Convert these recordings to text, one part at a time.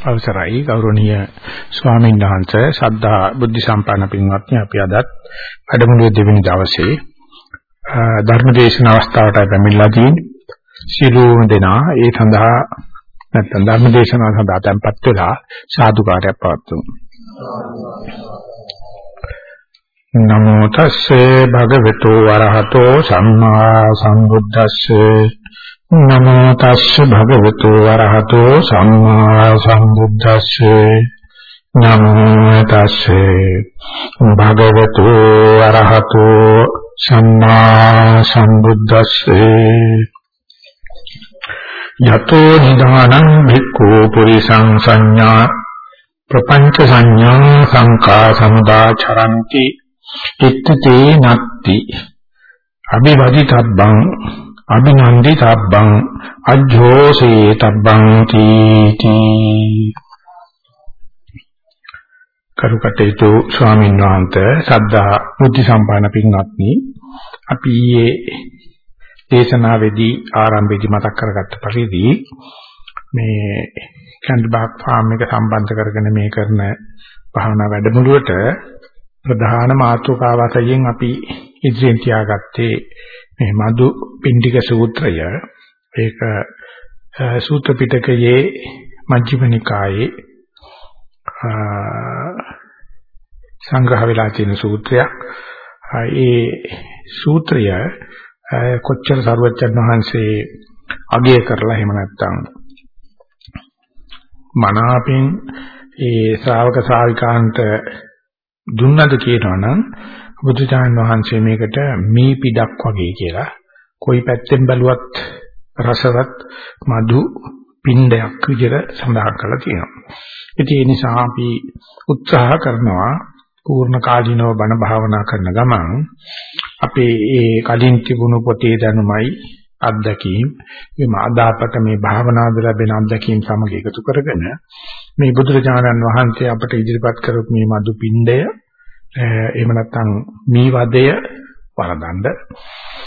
අවසරයි. ගෞරවනීය ස්වාමීන් වහන්සේ සද්ධා බුද්ධ සම්පන්න පින්වත්නි අපි අදත් වැඩමුළුවේ දෙවෙනි දවසේ ධර්ම දේශන අවස්ථාවට පැමිණලා තියෙන්නේ. සියලුම දෙනා ඒ සඳහා නැත්නම් ධර්ම දේශනාව සඳහා tempත් වෙලා සාදුකාරයක් පවත්වමු. නමෝ තස්සේ භගවතු වරහතෝ සම්මා සම්බුද්දස්සේ නමෝ තස්ස භගවතු වරහතෝ සම්මා සම්බුද්දස්සේ. නමෝ තස්සේ භගවතු වරහතෝ සම්මා සම්බුද්දස්සේ. යතෝ නිදානං භික්ඛු පුරිසං සංඥා ප්‍රපංච සංඥා සංකා සමුදාචරಂತಿ. ඉත්තේ නත්ති. අභිවදිතබ්බං අභිනන්දි තබ්බං අජ්ජෝසේ තබ්බං තීති. කරුකටේතු ස්වාමීන් වහන්සේ සද්ධා බුද්ධ සම්පන්න පින්වත්නි අපි ඊයේ දේශනාවේදී ආරම්භයේදී මතක් කරගත්ත පරිදි මේ කන්දබාග් ෆාම් එක සම්බන්ධ කරගෙන මේ කරන භාවනා වැඩමුළුවට ප්‍රධාන මාතෘකාව වශයෙන් අපි ඉදිරියෙන් තියාගත්තේ මේ මදු පිණ්ඩික සූත්‍රය ඒක සූත්‍ර පිටකයේ මජ්ක්‍ධිම නිකායේ සංග්‍රහ වෙලා තියෙන සූත්‍රයක්. ඒ සූත්‍රය කොච්චර සරුවච්චන් වහන්සේ අගය කරලා එහෙම නැත්නම් මනාපෙන් ඒ ශ්‍රාවක ශ්‍රාවිකාන්ට දුන්නද කියනවනම් බුදුචාන් වහන්සේ මේකට මේ පිටක් වගේ කියලා කොයි පැත්තෙන් බැලුවත් රසවත් මధు පිණ්ඩයක් විදිහට සඳහන් කරලා තියෙනවා. ඉතින් ඒ නිසා අපි උත්සාහ කරනවා පූර්ණ කාලීනව බණ භාවනා කරන ගමන් අපේ ඒ කලින් තිබුණු පොතේ දැනුමයි අත්දැකීම් එම අදාපට මේ භාවනාද ලැබෙන අත්දැකීම් සමග එකතු කරගෙන මේ බුදුරජාණන් වහන්සේ අපට ඉදිරිපත් කරපු මේ මధు පිණ්ඩය Eh, එහෙම නැත්නම් මේ වදය වරදඬ.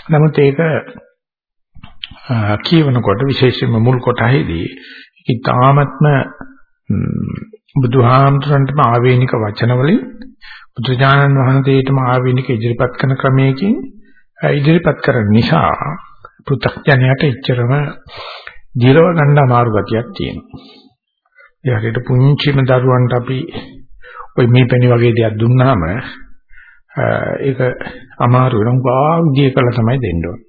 නමුත් ඒක කියවනකොට විශේෂයෙන්ම මුල් කොටහේදී ඉතාමත්ම බුදුහාමුදුරන්ටම ආවේනික වචනවලින් බුදුජානන් වහන්සේටම ආවේනික ඉදිරිපත් කරන ක්‍රමයකින් ඉදිරිපත් කරන නිසා පෘථග්ජනයට එච්චරම දිරව ගන්න අමාරු ගතියක් තියෙනවා. ඒ හරියට පුංචිම දරුවන්ට අපි ඔය මේ පෙනි වගේ දෙයක් දුන්නාම ඒක අමාරු වෙන උගා විදිය කළා තමයි දෙන්න ඕනේ.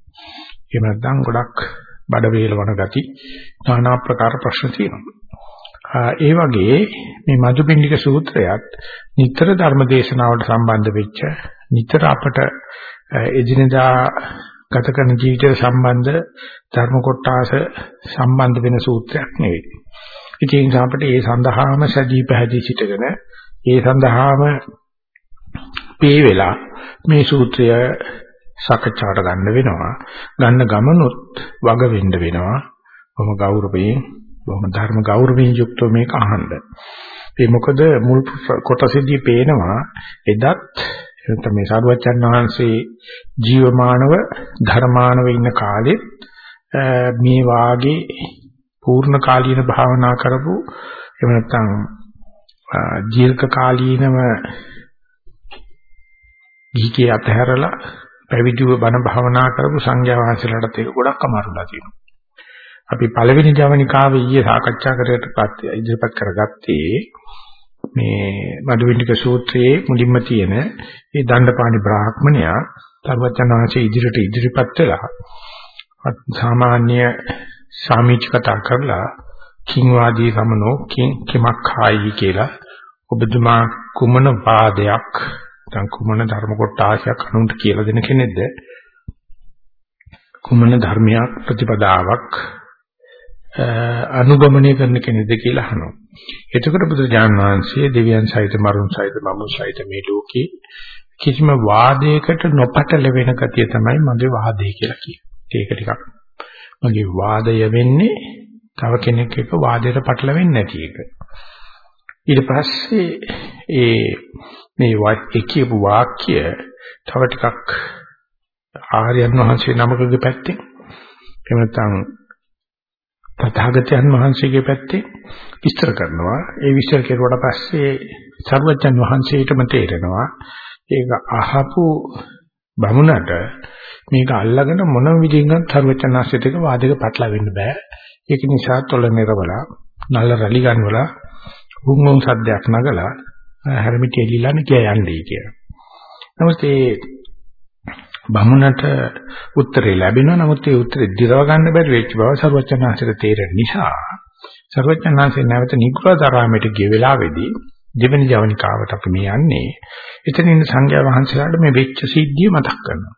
එහෙම නැත්නම් ගොඩක් බඩ වේලවන ගති নানা ආකාර ප්‍රශ්න තියෙනවා. ඒ වගේ මේ මදුපිණ්ඩික සූත්‍රයත් නිතර ධර්ම දේශනාවට සම්බන්ධ වෙච්ච නිතර අපට එදිනදා ගත කරන ජීවිතය සම්බන්ධ ධර්ම කොටස සම්බන්ධ වෙන සූත්‍රයක් නෙවෙයි. ඉතින් අපිට ඒ සඳහාම සැදී පැහැදී සිටගෙන ඒ සඳහාම පේ වෙලා මේ සූත්‍රය සාකච්ඡාට ගන්න වෙනවා. ගන්න ගමනොත් වග වෙන්න වෙනවා. බොහොම ගෞරවයෙන් බොහොම ධර්ම ගෞරවයෙන් යුක්තව මේක අහන්න. ඒ මොකද මුල් කොටසේදී පේනවා එදත් එතන මේ සාරුවච්චන් වහන්සේ ජීවමානව ධර්මානව ඉන්න කාලෙත් මේ වාගේ පූර්ණ කාලීන භාවනා කරපු එහෙම නැත්නම් දීර්ඝ කාලීනව ගිහිගේ අතහැරලා පැවිදිව බණ භාවනා කරපු සංඝයා වහන්සේලාටත් ඒක ගොඩක් අමාරුලා තියෙනවා. අපි පළවෙනි ජවනිකාවේ ඊයේ සාකච්ඡා කරේටපත් ඉදිරිපත් කරගත්තේ මේ මදුවිනික සූත්‍රයේ මුලින්ම තියෙන මේ දණ්ඩපාණි බ්‍රාහ්මණයා තරුවචන වහන්සේ ඉදිරියට ඉදිරිපත් වෙලා සාමාන්‍ය සාමිච් කතා කරලා කිං වාදී සමනෝ කිං කිමක් හායි කියලා ඔබතුමා කුමන වාදයක් නැත්නම් කුමන ධර්ම කොටාශයක් අනුන්ට කියලා දෙන කෙනෙක්ද කුමන ධර්මයක් ප්‍රතිපදාවක් අනුගමනය කරන කෙනෙක්ද කියලා අහනවා. එතකොට බුදුජාන විශ්වයේ දෙවියන් සහිත මරුන් සහිත මමු සහිත මේ ලෝකේ කිසිම වාදයකට නොපැටල වෙන ගතිය තමයි මගේ වාදය කියලා කියන්නේ. ඒක ටිකක් මගේ වාදය වෙන්නේ තව කෙනෙක් එක්ක වාදයට පටල වෙන්නේ නැති එක. ඊට පස්සේ ඒ මේ වාක්‍ය කියපු වාක්‍ය තව ටිකක් ආර්යයන් වහන්සේ නමකගේ පැත්තෙන් එහෙම නැත්නම් තථාගතයන් වහන්සේගේ පැත්තේ විස්තර කරනවා. ඒ විස්තර කෙරුවට පස්සේ සර්වජන් වහන්සේටම තේරෙනවා ඒක අහපු බමුණට මේක අල්ලගෙන මොන විදිහින්වත් සර්වචනාසිතක වාදයක පටලවෙන්න බෑ. ඒක නිසා තොල නිරවලා නල්ල රැලි ගන්නවලා හුම්මුම් සද්දයක් නගලා හැරමිටි එලිලානේ කිය යන්නේ කියලා. නමුත් ඒ බමුණට උත්තරේ ලැබෙනවා. නමුත් ඒ උත්තරේ දිරව ගන්න බැරි වෙච්ච බව සර්වචනාසිත තේරෙන නිසා සර්වචනාසිත නැවත නිග්‍රහතරාමයට ගිය වෙලාවේදී දෙවෙනි ජවනිකාවට අපි මේ යන්නේ. එතන ඉන්න සංඝයා වහන්සේලාට මේ වෙච්ච සිද්ධිය මතක් කරනවා.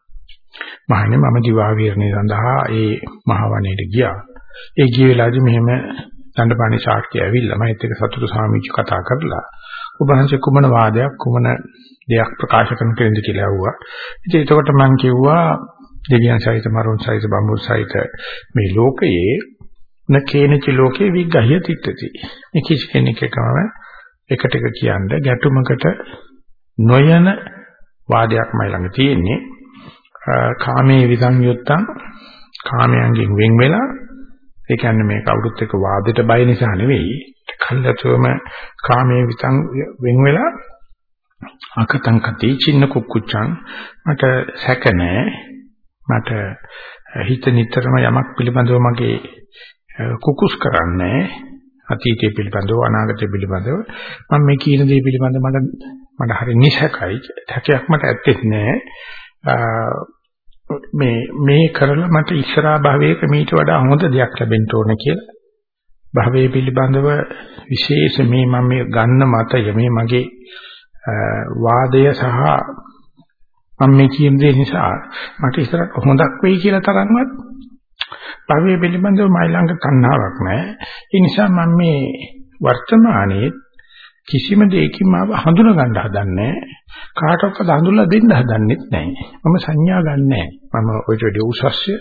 මහන්නේ මම දිවා විහරණය සඳහා ඒ මහවණේට ගියා. ඒ ගිය වෙලාවේදී මෙහෙම දණ්ඩපාණි ශාක්‍ය ඇවිල්ලා මම එක්ක සතුටු සාමිච්ච කතා කරලා ඔබ වහන්සේ කුමන වාදයක් කුමන දෙයක් ප්‍රකාශ කරන කෙනෙක්ද කියලා ඇහුවා. ඉතින් එතකොට මම කිව්වා දෙවියන් සහිත මරුන් සහිත බඹුන් සහිත මේ ලෝකයේ නකේනච ලෝකේ විග්‍රහය තිටති. මේ කිසි කෙනෙක් එකම එකට එක කියන්නේ ගැටුමකට නොයන වාදයක් මයි ළඟ තියෙන්නේ. කාමයේ විසංයුත්තං කාමයන්ගෙන් වෙන් වෙලා ඒ කියන්නේ මේ කවුරුත් එක්ක වාදයට බය නිසා නෙවෙයි. කල්ලාතුම කාමයේ විසං වෙන් වෙලා අකතං කති චින්න කුක්කුච්චං මට සැක නැහැ මට හිත නිතරම යමක් පිළිබඳව මගේ කුකුස් කරන්නේ අතීතය පිළිබඳව අනාගතය පිළිබඳව. මම මේ කියන දේ පිළිබඳව මට මට හරි නිසකයි. හැකයක් මට ඇත්තෙත් නෑ. මේ මේ කරලා මට ඉස්සරහා භවයක මීට වඩා හොඳ දෙයක් ලැබෙන්න ඕන කියලා භවයේ පිළිබඳව විශේෂ මේ මම මේ ගන්න මතය මේ මගේ වාදය සහ මම මේ කියන දේ නිසා මට ඉස්සරහට හොඳක් වෙයි කියලා තරම්වත් භවයේ පිළිබඳව මයි ළඟ තණ්හාවක් නැහැ. ඒ නිසා මම මේ වර්තමානයේ කිසිම දෙයකින් මාව හඳුනා ගන්න හදන්නේ කාටවත් හඳුල්ලා දෙන්න හදන්නෙත් නැහැ. මම සංඥා ගන්නෑ. මම ඔයිට වැඩි උසස්ය,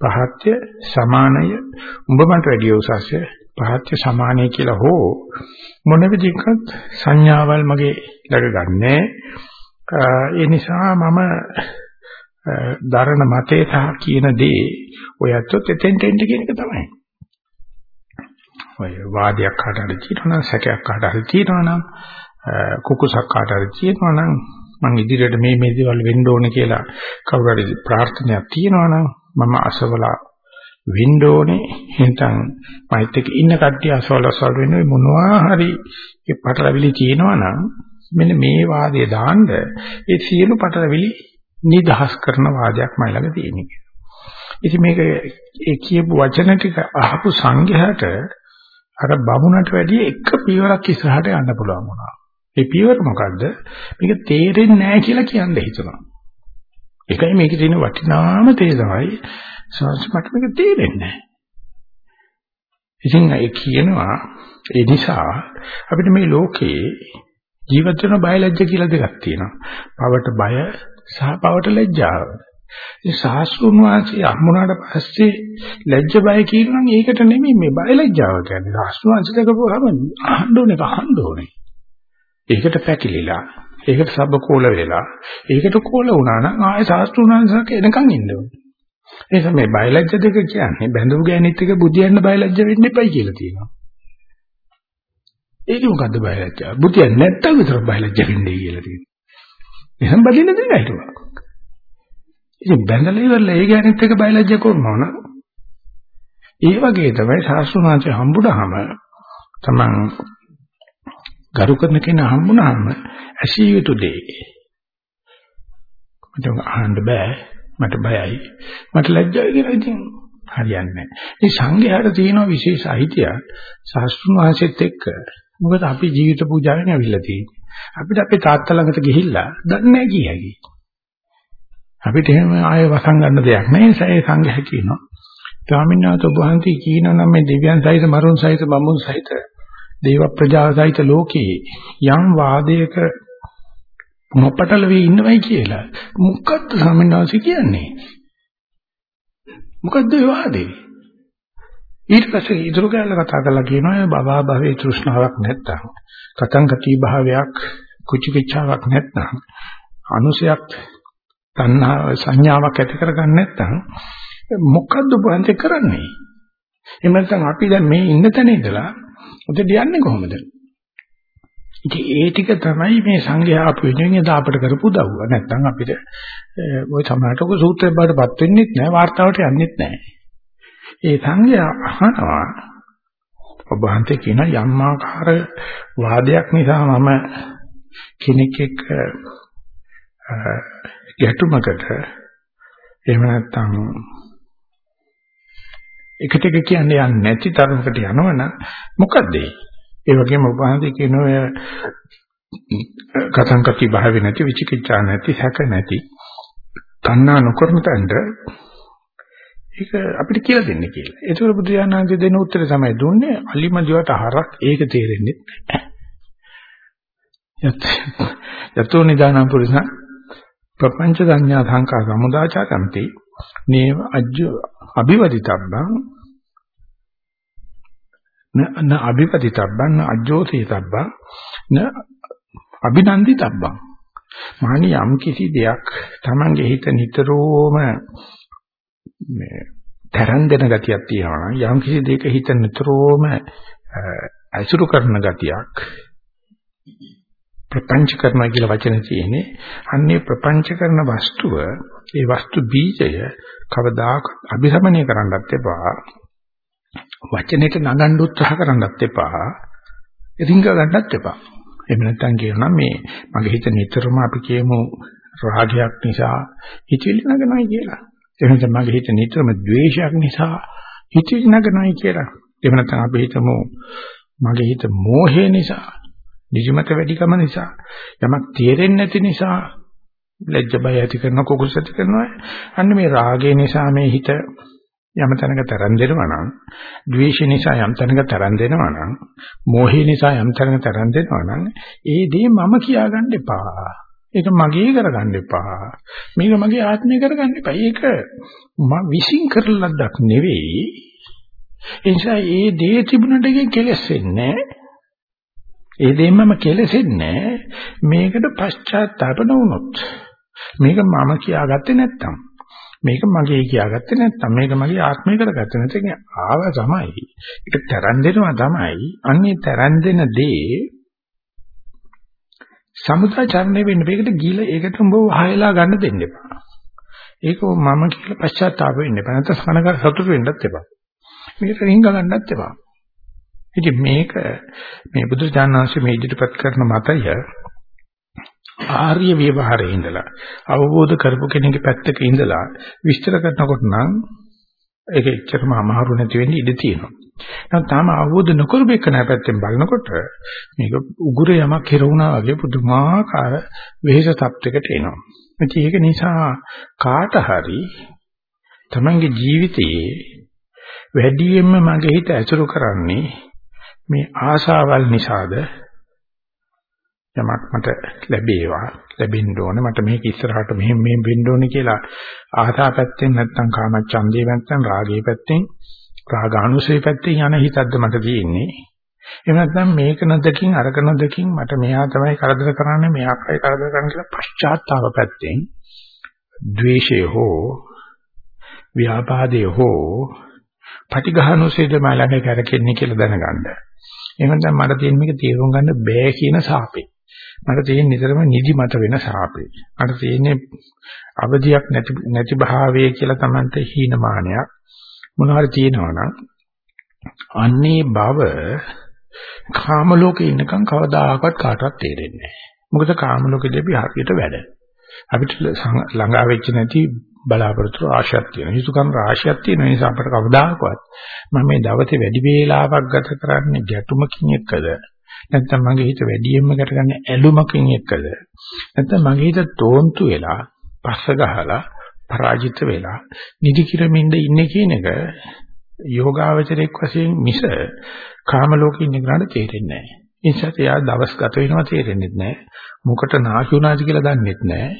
පහත්ය, සමානය, උඹ මට වැඩි උසස්ය, පහත්ය, සමානය කියලා හෝ මොන විදිහකට සංඥාවල් මගේ ළඟ ගන්නෑ. ඒ නිසා මම දරණ මතේ සහ කියන දේ ඔයත්ොත් එතෙන්ට එන්න කියන එක තමයි. ඔය වාදයක් කාට හරි කියනවනම් සැකයක් කාට හරි කියනවනම් කුකුසක් කාට හරි කියනවනම් මං ඉදිරියට මේ මේ දේවල් වෙන්න ඕනේ කියලා කවුරු හරි ප්‍රාර්ථනාවක් තියෙනවනම් මම අසවලා වෙන්න ඕනේ එහෙනම් මයිත් එක්ක ඉන්න කට්ටිය අසවල අසවල වෙන්නේ මොනවා හරි ඒ පටලවිලි තියෙනවනම් මෙන්න මේ වාදය දාන්න ඒ සියලු පටලවිලි නිදහස් කරන වාදයක් මයි ළඟ තියෙනවා. ඉතින් මේක ඒ කියපු වචන ටික අහපු සංඝයාට අර බමුණට වැඩිය එක පියවරක් ඉස්සරහට යන්න පුළුවන් වුණා. ඒ පියවර මොකද්ද? මේක තේරෙන්නේ නැහැ කියලා කියන්න හිතනවා. ඒකයි මේකේ තියෙන වටිනාම තේ තමයි සංස්මට මේක තේරෙන්නේ නැහැ. ඉතින් ඒ කියනවා ඒ නිසා අපිට මේ ලෝකේ ජීවත් වෙන බයලජ්‍ය කියලා දෙකක් තියෙනවා. පවට බය සහ පවට ලැජ්ජාව. ඒ සාස්ෘණ වාසිය අහමුණාට පස්සේ ලැජ්ජ බය කියනනම් ඒකට නෙමෙයි මේ බය ලැජ්ජාව කියන්නේ. සාස්ෘණ වාසිය දකපුවාම අහන්න ඕනේ අහන්න ඕනේ. ඒකට පැකිලිලා ඒකට සබ්බකෝල වෙලා ඒකට කෝල වුණා නම් ආයේ සාස්ෘණ වාසියක එනකන් ඉන්න ඕනේ. ඒ තමයි බයලජ්‍ය දෙක කියන්නේ බැඳුම් ගෑනිත් එක බුදියන්න බයලජ්‍ය වෙන්න එපයි කියලා තියෙනවා. ඒක මොකද්ද බයලජ්‍ය? බුදියන් නැත්තම් විතර බයලජ්‍ය වෙන්නේ කියලා තියෙනවා. එහෙනම් බදින්න දෙන්න හිටුවා. ඉතින් බැඳලා ඉවරලා ඒ ගෑනිත් එක බයලජ්‍ය කරනවා නම් ඒ වගේ තමයි සාස්ෘණාංශ හම්බුනහම තමන් ගරු කරන කෙනා හම්බුනහම ඇසිය යුතු දේ. මට අහන්න බෑ මට බයයි මට ලැජ්ජායි කියලා ඉතින් හරියන්නේ නැහැ. මේ සංඝයාට තියෙන විශේෂ අයිතියක් සාස්ෘණ වාසෙත් එක්ක මොකද අපි ජීවිත පූජාවෙන් ඇවිල්ලා තියෙන්නේ. අපිට අපේ තාත්තා ළඟට ගිහිල්ලා දන්නේ නැහැ කියයි. අපිට එහෙම ආයෙ වසන් ගන්න දෙයක් නැහැ. ඒ සංඝයා කියනවා. ස්වාමීන් වහන්සේ ඔබ වහන්සේ කියනවා නම් මේ දෙවියන් සහිත මරුන් සහිත බඹුන් සහිත දේව ප්‍රජා සහිත ලෝකේ යම් වාදයක මොපටල වෙ ඉන්නවයි කියලා මොකද්ද සාමණේරයන්සි කියන්නේ මොකද්ද ඒ වාදේ ඊට පස්සේ ඉදිරි කාලේ කතා කරලා කියනවා බබා භවයේ තෘෂ්ණාවක් නැත්තම් කතං කති භාවයක් කුචිකිච්ඡාවක් නැත්තම් අනුසයක් තණ්හා සංඥාවක් ඇති කරගන්න නැත්නම් මොකද්ද උපන්සේ කරන්නේ? එහෙම නැත්නම් අපි දැන් මේ ඉන්න තැන ඉඳලා උදේට යන්නේ කොහොමද? ඉතින් ඒ ටික තමයි මේ සංඝයා ආපු වෙනුවෙන් එදා අපිට කරපු උදව්ව. නැත්නම් අපිට ওই සමාජයට ඔක සූත්‍රයක් බාටපත් වෙන්නෙත් නැහැ, වார்த்தාවට යන්නෙත් නැහැ. ඒ සංඝයා අහනවා ඔබ හන්තේ කියන යම්මාකාර වාදයක් නිසා මම කෙනෙක් එක්ක ගැටුමකට එහෙම නැත්නම් එකට එක කියන්නේ යන්නේ නැති තරමකට යනවනම් මොකද්ද ඒ වගේම ඔබ වහන්සේ කියන ඔය කතංකති භාවය නැති විචිකිච්ඡා නැති සැක නැති කන්නා නොකරන තැනට ඒක අපිට කියලා දෙන්න කියලා. ඒකවල බුදුරජාණන්සේ දෙන උත්තරය තමයි දුන්නේ අලිමදිවට හරක් ඒක තේරෙන්නේ නැහැ. යතෝ නිදානම් පුරිස ප්‍රපංච සංඥා සංකා සමුදාචාරන්ති නේව අජ්ජ අභිවදිතබ්බං. න අභිපතිතබ්බං අජ්ජෝසීතබ්බං න අභිනන්දිතබ්බං. මානි යම් කිසි දෙයක් Tamange හිත නිතරම මේ තරන් දෙන ගතියක් තියෙනවා නම් යම් කිසි දෙයක හිත නිතරම අසුරු කරන ගතියක් ප්‍රපංච කරනවා කියලා වචන තියෙන්නේ. අන්නේ ප්‍රපංච කරන වස්තුව ඒ වස්තු බීජය කවදාක අභිරමණය කරන්නත් එපා. වචනෙට නගන්න උත්සාහ කරන්නත් එපා. රිංග ගන්නත් එපා. එහෙම නැත්නම් කියනවා මේ මගේ හිත නිතරම අපි කියමු රාගයක් නිසා හිතවිලි නගනයි කියලා. එහෙම නැත්නම් මගේ හිත නිතරම ද්වේෂයක් නිසා හිතවිලි නගනයි කියලා. එහෙම නැත්නම් අපි හිතමු මගේ හිත මෝහය නිසා නිදිමත වැඩිකම නිසා. යමක් තේරෙන්නේ නැති නිසා ලැජ්ජ බය ඇති කරන කුකුස් ඇති කරනවා. අන්න මේ රාගය නිසා මේ හිත යම් තැනක තරන් දෙනවා නම් ද්වේෂය නිසා යම් තැනක තරන් දෙනවා නම් මෝහය නිසා යම් තැනක තරන් දෙනවා නම් ඒ දේ මම කියාගන්න එපා. ඒක මගේ කරගන්න එපා. මේක මගේ ආත්මය කරගන්න එපා. ඒක මම විශ්ින් කරලද්දක් නෙවෙයි. ඒ නිසා ඒ දේ තිබුණට ඒක කෙලෙස් වෙන්නේ නැහැ ඒ දෙන්නම කෙලෙසෙන්නේ මේකට පශ්චාත්තාප නොවුනොත්. මේක මම කියාගත්තේ නැත්තම්. මේක මගේ කියාගත්තේ නැත්තම්. මේක මගේ ආත්මය කරගත්තේ නැත්නම් ආව තමයි. ඒක තරන් දෙනවා තමයි. අන්නේ තරන් දෙන දේ සමුදාචරණය වෙන්න. මේකට ගිල ඒකට උඹ වහයලා ගන්න දෙන්න එපා. ඒක මම කියලා පශ්චාත්තාප වෙන්න එපා. නැත්නම් සනකර සතුට වෙන්නත් එපා. මේකට රිංග ගන්නත් එපා. ඉතින් මේක මේ බුදුචානන්සේ මේ ඉදිරිපත් කරන මතය ආර්ය ව්‍යවහාරයේ ඉඳලා අවබෝධ කරපු කෙනෙක්ගේ පැත්තක ඉඳලා විස්තර කරනකොට නම් ඒක එච්චරම අමාරු නැති වෙන්න ඉඩ තියෙනවා. නමුත් තාම අවබෝධ නොකරපු එක නෑ පැත්තෙන් බලනකොට මේක උගුර යමක් හිරුණා වගේ පුදුමාකාර වෙහෙස තත්යකට එනවා. ඒක නිසා කාට හරි තමන්ගේ ජීවිතයේ වැඩියෙන්ම මගේ හිත ඇසුරු කරන්නේ මේ ආශාවල් නිසාද? යමක් මට ලැබේවා. ලැබෙන්න ඕනේ. මට මේක ඉස්සරහට මෙහෙම මෙහෙම වෙන්න ඕනේ කියලා ආශා පැත්තෙන් නැත්නම් කාමච්ඡන්දේ නැත්නම් රාගේ පැත්තෙන් රාගානුසය පැත්තෙන් යන හිතක්ද මට තියෙන්නේ? එහෙම නැත්නම් මේක නොදකින් අරක නොදකින් මට මෙහා තමයි කරදර කරන්නේ මෙහා කයි කරදර කරන්නේ කියලා පශ්චාත්තාව පැත්තෙන් ද්වේෂය හෝ ව්‍යාපාදේ හෝ පටිඝානුසයද මලඟ කරකෙන්නේ කියලා දැනගන්න. එහෙම නැත්නම් මට තියෙන මේක තේරුම් ගන්න බෑ කියන සාපේ. මට තියෙන නිතරම නිදි මත වෙන සාපේ. මට තියෙන්නේ අවදියක් නැති නැති භාවය කියලා Tamante හීනමානයක් මොනවාරි තියෙනවනම් අන්නේ බව කාම ලෝකේ ඉන්නකම් කවදාකවත් කාටවත් තේරෙන්නේ නැහැ. මොකද කාම ලෝකෙදී අපි හරියට වැඩ. අපිට ළඟා වෙච්ච නැති බලාපොරොත්තු ආශයක් තියෙනවා. හිතුකම් රාශියක් තියෙන නිසා අපිට කවදාකවත් මම මේ දවසේ වැඩි වේලාවක් ගත කරන්නේ ගැටුමකින් එක්කද නැත්නම් මගේ හිත වැඩියෙන්ම ගැටගන්නේ ඇලුමකින් එක්කද නැත්නම් මගේ හිත තෝන්තු වෙලා පස්ස ගහලා පරාජිත වෙලා නිදි කිරමින්ද ඉන්නේ කියන එක යෝගාවචරයක් වශයෙන් මිස කාම ලෝකේ ඉන්න ගාන තේරෙන්නේ නැහැ. ඒ නිසා එයා දවස් ගත වෙනවා තේරෙන්නේ නැහැ. මොකට නාකි වුණාද කියලා දන්නෙත් නැහැ.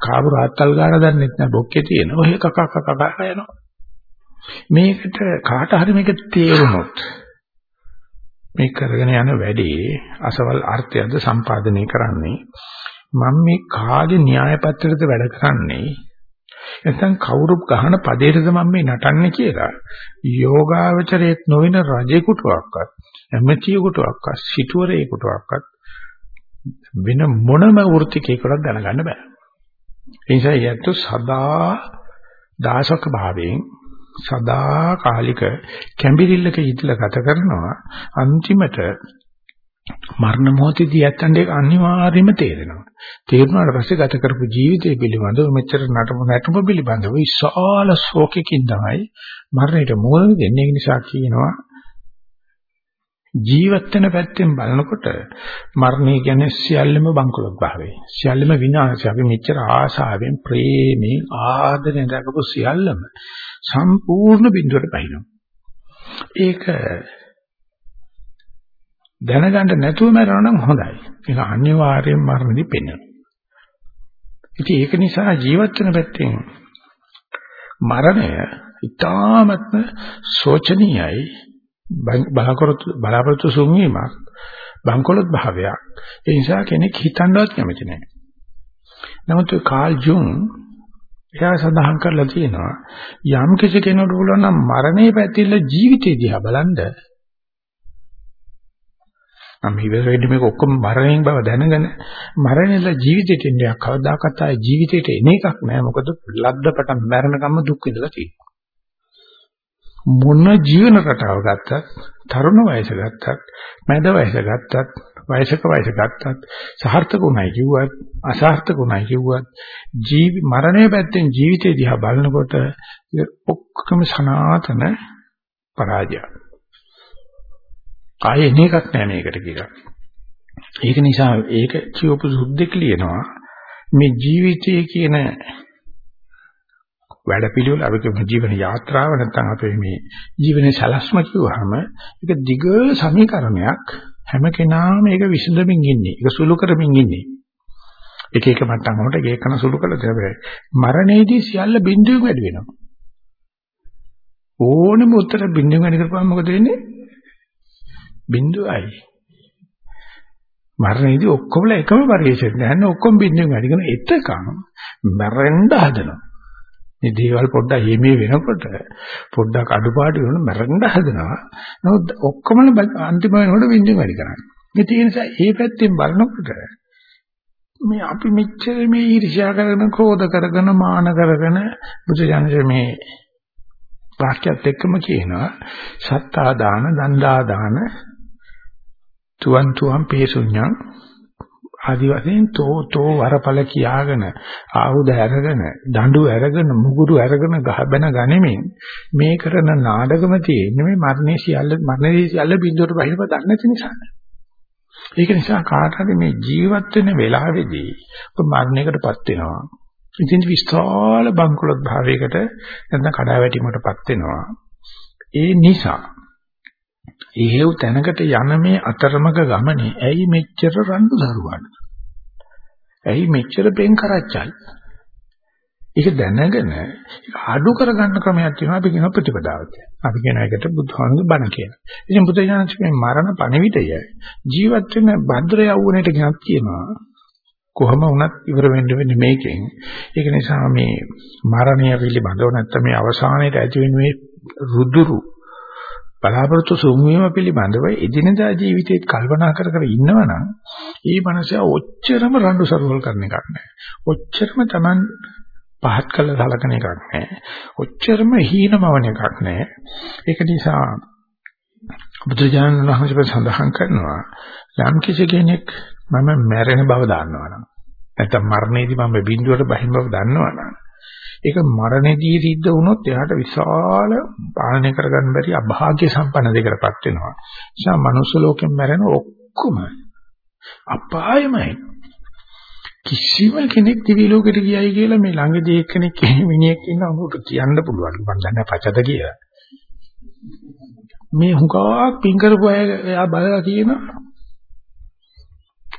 කාබු රාත්තල් ගාන දන්නෙත් නැහැ. බොක්කේ තියෙන. ඔය කක කක කක යනවා. මේකට කාට හරි මේක තේරුනොත් මේ කරගෙන යන වැඩේ අසවල් අර්ථයක්ද සම්පාදනය කරන්නේ මම මේ කාගේ න්‍යාය පත්‍රයද වැඩ කරන්නේ නැත්නම් කවුරු ගහන පදේටද මම මේ නටන්නේ කියලා යෝගාවචරයේත් නොවන රජෙකුටවත් ඇමතියෙකුටවත් සිටුවරයෙකුටවත් වෙන මොනම වෘත්තිකයකටවත් දැනගන්න බෑ. ඒ නිසා යැත්තු සදා දාසක භාවයෙන් සදා කාලික කැඹිරිල්ලක ඉඳලා ගත කරනවා අන්තිමට මරණ මොහොතදී යත්තන්ට ඒක අනිවාර්යයෙන්ම තේරෙනවා. තේරුණාට පස්සේ ගත කරපු ජීවිතය පිළිබඳව මෙච්චර නටම නැටම පිළිබඳව විශාල ශෝකකින් තමයි මරණයට මුහුණ දෙන්නේ. ඒ නිසා කියනවා ජීවත් වෙන පැත්තෙන් බලනකොට මරණය කියන්නේ සියල්ලම බංකොලොත් භාවය. සියල්ලම විනාශය. අපි මෙච්චර ආශාවෙන්, ප්‍රේමයෙන්, ආදරෙන් දකපු සියල්ලම සම්පූර්ණ බිඳුවට පයින්නවා. ඒක දැනගන්න නැතුව මරනවා නම් හොඳයි. ඒක අනිවාර්යෙන් මරණදී පෙනෙනවා. ඉතින් ඒක නිසා ජීවත් වෙන පැත්තෙන් මරණය ඊටාත්ම සෝචනීයයි බලාපොරොත්තු බලාපොරොත්තු සුන්වීමක් බංකොලොත් භාවයක්. ඒ නිසා කෙනෙක් හිතන්නවත් කැමති නැහැ. නමුත් කාල් ජුන් එයා සඳහන් කරලා තියෙනවා යම් කිසි කෙනෙකුට පුළුවන් නම් මරණය පැතිරලා ජීවිතය දිහා බලන්න. මම ඉවර වෙන්නේ මේක ඔක්කොම මරණයෙන් බව දැනගෙන මරණයල ජීවිතේට එන්නේ කවදාකවත් ආයේ ජීවිතේට එන එකක් නෑ. මොකද ලද්දපට මරණකම්ම දුක් විඳලා තියෙනවා. මොන ජීවන රටාව ගත්තත් තරුණ වයස ගත්තත් මැද වයස ගත්තත් වයසක වයස ගත්තත් සාර්ථකුණයි කිව්වත් අසාර්ථකුණයි කිව්වත් ජීවි මරණය පැත්තෙන් ජීවිතය දිහා බලනකොට ඔක්කොම සනාතන පරාජය. ආයේ එන එකක් නෑ මේකට කියලා. ඒක නිසා ඒක කියවපු සුද්දෙක් ලියනවා මේ ජීවිතයේ කියන වැඩපිළිවෙල අපේ ජීවන යාත්‍රාව නැත්නම් අපේ මේ ජීවනයේ සලස්ම කිව්වහම ඒක දිග සමීකරණයක් හැම කෙනාම මේක විසඳමින් ඉන්නේ. ඒක සුළු කරමින් ඉන්නේ. එක එක මට්ටම් වලට ඒක එකන සුළු කළා තමයි. මරණයේදී සියල්ල බිඳුවෙන් වැඩි වෙනවා. ඕනෙම උත්තර බිඳුවෙන් වැඩි කරපුවම මොකද වෙන්නේ? බිඳුවයි. මරණයේදී ඔක්කොම එකම පරිශෙත් නැහැ. ඔක්කොම බිඳුවෙන් වැඩි කරන එතකම මැරෙන්න හදනවා. මේ දේවල් පොඩ්ඩක් හිමේ වෙනකොට පොඩ්ඩක් අඩුපාඩු වෙන මරන්න හදනවා. නමුත් ඔක්කොම අන්තිම වෙනකොට විඳින්න වැඩි කරන්නේ. ඒ නිසා මේ පැත්තෙන් බලනකොට මේ අපි මෙච්චර මේ ඊර්ෂ්‍යා කරගෙන ක්‍රෝධ කරගෙන මාන කරගෙන බුදුජානක මේ වාක්‍යත් එක්කම කියනවා සත්තා දාන දණ්ඩා දාන තුවන් තුවන් පේසුඤ්ඤං ආදි වශයෙන් තෝ තෝ වරපල කියාගෙන ආයුධ අරගෙන දඬු අරගෙන මුගුරු අරගෙන ගහබැන ගනිමින් මේ කරන නාඩගම තියෙන්නේ මේ මරණේ සියල්ල මරණේ සියල්ල බිඳුවට බහිනව දන්නේ නැති නිසා. ඒක නිසා කාට හරි මේ ජීවත් වෙන වෙලාවේදී ඔබ මරණයකටපත් වෙනවා. ඉතින් විස්තර බංකොලොත් භාවයකට නැත්නම් කඩාවැටීමකටපත් වෙනවා. ඒ නිසා එහෙව් තැනකට යන මේ අතරමඟ ගමනේ ඇයි මෙච්චර රණ්ඩු දරුවන්නේ? ඇයි මෙච්චර පෙන් කරච්චයි? ඒක දැනගෙන අඩු කරගන්න ක්‍රමයක් තියෙනවා අපි කියන ප්‍රතිපදාව කියලා. අපි කියන එකට බුදුහාමුදුරු බණ කියලා. ඉතින් බුදුජානක මේ මරණ පණිවිඩය ජීවත් වෙන භද්‍ර යවුණේට ගෙනත් කියනවා. කොහොම වුණත් ඉවර වෙන්න වෙන්නේ මේකෙන්. ඒක නිසා මේ මරණය පිළිබඳව නැත්නම් මේ අවසානයේට ඇති වෙන මේ රුදුරු බලාපොරොත්තු සුන්වීම පිළිබඳව එදිනදා ජීවිතේත් කල්පනා කර කර ඉන්නවනම් ඒ මනසයා ඔච්චරම රණ්ඩු සරුවල් කරන එකක් නෑ. ඔච්චරම Taman පහත් කළ සලකන එකක් නෑ. ඔච්චරම හීනමවන එකක් නෑ. ඒක නිසා බුදුරජාණන් වහන්සේ සඳහන් කරනවා යම් කිසි කෙනෙක් මම මැරෙන බව දන්නවනම් නැත්නම් මරණයේදී මම බිඳුවට බහින බව දන්නවනම් ඒක මරණදී සිද්ධ වුණොත් එයාට විශාල පාලනය කරගන්න බැරි අභාග්‍ය සම්පන්න දෙයකටපත් වෙනවා. ඒ නිසා මනුස්ස ලෝකෙන් මැරෙන ඔක්කොම අපායමයි. කිසිම කෙනෙක් දිවි ලෝකෙට ගියයි කියලා මේ ළඟදී එක්කෙනෙක් මිනිහෙක් ඉන්නවා උන්ට කියන්න පුළුවන්. මම දන්නේ පචද කියලා. මේ හුඟක් පින් කරපු අය එයා බලලා කියනවා.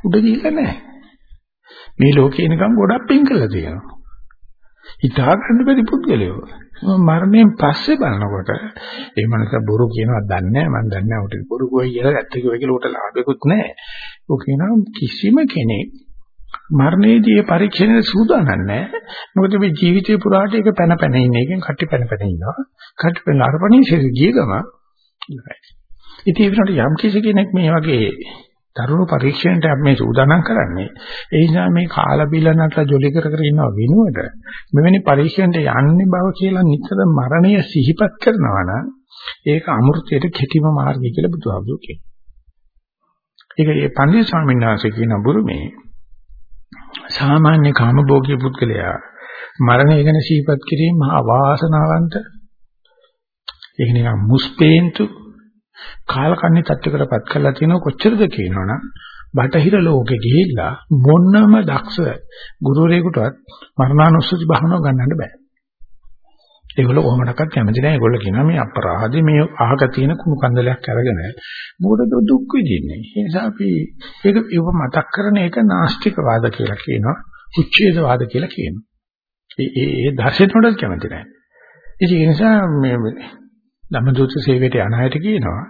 උඩ ගිහිල්ලා නැහැ. මේ ලෝකේ නිකන් ගොඩක් පින් කරලා තියෙනවා. හිතා ගන්න බැරි පුද්ගලයෝ. මරණයෙන් පස්සේ බලනකොට ඒ මනස බොරු කියනවා දන්නේ නැහැ මම දන්නේ නැහැ උට බොරු කොයි කියලා ඇත්ත කිව්වා කියලා උට ලාභයක්වත් නැහැ. ඔක කියනවා කිසිම කෙනෙක් මරණයේදී ඒ පරීක්ෂණය සූදානම් නැහැ. මොකද මේ ජීවිතේ පුරාට ඒක පැන පැන ඉන්න එකෙන් කටි පැන පැන ඉන්නවා. කටි පැන අරපණීසේ ගිය ගම ඉවරයි. ඉතින් ඒ වෙනකොට යම් කිසි කෙනෙක් මේ වගේ දරුණු පරීක්ෂණයට අපි මේ සූදානම් කරන්නේ ඒ නිසා මේ කාලා බිලා නටලා ජොලි කර කර ඉන්නව වෙනුවට මෙවැනි පරීක්ෂණයට යන්නේ බව කියලා නිතර මරණය සිහිපත් කරනවා නම් ඒක අමෘතයට කෙටිම මාර්ගය කියලා බුදුහාමුදුරු කියනවා. ඒක ඒ පන්දි ස්වාමීන් වහන්සේ කියන බුරුමේ සාමාන්‍ය කාමභෝගී පුද්ගලයා මරණය ගැන සිහිපත් කිරීම මහා වාසනාවන්ත ඒක නිකන් මුස්පේන්තු කාලකන්ණි තත්ත්වකටපත් කරලා තියෙන කොච්චරද කියනවනම් බටහිර ලෝකෙ ගිහිල්ලා මොන්නම දක්ෂ ගුරුවරයෙකුටවත් මරණානුස්සති භාවනාව ගන්නන්න බෑ. ඒගොල්ලෝ කොහොමඩක්වත් කැමති නැහැ. ඒගොල්ලෝ කියනවා මේ අපරාධේ මේ අහක තියෙන කුණු කන්දලයක් අරගෙන මොකටද දුක් විඳින්නේ. ඒ නිසා අපි ඒක ඒව මතක් කරන එක නාස්තිකවාද කියලා කියනවා. උච්ඡේදවාද කියලා කියනවා. ඒ ඒ දර්ශනවලට කැමති නැහැ. ඉතින් ඒ නිසා මේ ධම්මදූත සේවයට යන අයට කියනවා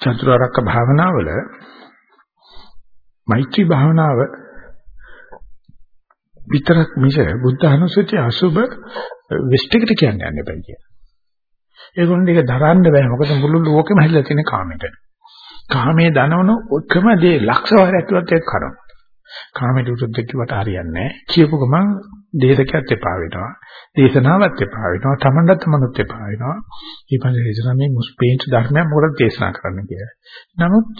චතුරාර්යක භාවනාවල මෛත්‍රී භාවනාව විතරක් මිස බුද්ධ අනුසතිය අසුබ වෙස්ට් එකට කියන්න යන්න එපා කියලා. ඒගොල්ලෝ ඒක දරන්න බෑ මොකද මුළු ලෝකෙම හැදලා තියෙන කාමයට. කාමයේ දනවන ඔක්කොම දේ ලක්ෂ වාරයක් කිව්වත් ඒක කරනවා. කාමයට උරුද්ද කිව්වට හරියන්නේ නැහැ. කියපු ගමන් දේශකයත් එපා වෙනවා. දේශනාවත් එපා වෙනවා. තමන්ටත් මනුත් එපා වෙනවා. ඊපස්සේ දේශනා මේ මුස්පේන්තු ධර්මයක් මොකටද දේශනා කරන්න කියලා. නමුත්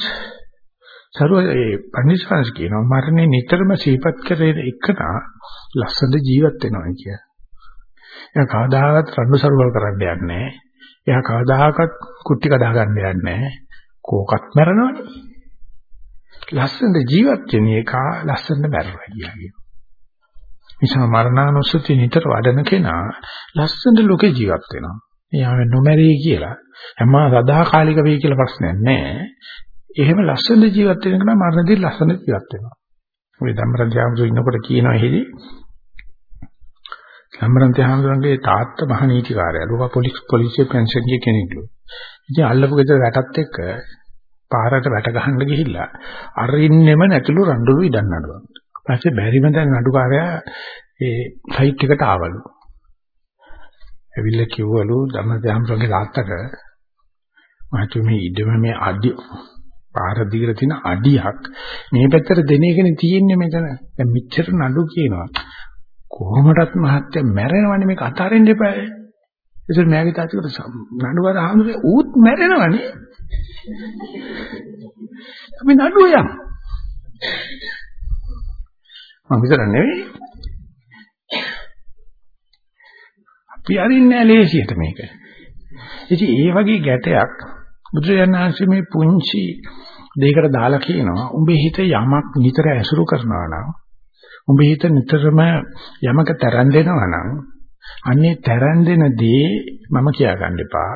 සරුව ඒ පන්සිවාංශ කියනවා මරණය නිතරම සිහිපත් කරගෙන එකනා ලස්සන ජීවත් වෙනවා කිය. එයා කවදාහත් රණ්ඩු සරුවල් කරන්න යන්නේ නැහැ. එයා කවදාහකත් කුට්ටි කඩා ගන්න යන්නේ නැහැ. කෝකත් මැරෙනවනේ. ලස්සන ජීවත් වෙන එක ලස්සන මැරෙනවා කියන්නේ. නිසා මරණානුස්සතිය නිතර වඩන කෙනා ලස්සන ලෝකේ ජීවත් වෙනවා. එයා නොමැරී කියලා හැම සදාකාලික වෙයි කියලා ප්‍රශ්නයක් නැහැ. එහෙම ලස්සන ජීවත් වෙන කෙනා මරණදී ලස්සන ජීවත් වෙනවා. ඔය ධම්මරජාමතු ඉන්නකොට කියනවා එහෙදි ධම්මරන්තය හාමුදුරන්ගේ තාත්තා මහ නීතිකාරයා. ලෝක පොලිස් පොලිසිය පෙන්ෂන් ගිය කෙනෙක්ලු. ඉතින් අල්ලපු ගෙදර වැටත් එක්ක පාරට වැට ගහන්න ගිහිල්ලා අරින්නෙම නැතිලු රණ්ඩුළු ඉඩන් නඩුවක්. පස්සේ බැරිම දැන් නඩුකාරයා ඒ සයිට් එකට ආවලු. ඇවිල්ලා කිව්වලු ධම්මජාම්සන්ගේ තාත්තට මහතු මේ ඉඩම මේ අඩි පාර දිගට තියෙන අඩියක් මේ පැත්තට දෙන එකනේ තියෙන්නේ මෙතන. දැන් මෙච්චර නඩු කියනවා. කොහොමඩත් මහත්තයා මැරෙනවනේ මේක අතාරින්න එපා. ඒසර මෑගේ තාත්තට නඩුවර ආහුනේ ඌත් මැරෙනවනේ. අපි නඩුව යමු. මම විතර නෙවෙයි. අපි අරින්නේ ලේසියට මේක. ඉතින් ඒ වගේ ගැටයක් බුදුරජාණන් වහන්සේ මේ පුංචි දෙයකට දාලා කියනවා උඹේ හිත යමක් නිතර ඇසුරු කරනවා නම් උඹේ හිත නිතරම යමක තරන් දෙනවා නම් අන්නේ තරන් දෙන දේ මම කියා ගන්න එපා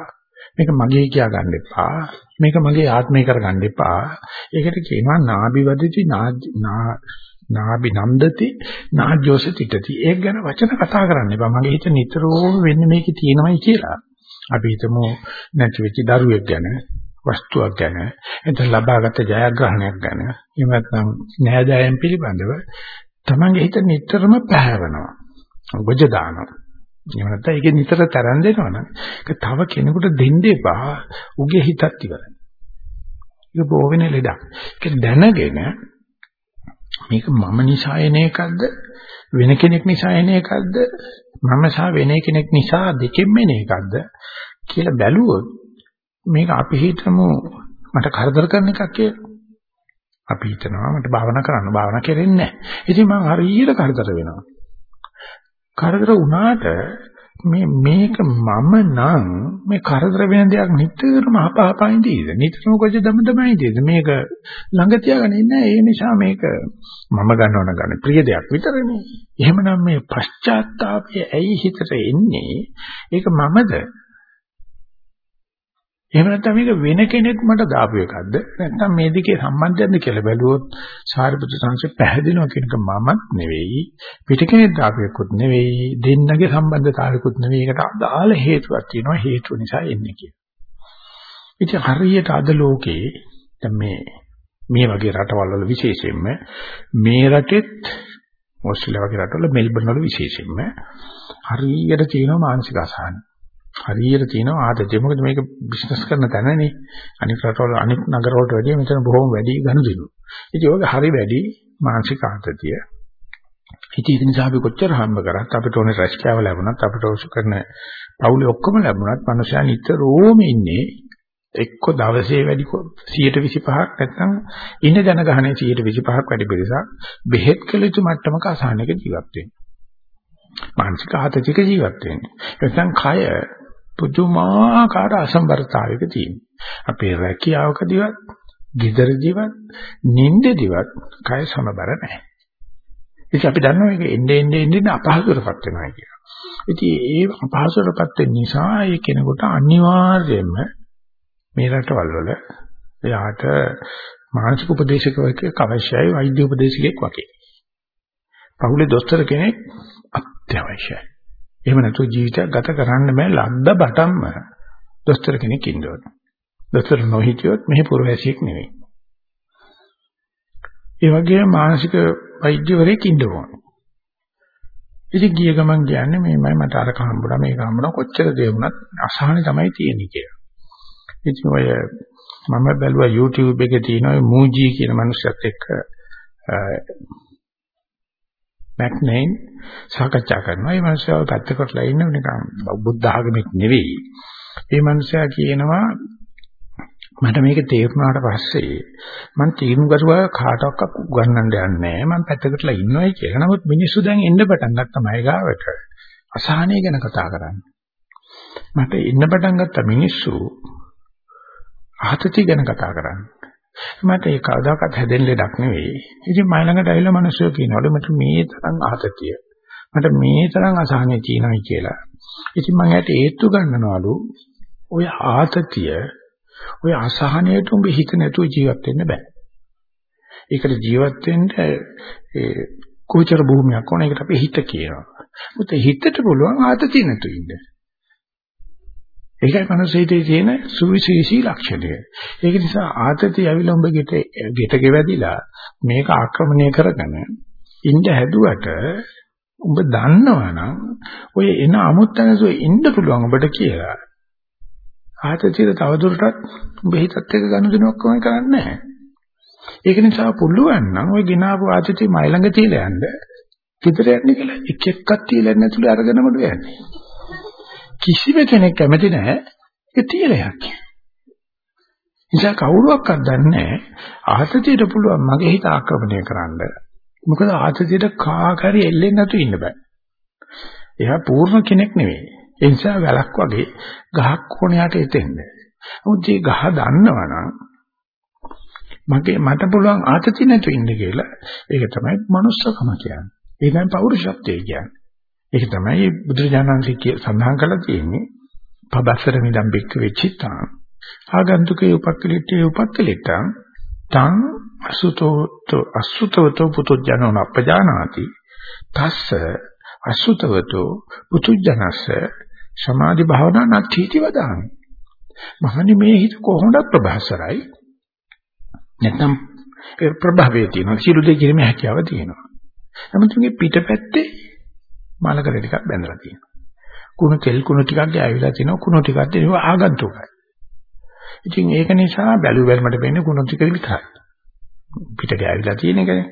මේක මගේ කියා ගන්න එපා මේක මගේ ආත්මය කර ගන්න එපා ඒකට කියනවා නාභිවදිති නාභි නන්දති නාජ්‍යෝස තිටති. ඒක ගැන වචන කතා කරන්න එපා. මගේ හිත නිතරම වෙන්නේ මේකේ තියෙනවයි කියලා. අපි හිතමු නැති වෙච්ච දරුවෙක් ගැන වස්තුවක් ගැන එතන ලබාගත් ජයග්‍රහණයක් ගැන. එහෙම නැත්නම් නෑදෑයන් පිළිබඳව තමන්ගේ හිත නිතරම පැහැරෙනවා. ගොජ දානවා. එහෙම නැත්නම් ඒකේ නිතර තරන් දෙනවනම් ඒක තව කෙනෙකුට දෙන්න එපා. උගේ හිතත් ඉවරයි. ඒක බෝ වෙන ලෙඩක්. ඒක දැනගෙන මේක මම නිසා එන එකක්ද වෙන කෙනෙක් නිසා එන එකක්ද මම සහ වෙන කෙනෙක් නිසා දෙකෙන්ම එන එකක්ද කියලා බැලුවොත් මේක අපි හිතමු මට කරදර කරන එකක් කියලා. අපි හිතනවා මට භාවනා කරන්න භාවනා කරෙන්නේ නැහැ. ඉතින් මම හරියට කරදර වෙනවා. කරදර වුණාට මේ මේක මම නම් මේ කරදර වෙන දෙයක් නිතරම අපහපයින්දීද නිතරම කොච්චර දම දමයිදීද මේක ළඟ තියාගෙන ඉන්නේ ඒ නිසා මේක මම ගන්නවන ගන්න ප්‍රිය දෙයක් විතරනේ. එහෙමනම් මේ පශ්චාත්තාපය ඇයි හිතට එන්නේ? ඒක මමද? එහෙම නැත්නම් මේක වෙන කෙනෙක් මට දාපු එකක්ද? නැත්නම් මේ දෙකේ සම්බන්ධයක්ද කියලා බැලුවොත් සාරිපුත්‍ර සංසය පැහැදිලිව කියනක මමත් නෙවෙයි පිට කෙනෙක් දාපු එකකුත් නෙවෙයි දෙන්නගේ සම්බන්ධතාවයකුත් නෙවෙයි ඒකට අදාළ හේතුවක් තියෙනවා හේතුව නිසා එන්නේ කියලා. ඉතින් හරියට අද ලෝකේ දැන් මේ මේ වගේ රටවල් වල විශේෂයෙන්ම මේ රටෙත් ඕස්ට්‍රේලියාව වගේ රටවල මෙල්බන් වල විශේෂයෙන්ම හරියට තියෙනවා මානසික අසහන. හරියට තියෙනවා ආතතිය. මොකද මේක බිස්නස් කරන තැනනේ. අනිත් රටවල අනිත් නගර වලට වැඩිය මෙතන බොහොම වැඩි ගනුදෙනු. ඉතින් ඒක හරි වැඩි මානසික ආතතිය. ඉතින් ඒ නිසා අපි කොච්චර හම්බ කරත් අපිට ඕනේ රැස්කියාව ලැබුණත් අපිට අවශ්‍ය කරන පවුලේ ඔක්කොම ලැබුණත් මනුස්සයා නිතරම ඉන්නේ එක්ක දවසේ වැඩි 125ක් නැත්නම් ඉන්න ජනගහනයේ 125ක් වැඩි පිරිසක් බෙහෙත් කළ යුතු මට්ටමක අසහනයක ජීවත් වෙනවා. මානසික ආතතියක ජීවත් වෙන්නේ. නැත්නම් කය පුදුමාකාර අසම්බරතාවයක තියෙනවා. අපේ රැකියාවකදීවත්, ගෙදරදීවත්, නිින්දදීවත් කය සමබර නැහැ. ඉතින් අපි දන්නවා මේක එන්නේ එන්නේ එන්නේ අපහසුතාවපත් වෙනවා කියලා. ඉතින් ඒ අපහසුතාවපත් වෙන නිසා ඒ කෙනෙකුට අනිවාර්යයෙන්ම මේ රටවල් වල එයාට මානසික උපදේශකයෙක් අවශ්‍යයි වෛද්‍ය උපදේශකයෙක් වගේ. පහුලේ දොස්තර කෙනෙක් අත්‍යවශ්‍යයි. එහෙම නැතුව ජීවිතයක් ගත කරන්න බෑ ලද්ද බටම්ම දොස්තර කෙනෙක් ඉන්න ඕන. දොස්තර නොහිටියොත් මෙහි පුරවැසියෙක් නෙවෙයි. ඒ වගේම මානසික වෛද්‍යවරයෙක් ඉන්න ඕන. ඉතින් ගිය ගමන් කියන්නේ මේමයි මට අර හම්බුණා මේක හම්බුණා කොච්චර දේ වුණත් අසහනෙ තමයි තියෙන්නේ කියලා. ඉතින් ඔය මම බැලුවා YouTube එකේ තියෙන ඔය මූජී කියන මනුස්සයත් එක්ක මැක්නේන් සාකච්ඡා කරනවා. මේ මනුස්සයා පැත්තකටලා ඉන්න නිකන් බුද්ධ ආගමෙක් නෙවෙයි. මේ මනුස්සයා කියනවා මට මේක තේරුණාට පස්සේ මම තීරුම් ගරුවා කාටවත් උගන්වන්න යන්නේ නැහැ. මම පැත්තකටලා ඉන්නවයි කියලා. නමුත් මිනිස්සු දැන් එන්න පටන් ගත්තා මයි ගාවට. අසහනය ගැන කතා කරන්නේ. මට එන්න පටන් ගත්ත මිනිස්සු ආතති ගැන කතා කරන්නේ. මට ඒ කවදාකවත් හැදෙන්න ලඩක් නෙවෙයි. ඉතින් මයි ළඟට ඇවිල්ලා මිනිස්සු කියනවලු මට මේ තරම් ආතතිය. මට මේ තරම් අසහනය තියෙනයි කියලා. ඉතින් මම ඇට හේතු ගන්නවලු ඔය ආතතිය ඔය අසහනයට උඹ හිත නැතුව ජීවත් වෙන්න බෑ. ඒකට ජීවත් වෙන්න ඒ කුචර භූමියක් ඕන. ඒකට අපි හිත කියනවා. මොකද හිතට පුළුවන් ආතතිය නැතුව ඉන්න. ඒකයි මනසෙහිදී තියෙන සුවිශේෂී ලක්ෂණය. ඒක නිසා ආතතිය ඇවිල්ලා උඹ ගෙට ගෙට ගෙවැදිලා මේක ආක්‍රමණය කරගෙන ඉන්න හැදුවට උඹ දන්නවනම් ඔය එන අමුත්තනසෝ ඉන්න පුළුවන් ඔබට කියලා. ආතතියට තවදුරටත් උඹ හිතත් එක්ක ගනුදෙනුවක් කොහොම කරන්නේ නැහැ. ඒක නිසා පුළුවන් නම් ඔය ගినాපු ආතතිය මයි ළඟ තියලා යන්න. ගෙදර යන්නේ කියලා එක එකක් තියලා නැතුළු අරගෙනම යන්නේ. කිසිම කෙනෙක් කැමති නැහැ ඒක තියලා යන්න. නිසා කවුරුවක්වත් දන්නේ නැහැ ආතතියට පුළුවන් මගේ හිත ආක්‍රමණය කරන්න. මොකද ආතතියට කාකාරි එල්ලෙන්නේ නැතු ඉන්න බෑ. එයා පූර්ණ කෙනෙක් නෙවෙයි. ඒ නිසා වැලක් වගේ ගහක් කොණයට එතෙන්න. නමුත් මේ ගහ දන්නවනම් මගේ මට පුළුවන් ආතති නැතු ඉන්න කියලා ඒක තමයි manussකම කියන්නේ. ඒ තමයි පෞරුෂත්වය කියන්නේ. ඒක තමයි බුදුරජාණන්සේ සඳහන් කරලා තියෙන්නේ. පබස්සර මිදම් බික්ක වෙච්චිතා ආගන්තුකේ උපක්කලිටේ උපක්කලිටං තං. අසුතෝතෝ අසුතවතෝ පුතුජනෝ අපජානාති තස්ස අසුතවතෝ පුතුජනස්ස සමාධි භාවනා නැතිති වදාමි. මහනි මේ හිත කොහොමද ප්‍රභාසරයි නැත්නම් ප්‍රභාවයේ තියෙනවා. සියලු දේ කිරීමේ හැකියාව තියෙනවා. නමුත් මේ පිටපැත්තේ මලකඩ ටිකක් බැඳලා තියෙනවා. කුණු තෙල් කුණු ටිකක් ගෑවිලා තිනවා කුණු ටිකක් දෙනවා ආගන්තුකයි. ඉතින් ඒක නිසා බැලු බැලමට වෙන්නේ කුණු ටික විතරයි. පිට ගෑවිලා තියෙන එකනේ.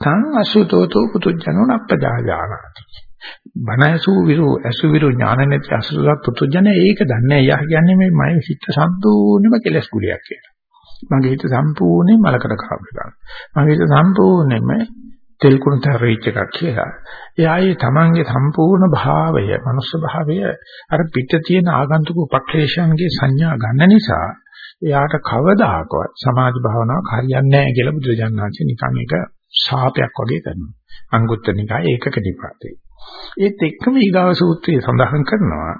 තං අසුතෝතෝ පුතුජනෝ නප්පජායානාති. බණසු විරු අසු විරු ඥාන නැති අසුසත් පුතුජන ඒක දන්නේ යා කියන්නේ මේ මම හිත සම්පූර්ණයෙන්ම කෙලස් කුලියක් කියලා. මගේ හිත සම්පූර්ණයෙන් මලකට කාපු එකක්. මගේ හිත සම්පූර්ණයෙන්ම තෙල් කුණු තරෙච්ච එකක් කියලා. එයායේ තමන්ගේ සම්පූර්ණ භාවය, මනුස්ස භාවය අර පිට තියෙන ආගන්තුක උපක්ලේශයන්ගේ සංඥා ගන්න නිසා එයාට කවදාකවත් සමාධි භාවනාවක් හරියන්නේ නැහැ කියලා බුදුරජාණන් වහන්සේ නිකන් එක ශාපයක් වගේ කරනවා. අංගුත්තර නිකායේ ඒකක නිපාතේ. ඒත් එක්කම ඊගාව සූත්‍රයේ සඳහන් කරනවා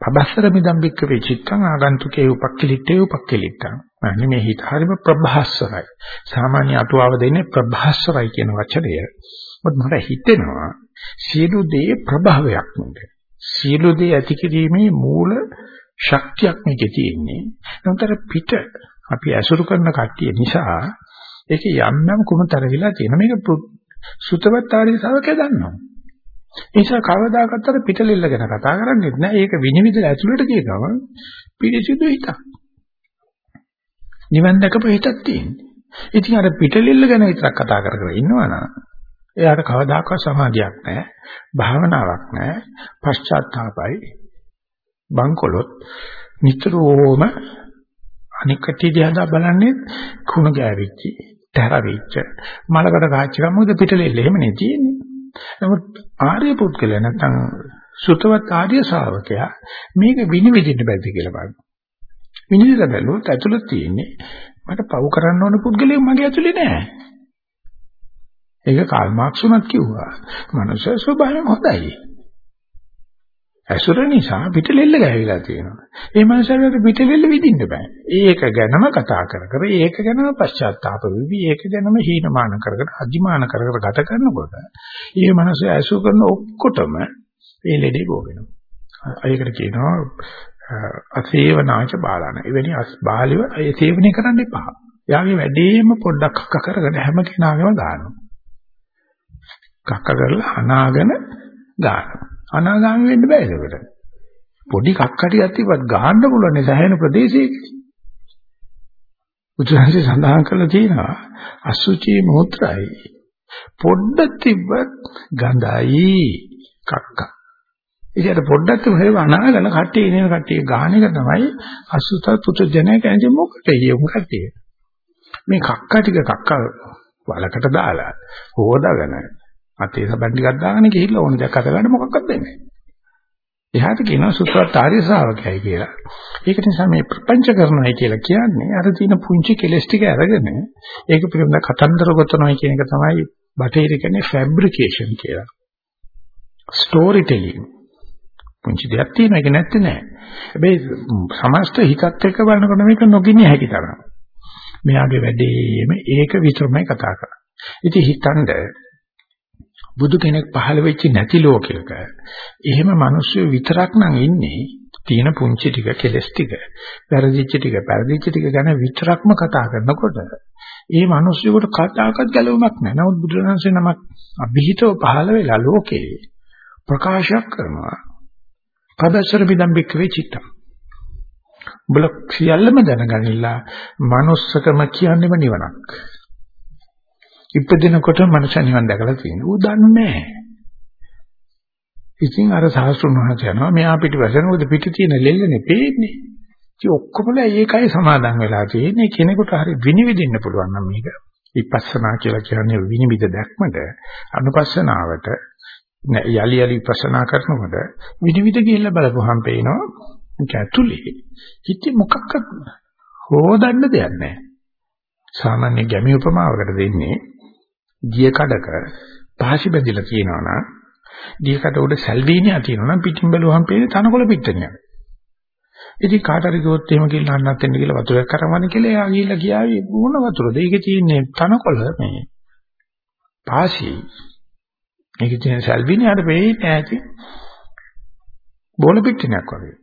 පබස්සර මිදම් බික්ක වේ චිත්තං ආගන්තුකේ උපක්ඛලිටේ උපක්ඛලිටං අනේ මේ හිත හරිම ප්‍රභාස්වරයි සාමාන්‍ය අටුවාව දෙන්නේ ප්‍රභාස්වරයි කියන වචනය මොකද මට හිතෙනවා සියලු දේ ප්‍රභාවයක් නෙද සියලු දේ ඇති කිරීමේ මූල ශක්තියක් මේකේ තියෙන්නේ නතර පිට අපි ඇසුරු කරන කට්ටිය නිසා ඒකේ යම් යම් කුමතර විලා තියෙන මේක සුතවත් ආර්ය ශ්‍රාවකය දන්නවා. ඒ නිසා කවදාකවත් අර පිටලෙල්ල ගැන කතා කරන්නේ නැහැ. ඒක විනිවිද ඇතුළට ගිය ගමන් පිළිසිදු හිතක්. නිවන් දැකපු හිතක් තියෙන්නේ. ඉතින් අර පිටලෙල්ල ගැන විතරක් කතා කර කර ඉන්නවනම් එයාට කවදාකවත් සමාධියක් නැහැ. භාවනාවක් නැහැ. පශ්චාත්තාපයි. බංකොලොත් නිතරම අනික් කටි දිහා බලන්නේ කුණ ගෑවිච්චි, තරවිච්ච, මලකට කාච්ච එක මොකද පිටලෙල්ල එහෙමනේ තියෙන්නේ. නමුත් ආර්ය පුද්ගලයා නැත්නම් සුතවත් ආර්ය ශ්‍රාවකයා මේක විනිවිදින්න බැරිද කියලා බලන්න. විනිවිද බැලුවොත් ඇතුළත තියෙන්නේ මට පව් කරන්න ඕන පුද්ගලයෙක් මගේ ඇතුලේ නෑ. ඒක කාල් මාක්ස් උනත් කිව්වා. මනුෂ්‍ය ස්වභාවයෙන් හොඳයි. ඇසුර නිසා පිටලෙල්ල ගෑවිලා තියෙනවා. ඒ මනුස්සයාට පිටලෙල්ල විදින්න බෑ. ඒක ගැනම කතා කර කර ඒක ගැනම පශ්චාත්තාප වෙවි ඒක ගැනම හීනමාන කර කර අදිමාන කර කර ගත කරනකොට මේ මනුස්සයා ඇසුර කරන ඔක්කොටම ඒ ලෙඩේ ගෝ වෙනවා. ඒකට කියනවා අසේවනාච බාලන. එවැනි බාලිව ඒ සේවනය කරන්න එපා. යාගේ වැඩේම පොඩ්ඩක් අක්ක කරගෙන හැම කෙනාගේම දානවා. කක්ක කරලා අනාගෙන දානවා. අනාගාමී වෙන්න බෑ ඒකට. පොඩි කක්කටියක් තිබ්බත් ගහන්න පුළුවන් සෑහෙන ප්‍රදේශයක. උත්සාහය සඳහන් කරලා තියෙනවා අසුචි මොහොතයි පොඩ්ඩක් තිබ්බත් ගඳයි කක්ක. ඉතින් පොඩ්ඩක් තිබ්බේ අනාගන කට්ටිය ඉන්නේ කට්ටිය ගහන එක තමයි අසුත පුතු ජනක ඇඳි මොකටද යමු කට්ටිය. මේ කක්ක ටික කක්ක වලකට දාලා හොදාගෙන අතේ සබන් ටිකක් දාගෙන ගිහිල්ලා ඕන දෙයක් අත ගන්න මොකක්වත් වෙන්නේ නැහැ. එහාට කියනවා සුත්‍රාත් ආර්ය ශ්‍රාවකයයි කියලා. ඒක නිසා මේ ප්‍රපංච කරනයි කියලා කියන්නේ අර තියෙන පුංචි කෙලස් ටික අරගෙන ඒක පිළිබඳ කතන්දර ගොතනයි කියන එක තමයි බටහිර කියන්නේ ෆැබ්‍රිකේෂන් කියලා. Story telling. පුංචි දෙයක් තියෙනවා ඒක නැත්තේ නෑ. හැබැයි සමස්ත හිතත් එක්ක බලනකොට මේක නොගිනිය හැකි තරම්. මෙයාගේ වැඩේම ඒක විතරමයි කතා කරන්නේ. ඉතින් හිතන්නේ බුදු කෙනෙක් පහළ වෙච්ච නැති ලෝකයක එහෙම මිනිස්සු විතරක් නම් ඉන්නේ තියෙන පුංචි ටික කෙලස් ටික වැරදිච්ච ටික පරිදිච්ච ටික ගැන විතරක්ම කතා කරනකොට ඒ මිනිස්සුන්ට කතාවක්වත් ගැලවමක් නැහැ. නමුත් බුදුරජාණන්සේ නමක් අභිහිතව පහළ වෙලා ලෝකේ ප්‍රකාශයක් කරනවා. පදසර බිදම්බික් වෙචිතම්. බල සියල්ලම දැනගනිලා manussකම කියන්නේම නිවනක්. ඉපදෙනකොට මනුෂ්‍ය නිවන් දැකලා තියෙනවා. ඌ දන්නේ නැහැ. ඉතින් අර සාස්ත්‍රුන් වහන්සේ යනවා මෙහා පිටිපස්සෙන් මොකද පිටි තියෙන ලෙල්ලනේ පේන්නේ. ඉතින් ඔක්කොමල ඒකයි සමාදන් වෙලා තියෙන්නේ කෙනෙකුට හරි විනිවිදින්න පුළුවන් නම් මේක. විපස්සනා කියලා කියන්නේ විනිවිද දැක්මද අනුපස්සනාවට යලි යලි විපස්සනා කරනකොට විනිවිද ගිහිල්ලා බලපුවහම පේනවා ඒක ඇතුලේ හිතේ මොකක්වත් හොදන්න දෙයක් නැහැ. සාමාන්‍ය ගැමි උපමාවකට දෙන්නේ දිය කඩක පහසි බැඳිලා තියෙනවා නම් දිය කඩ උඩ සල්වීනියා තියෙනවා නම් පිටින් බැලුවහම පේන්නේ තනකොළ පිට්ටනියක්. ඉතින් කාට හරි කිව්වොත් එහෙම කියලා අන්නත් වෙන්න කියලා වතුරක් කරවන්න කියලා එයා ගිහිල්ලා කියාවි මොන වතුරද? ඒකේ තියෙන්නේ තනකොළ මේ පාසි. ඒකේ තියෙන සල්වීනියාට වෙන්නේ නැති බෝල පිට්ටනියක් වගේ.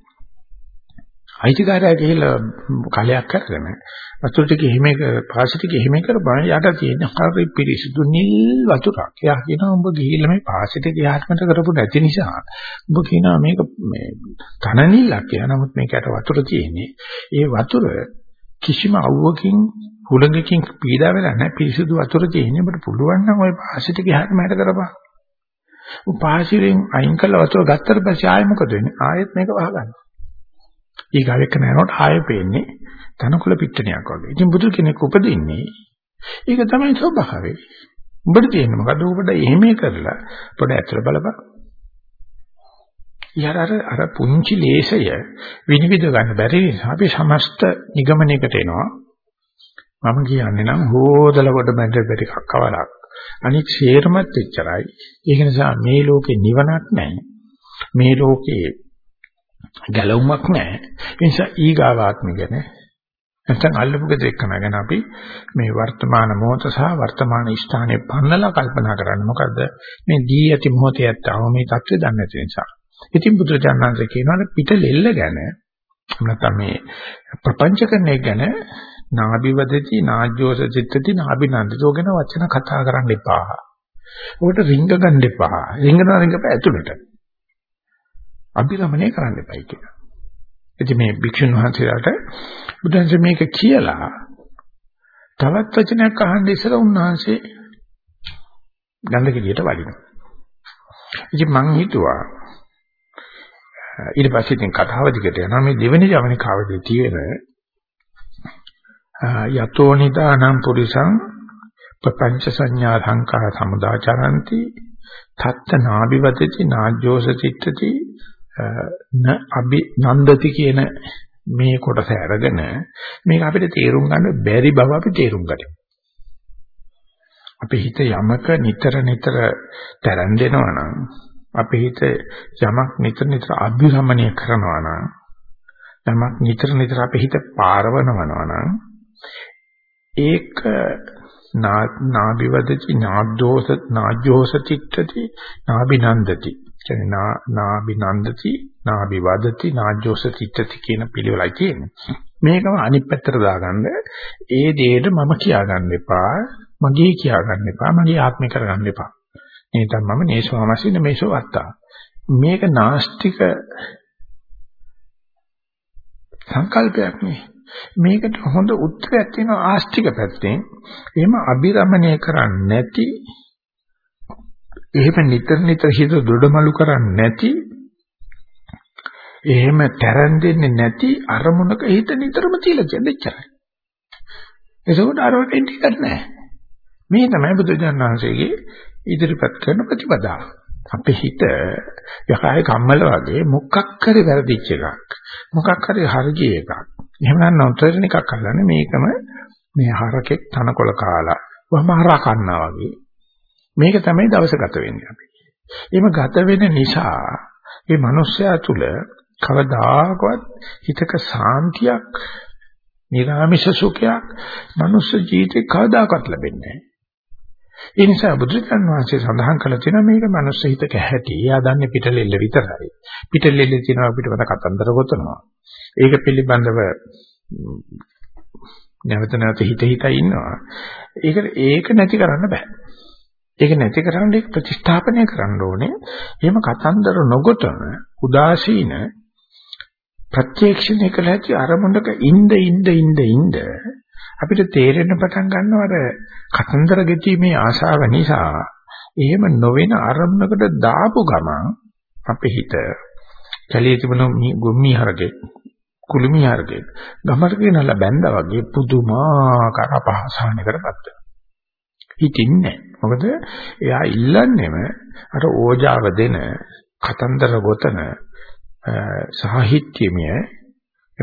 අයිතිකාරයා ගිහිල්ලා කලයක් කරගෙන වතුර ටික එහෙම පාසි ටික එහෙම කරපන් යට තියෙන හරි පිරිසිදු නිල් වතුරක්. එයා කියනවා උඹ ගිහිල්ලා මේ පාසි ටික යහත්මට කරපු නැති නිසා උඹ කියනවා මේක මේ තන නිල්ලක් කියලා. නමුත් මේකට වතුර තියෙන්නේ. ඒ වතුර කිසිම අවුවකින් හුලඟකින් පීඩා වෙලා නැහැ. පිරිසිදු වතුර තියෙන්නේ. ඔබට පුළුවන් නම් ওই පාසි ටික යහත්මට කරපන්. උ පාසියෙන් අයින් කළ වතුර ගත්තට පස්සේ ආයෙ මොකද වෙන්නේ? ආයෙත් මේක වහගන්න. ඊගාව එක්ක නෑනොත් ආයෙ පේන්නේ තනකොළ පිටණයක් වගේ. ඉතින් බුදු කෙනෙක් උපදින්නේ ඒක තමයි ස්වභාවය. උඹට තියෙන්නේ මොකද? උඹට එහෙම කරලා පොඩ ඇතුළ බලපන්. යාර අර අර පුංචි ලේසය විනිවිද ගන්න බැරි නිසා අපි සමස්ත නිගමනයකට එනවා. මම කියන්නේ නම් හොදලා කොට බැඳ බැරි කක්කවලක්. අනිත් ෂේරමත් එච්චරයි. ඒක නිසා මේ ලෝකේ නිවනක් නැහැ. මේ ලෝකේ ගැලවුමක් නැහැ. ඒ නිසා ඊගාවාත්ම ගැන නැත්නම් අල්ලපු ගෙදර එක්කම ගැන අපි මේ වර්තමාන මොහොත සහ වර්තමාන ස්ථානයේ පන්නලා කල්පනා කරන්න. මොකද මේ දී ඇති මොහොතේ ඇත්තව මේ தත්ත්වය දන්නේ නැති නිසා. ඉතින් බුදුරජාණන්සේ කියනවා පිට ලෙල්ල ගැන නැත්නම් මේ ප්‍රපංචකරණය ගැන නාභිවදති නාජ්ජෝස චිත්තති නාභිනන්දති. ඔය ගැන වචන කතා කරන්න එපා. ඔකට රිංග ගන්න එපා. රිංගන රිංගප ඇතුළට. අභිරමණය කරන්න එපයි කියලා. ඉතින් මේ භික්ෂුන් වහන්සේලාට බුදුන්සේ මේක කියලා තවත් වචනයක් අහන්න ඉස්සර උන්වහන්සේ ගන්ධ කිලියට වඩිනවා. ඉතින් මං හිතුවා ඊට පස්සේ ඉතින් කතාව දිගට යනවා මේ දෙවෙනි ජවනිකාවේදී තියෙන යතෝ නිදානම් පුරිසං පపంచ සංඥා සංකාර සමුදාචරಂತಿ තත්ත නාභිවදති නාජ්ජෝස චිත්තති න අභි නන්දති කියන මේ කොටස අරගෙන මේක අපිට තේරුම් ගන්න බැරි බව අපි තේරුම් ගනිමු. අපේ හිත යමක නිතර නිතර තරන් දෙනවා නම් අපේ හිත යමක් නිතර නිතර අභිරමණය කරනවා නම් යමක් නිතර නිතර අපේ හිත පාරවනවා නම් ඒක නාභිවදති නාද්දෝස නාජ්ජෝස චිත්තති නාබිනන්දති කියන්නේ නාබිනන්දති නාබිවදති නාජ්ජෝස චිත්තති කියන පිළිවෙලයි තියෙන්නේ. මේකම අනිත් පැත්තට දාගන්න. ඒ දෙයට මම කියාගන්න එපා මගේ කියාගන්න එපා මගේ ආත්මේ කරගන්න එපා. එතන මම නේසවමසින මේසෝ වත්තා මේක නාස්තික සංකල්පයක් නේ මේකට හොඳ උත්තරයක් තියෙනවා ආස්තික පැත්තෙන්. එහෙම අබිරමණය කරන්නේ නැති එහෙම නිතර නිතර හිත දොඩමලු කරන්නේ නැති එහෙම තරන් දෙන්නේ නැති අරමුණක හිත නිතරම තියලා කියන්නේ එච්චරයි. ඒකෝට අරවට ඉන්නේ නැහැ. මේ තමයි බුදුජානනාංශයේ ඉදිරිපත් කරන ප්‍රතිපදාව. අපේ හිත යකයි කම්මල වගේ මොකක් හරි වැරදිච්ච එකක්. මොකක් හරි හරි එකක්. එහෙම නැත්නම් නොතරින එකක් අල්ලන්නේ මේකම මේ හරකෙක් තනකොළ කාලා වමහරා කන්නා වගේ. මේක තමයි දවස ගත වෙන්නේ අපි. එහෙම ගත වෙන නිසා මේ මිනිස්යා තුල කවදාකවත් හිතක සාන්තියක්, නිරාමිෂ සුඛයක් මනුස්ස ජීවිතේ කවදාකවත් ලැබෙන්නේ නැහැ. ඒ නිසා බුදුරජාණන් වහන්සේ සඳහන් කළ තියෙනවා මේක මනුස්ස හිතක හැටි. එයා දන්නේ පිටලෙල්ල විතරයි. පිටලෙල්ල තියෙනවා අපිට මත කතන්දර ගොතනවා. ඒක පිළිබඳව නැවත නැවත හිත හිත ඉන්නවා. ඒක ඒක නැති කරන්න බෑ. ඒක නැති කරන්න ඒක ප්‍රතිස්ථාපනය කරන්න ඕනේ. එහෙම කතන්දර නොගොතන උදාසීන ප්‍රත්‍යක්ෂණය කළ හැකි අරමුණක ඉඳ ඉඳ ඉඳ ඉඳ අපිට තේරෙන්න පටන් ගන්නවා අර කතන්දර ගෙතීමේ ආශාව නිසා එහෙම නොවන අරමුණකට දාපු ගමන් අපේ හිත කැලේ තිබුණු ගොම්මි හරකේ කුළුමි හරකේ ගමට ගෙනලා බැඳා වගේ පුදුමාකාර අපහසානකටපත් වෙනවා. හිතින්නේ මොකද එයා ඉල්ලන්නේම අර ඕජාව දෙන කතන්දර ගොතන සාහිත්‍යමය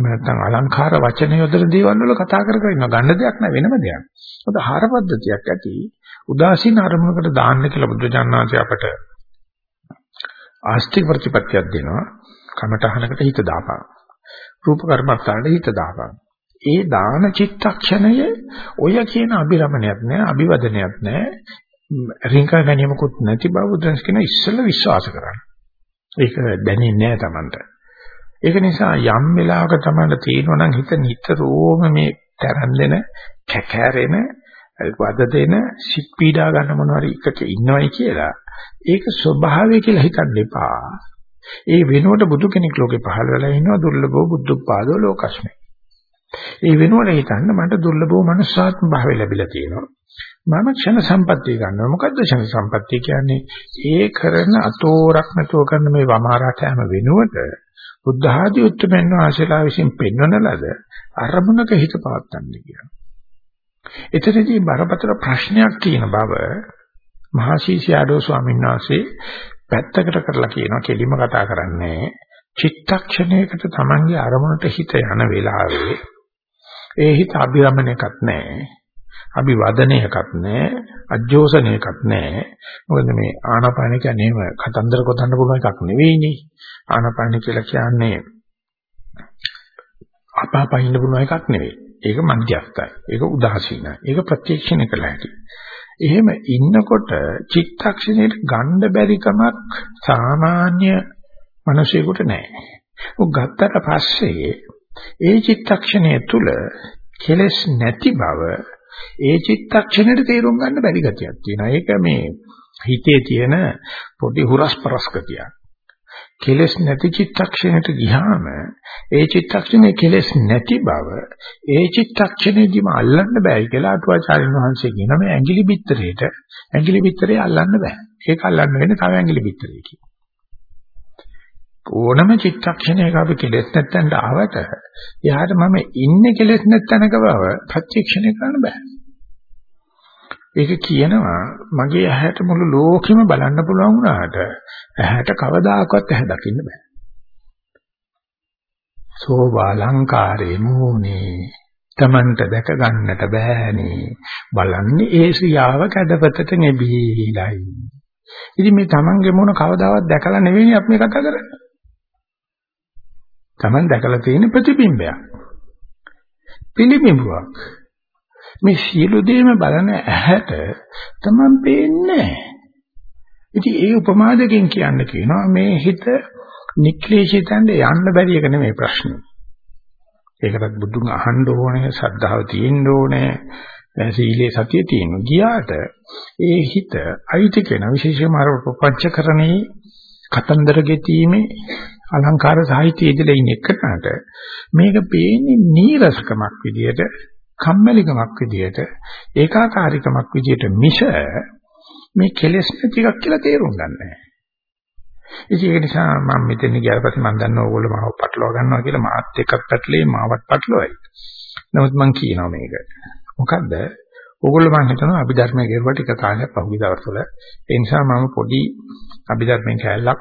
එහෙම නැත්නම් අලංකාර වචන යොදන දේවල් වල කතා කර කර ඉන්න ගන්න දෙයක් නෑ වෙනම දෙයක්. මොකද ආහාර පද්ධතියක් ඇති උදාසීන අරමුණකට දාන්න කියලා බුදුජානනාංශය අපට ආස්තික ප්‍රතිපත්තියක් දෙනවා. කමටහනකට හිත දාපන්. රූප කර්මස්ථානට හිත දාපන්. ඒ දාන චිත්තක්ෂණය ඔය කියන අභිරමණයක් නෑ, අභිවදනයක් නෑ. රින්කා ගැනීමකුත් නැති බව බුදුන්ස් කියන ඉස්සෙල්ල විශ්වාස කරන්න. ඒක දැනෙන්නේ නෑ Tamanට. ඒක නිසා යම් වෙලාවක තමයි තේරෙනවා නම් හිත නිතරම මේ තරන් දෙන කැකෑරෙන වද දෙන සිත් පීඩා ගන්න මොනවාරි එකක ඉන්නවයි කියලා ඒක ස්වභාවය කියලා හිතන්න එපා. ඒ වෙනුවට බුදු කෙනෙක් ලෝකේ පහළ වෙලා ඉන්නවා දුර්ලභව බුද්ධපාදෝ ලෝකස්මේ. ඒ වෙනුවට හිතන්න මට දුර්ලභව මනුස්සාත්ම භාවය ලැබිලා තියෙනවා. මම ක්ෂණ සම්පත්තිය ගන්නවා. මොකද්ද ක්ෂණ සම්පත්තිය කියන්නේ? ඒ කරන අතෝරක් නැතෝ කරන මේ වමාරා කෑම වෙනුවට බුද්ධ ආදී උත්තරමන් වහන්සේලා විසින් පෙන්වන ලද අරමුණක හිත පවත්තන්නේ කියලා. එතනදී බරපතල ප්‍රශ්නයක් තියෙන බව මහසීසියාඩෝ ස්වාමීන් වහන්සේ පැත්තකට කරලා කියනවා කෙලිම කතා කරන්නේ චිත්තක්ෂණයකට Tamange අරමුණට හිත යන වෙලාවේ ඒ හිත අභිරමණයක්වත් නැහැ අභිවදනයක්වත් නැහැ අජෝසනයක්වත් නැහැ මොකද මේ ආනාපාන කියන්නේ එහෙම කතන්දර කොතන්න පුළුවන් එකක් නෙවෙයිනේ ආනාපාන කියලා කියන්නේ අපාපයින්න පුළුවන් එකක් නෙවෙයි ඒක මධ්‍යස්ථයි ඒක උදාසීනයි ඒක ප්‍රත්‍යක්ෂණය කළ හැකියි එහෙම ඉන්නකොට චිත්තක්ෂණයට ගන්න බැරි කමක් සාමාන්‍ය මිනිසෙකුට නැහැ. ඔක් ගත්තට පස්සේ ඒ චිත්තක්ෂණය තුල කෙලස් නැති බව ඒ චිත්තක්ෂණයට තේරුම් ගන්න බැරි ගතියක් තියෙනවා. ඒක මේ හිතේ තියෙන පොඩි හුරස්පරස් ගතියක්. කෙලස් නැති චිත්තක්ෂණයට ගියාම ඒ චිත්තක්ෂණේ කෙලස් නැති බව ඒ චිත්තක්ෂණේදීම අල්ලන්න බෑ කියලා අටුවාචාර්යන් වහන්සේ කියන මේ ඇඟිලි බිත්තරේට ඇඟිලි බිත්තරේ අල්ලන්න බෑ. ඒක අල්ලන්න වෙන්නේ තව ඇඟිලි බිත්තරේකින්. ඕනම චිත්තක්ෂණයක අපි කෙලස් නැත්තන්ට ආවට එයාට මම ඉන්නේ කෙලස් නැත්තනක බව ප්‍රත්‍යක්ෂණය කරන්න බෑ. ඒක කියනවා මගේ ඇහැට මුළු ලෝකෙම බලන්න පුළුවන් වුණාට ඇහැට කවදාකවත් ඇහැ දකින්න බෑ. සෝබාලංකාරේ මූනේ තමන්ට දැක ගන්නට බෑනේ බලන්නේ ඒ ශ්‍රියාව කැඩපතට නෙබීලයි. ඉතින් මේ තමන්ගේ මොන කවදාවත් දැකලා නෙවෙයි අපි මේ කතා කරන්නේ. තමන් දැකලා තියෙන ප්‍රතිබිම්බයක්. පිළිබිඹුවක්. මේ සියලු දේම බලන ඇහැට තමන් පේන්නේ ඉතින් ඒ උපමාදකින් කියන්න කියනවා මේ හිත නික්ලේශිතෙන්ද යන්න බැරි එක නෙමෙයි ප්‍රශ්නේ. ඒකටත් බුදුන් අහන්න ඕනේ, ශ්‍රද්ධාව තියෙන්න ඕනේ, සීලේ සතිය තියෙන්න. ගියාට ඒ හිත අයිති කෙන විශේෂයෙන්ම අර ප්‍රපංචකරණේ කතන්දර ගෙතීමේ අලංකාර සාහිත්‍යයේ ඉඳලා ඉන්න එකනට මේක පේන්නේ නීරසකමක් විදියට කම්මැලිකමක් විදියට ඒකාකාරීකමක් විදියට මිස මේ කෙලෙස් නැති එකක් කියලා තේරුම් ගන්න නැහැ. ඒක නිසා මම මෙතන ගියාට පස්සේ මම දන්නවා ඕගොල්ලෝ මාව පටලවා ගන්නවා කියලා මාත් එක්කත් පැටලේ මාවත් පටලවයි. නමුත් මම කියනවා මේක. මොකද්ද? ඕගොල්ලෝ මම හිතනවා අභිධර්මයේ ගෙරුවා ටික කාලයක් පහුගිය දවස්වල. ඒ නිසා මම පොඩි අභිධර්මයෙන් කැලලක්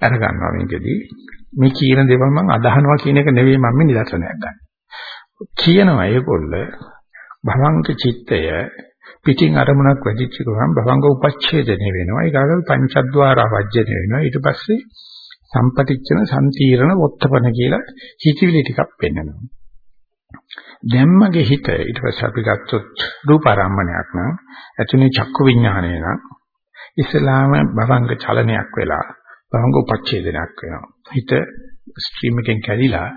අර ගන්නවා මේකෙදී. මේ කියන දේවල් මම අදහනවා කියන එක නෙවෙයි මම නිදර්ශනයක් ගන්න. කියනවා ඒගොල්ල භවංක චිත්තය පිටින් අරමුණක් වැඩිච්ච ගමන් භවංග උපච්ඡේදනය වෙනවා. ඊගාගල් පංචද්වාර වජ්ජනය වෙනවා. ඊට පස්සේ සම්පටිච්චන සම්තීරණ වොත්තපන කියලා හිතවිලි ටිකක් පෙන්වනවා දැම්මගේ හිත ඊට පස්සේ අපි ගත්තොත් රූපාරම්මණයක් නම් ඇතුලේ චක්කු විඥානය නම් ඉස්ලාම භවංග චලනයක් වෙලා භවංග උපච්ඡේදනයක් වෙනවා. හිත ස්ට්‍රීම් එකෙන් කැඩිලා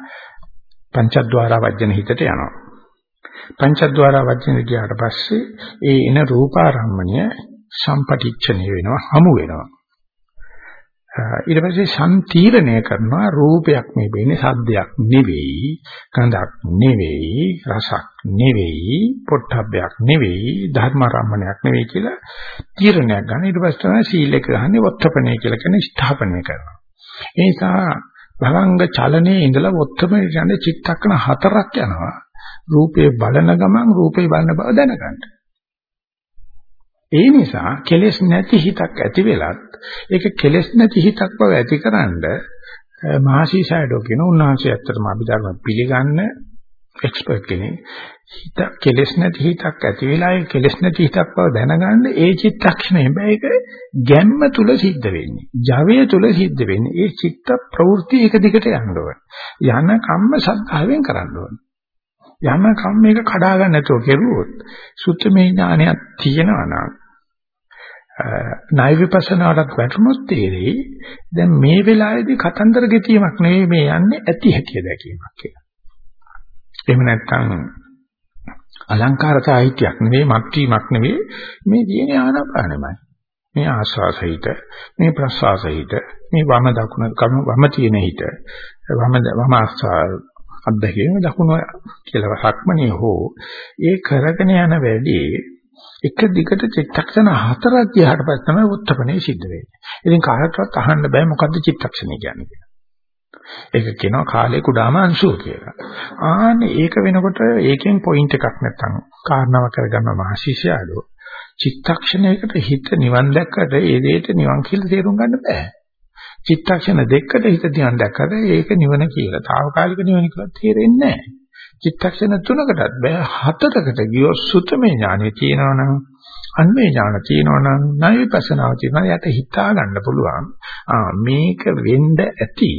පංචද්වාර වජ්ජන හිතට යනවා. පංචද්වාර වජ්ජන ගියාට පස්සේ ඒ එන රූපාරම්මණය සම්පටිච්ඡනය වෙනවා, හමු වෙනවා. ඊට පස්සේ සම්තිරණය කරනවා රූපයක් මේ වෙන්නේ සද්දයක් නෙවෙයි, ගඳක් නෙවෙයි, රසක් නෙවෙයි, පොට්ටබ්බයක් නෙවෙයි, ධර්මාරම්මණයක් නෙවෙයි කියලා තීරණයක් ගන්න. ඊට පස්සේ තමයි සීලක ගහන්නේ වත්තපණය කියලා කියන ස්ථාපනය කරනවා. ඒ නිසා භවංග චලනයේ ඉඳලා ඔත්තම යන චිත්තක්කන හතරක් යනවා. රූපේ බලන ගමන් රූපේ බලන බව දැනගන්න. ඒ නිසා කෙලෙස් නැති හිතක් ඇති වෙලත් ඒක කෙලෙස් නැති හිතක් බව ඇතිකරනද මහසීසයඩෝ කියන උන්වහන්සේ ඇත්තටම අභිධර්ම පිළිගන්න එක්ස්පර්ට් කෙනෙක්. හිත කෙලෙස් නැති හිතක් ඇති වෙලා ඒ කෙලෙස් නැති හිතක් බව දැනගන්න ඒ චිත්තක්ෂණය හැබැයි ඒක ගැම්ම තුල සිද්ධ වෙන්නේ. ජවය තුල සිද්ධ වෙන්නේ. ඒ චිත්ත ප්‍රවෘත්ති එක දිගට යන්න ඕන. යන කම්ම සද්ධාවෙන් කරන්න ඕන. යන කම් මේක කඩා ගන්න නැතුව කෙරුවොත් සුත්තමේ ඥානයක් තියෙනවා නම් ණය විපස්සනාවට වැටුනොත් තේරෙයි දැන් මේ වෙලාවේදී කතන්දර ගෙතීමක් නෙවෙයි මේ යන්නේ ඇති හැටිය දැකීමක් කියලා. එහෙම නැත්නම් අලංකාර සාහිත්‍යයක් නෙවෙයි මත්වීමක් නෙවෙයි මේ තියෙන ආනාපානෙමයි. මේ ආස්වාසහිත මේ ප්‍රස්වාසහිත මේ වම දකුණ වම තියෙන හිත වම වම අද්දකේ දකුණ කියලා සක්මණේ හෝ ඒ කරගෙන යන වැඩි එක දිගට චිත්තක්ෂණ හතරක් ගියාට පස්සේ තමයි උත්තරපණේ සිද්ධ වෙන්නේ. ඉතින් කාටවත් අහන්න බෑ මොකද්ද චිත්තක්ෂණය කියන්නේ කියලා. ඒක කියනවා කාලේ කුඩාම අංශුව කියලා. ආන්නේ ඒක වෙනකොට ඒකෙන් පොයින්ට් එකක් නැත්තම් කාරණාව කරගන්න මහශිෂ්‍යයලෝ චිත්තක්ෂණයකට හිත නිවන් දැක්කට ඒ දෙයට නිවන් කියලා තේරුම් ගන්න බෑ. චිත්තක්ෂණ දෙකකට හිත නිවන් දැක්කට ඒක නිවන කියලා. తాවකාලික නිවන කියලා තේරෙන්නේ නැහැ. චිත්තක්ෂණ තුනකටත් බෑ හතරකට ගියොත් සුතමේ ඥානෙ තියෙනවනම් අන්වේ ඥාන තියෙනවනම් ණය විපස්සනාව තියෙනවා යට හිතා ගන්න පුළුවන්. ආ මේක වෙන්න ඇති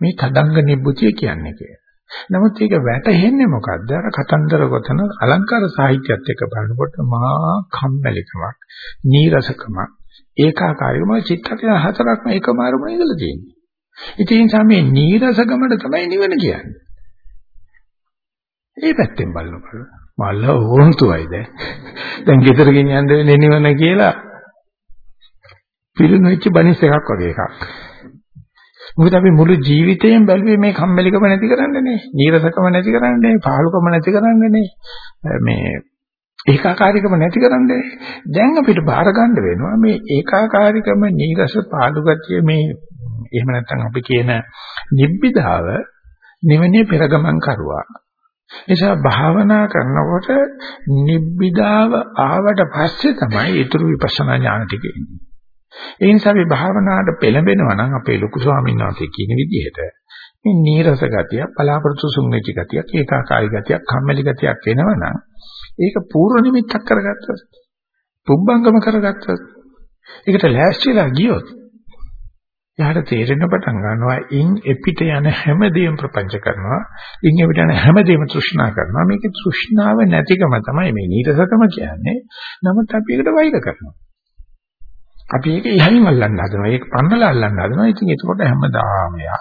මේ තදංග නිබ්බුතිය කියන්නේ කියලා. නමුත් ඒක වැටහෙන්නේ මොකද්ද? අර කතන්දර ගොතන අලංකාර සාහිත්‍යයත් එක්ක බලනකොට මහා කම්මැලිකමක්, නීරසකමක්, ඒකාකාරීකම චිත්තකය හතරක්ම එකම අරමුණ ඉඳලා තියෙන්නේ. ඉතින් ඒ නිසා මේ නීරසකමට තමයි නිවන කියන්නේ. ඒ පැත්තෙන් බලනකොට මල්ල ඕන්තුවයි දැන්. දැන් ගෙදර ගෙනියන්න වෙන්නේ නිවන කියලා පිළිනොච්ච බනිස් එකක් වගේ එකක්. මොකද අපි මුළු ජීවිතේම බැලුවේ මේ කම්මැලිකම නැති කරන්නනේ, නීරසකම නැති කරන්නනේ, පහළුකම නැති කරන්නනේ. මේ ඒකාකාරීකම නැති කරන්නේ. දැන් අපිට බාර ගන්න වෙනවා මේ ඒකාකාරීකම, නීරස, පාළු ගතිය මේ එහෙම නැත්නම් අපි කියන නිබ්බිදාව නිවනේ පෙරගමන් කරුවා. නිසා භාවනා කරනකොට නිබ්බිදාව ආවට පස්සේ තමයි ඊතුරු විපස්සනා ඥාන ටික එන්නේ. ඒ නිසා අපි භාවනාවට පෙළඹෙනවා නම් අපේ ලොකු ස්වාමීන් වහන්සේ කියන විදිහට මේ නීරස ගතිය, බලාපොරොත්තු සුන්වෙච්ච ගතියක්, ඒකාකාරී ගතියක්, කම්මැලි ගතියක් වෙනවනම් ඒක පූර්ව නිමිත්තක් කරගත්තොත්, පුබ්බංගම කරගත්තොත්, ඒකට ලෑස්තිලා ගියොත් එයාට තේරෙන්න පටන් ගන්නවා ඉන් එපිට යන හැමදේම ප්‍රපංච කරනවා ඉන් එපිට යන හැමදේම තෘෂ්ණා කරනවා. මේකේ තෘෂ්ණාව නැතිකම තමයි මේ නීරසකම කියන්නේ. නමුත් අපි ඒකට වෛර කරනවා. අපි ඒක ඉහළින් අල්ලන්න හදනවා. ඒක පන්නලා අල්ලන්න හදනවා. ඉතින් ඒකකොට හැමදාම යා.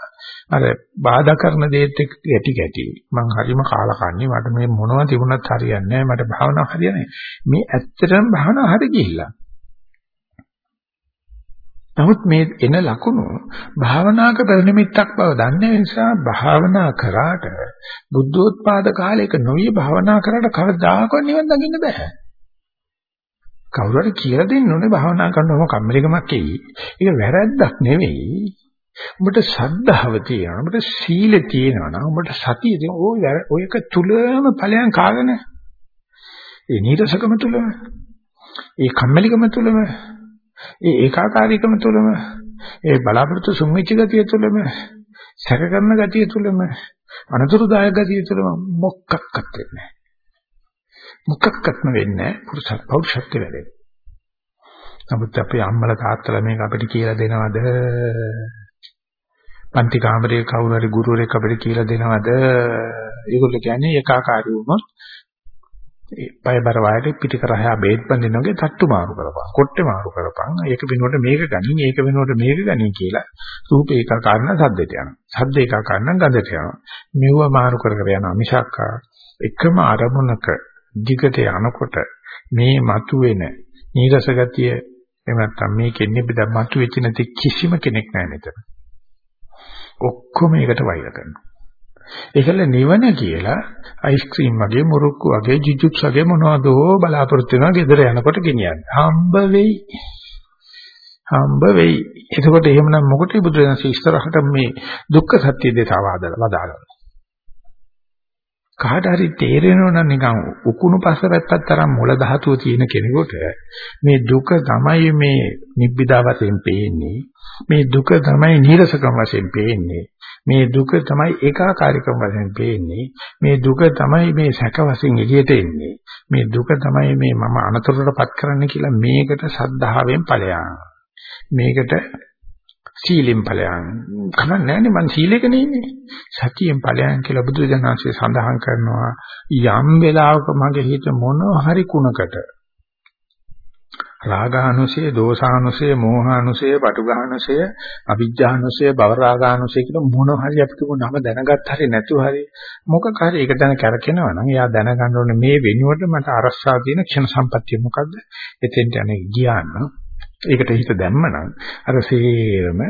අර බාධා කරන දේත් එක්ක ගැටි ගැටි මං හරිම කාලකන්ණි මට මේ මොනවද තිබුණත් හරියන්නේ නැහැ. මට භාවනාව හරියන්නේ මේ ඇත්තටම භාවනාව හරි ගිහිල්ලා. නමුත් මේ එන ලකුණු භාවනාක පරිනිමිත්තක් බව දන්නේ නිසා භාවනා කරාට බුද්ධෝත්පාද කාලයක නොවිය භාවනා කරාට කවදාකවත් නිවන් දකින්න බෑ. කවුරු හරි කියලා දෙන්න ඕනේ භාවනා කරනවම කම්මැලිකමක් එයි. ඒක වැරද්දක් නෙවෙයි. උඹට ශ්‍රද්ධාව තියෙනවා. උඹට සීලය තියෙනවා නම් උඹට සතිය තියෙනවා. ඔය ඔයක තුලම ඵලයන් කාගෙන. ඒ නීරසකම තුලම. ඒ කම්මැලිකම තුලම ඒ ඒකාකාරීකම තුළම ඒ බලාපොරොත්තු සුන්විච්ච ගතිය තුළම සැක කරන ගතිය තුළම අනතුරුදායක ගතිය තුළම මොකක්වත් වෙන්නේ නැහැ. මොකක්වත්ම වෙන්නේ නැහැ පුරුෂ පෞරුෂත්ව වැඩේ. නමුත් අපේ අම්මලා තාත්තලා මේක අපිට කියලා දෙනවද? පන්ති කාමරයේ කවුරු හරි ගුරුවරයෙක් අපිට කියලා දෙනවද? ඒගොල්ලෝ කියන්නේ ඒකාකාරී වුණොත් ඒ පයබර වයරේ පිටිකරහා බේත් බඳිනෝගේ තට්ටු මාරු කරපන් කොට්ටේ මාරු කරපන් ඒක වෙනුවට මේක ගනින් ඒක වෙනුවට මේක ගනින් කියලා රූප ඒක කාරණා සද්දයට යනවා සද්ද ඒක කාරණා ගඳට යනවා මෙව මාරු කර කර යනවා මිසක් එකම අරමුණක දිගට යනකොට මේ මතුවෙන නීරස ගතිය එහෙම නැත්නම් මේ කෙන්නේ බද මතුවෙච්ච නැති කිසිම කෙනෙක් නැහැ මෙතන ඔක්කොම ඒකට වෛර කරනවා ඒකල නිවන කියලා අයිස්ක්‍රීම් වගේ මුරුක්කු වගේ ජුජුක්ස් වගේ මොනවදෝ බලාපොරොත්තු වෙනවා ගෙදර යනකොට ගෙනියන්න. හම්බ වෙයි. හම්බ වෙයි. එතකොට එහෙමනම් මොකටද බුදුරජාණන් ඉස්සරහට මේ දුක්ඛ සත්‍ය දේශාව වදාළා. කාට හරි තේරෙනව නම් නිකන් උකුණු පස්ස පැත්තක් තරම් මොළ ධාතුව තියෙන කෙනෙකුට මේ දුක තමයි මේ නිබ්බිදා වශයෙන් පේන්නේ. මේ දුක තමයි නීරසකම් වශයෙන් පේන්නේ. මේ දුක තමයි ඒකාකාරීකම් වශයෙන් පේන්නේ. මේ දුක තමයි මේ සැක වශයෙන් එළියට එන්නේ. මේ දුක තමයි මේ මම අනතුරටපත් කරන්න කියලා මේකට සද්ධාවෙන් ඵලයන් මේකට සීලෙන් ඵලයන්. කමක් නැහැනේ මං සීලෙක නෙන්නේ සතියෙන් ඵලයන් කියලා බුදුජානන්සේ සඳහන් කරනවා. යම් වෙලාවක මගේ හිත මොන හරි කුණකට රාගානුසය, දෝසානුසය, මෝහානුසය, පටුගානුසය, අවිජ්ජානුසය, භවරාගානුසය කියලා මොන හරි අපිට නම දැනගත් හරි නැතුව හරි මොකක් හරි ඒක දැන කරකිනවා නම් එයා දැනගන්න ඕනේ මේ වෙනුවට මට අරස්සා තියෙන ක්ෂණ සම්පත්තිය මොකද්ද? එතෙන්ට යන්නේ ගියානම් ඒකට හිත දැම්මනම් අර සේරම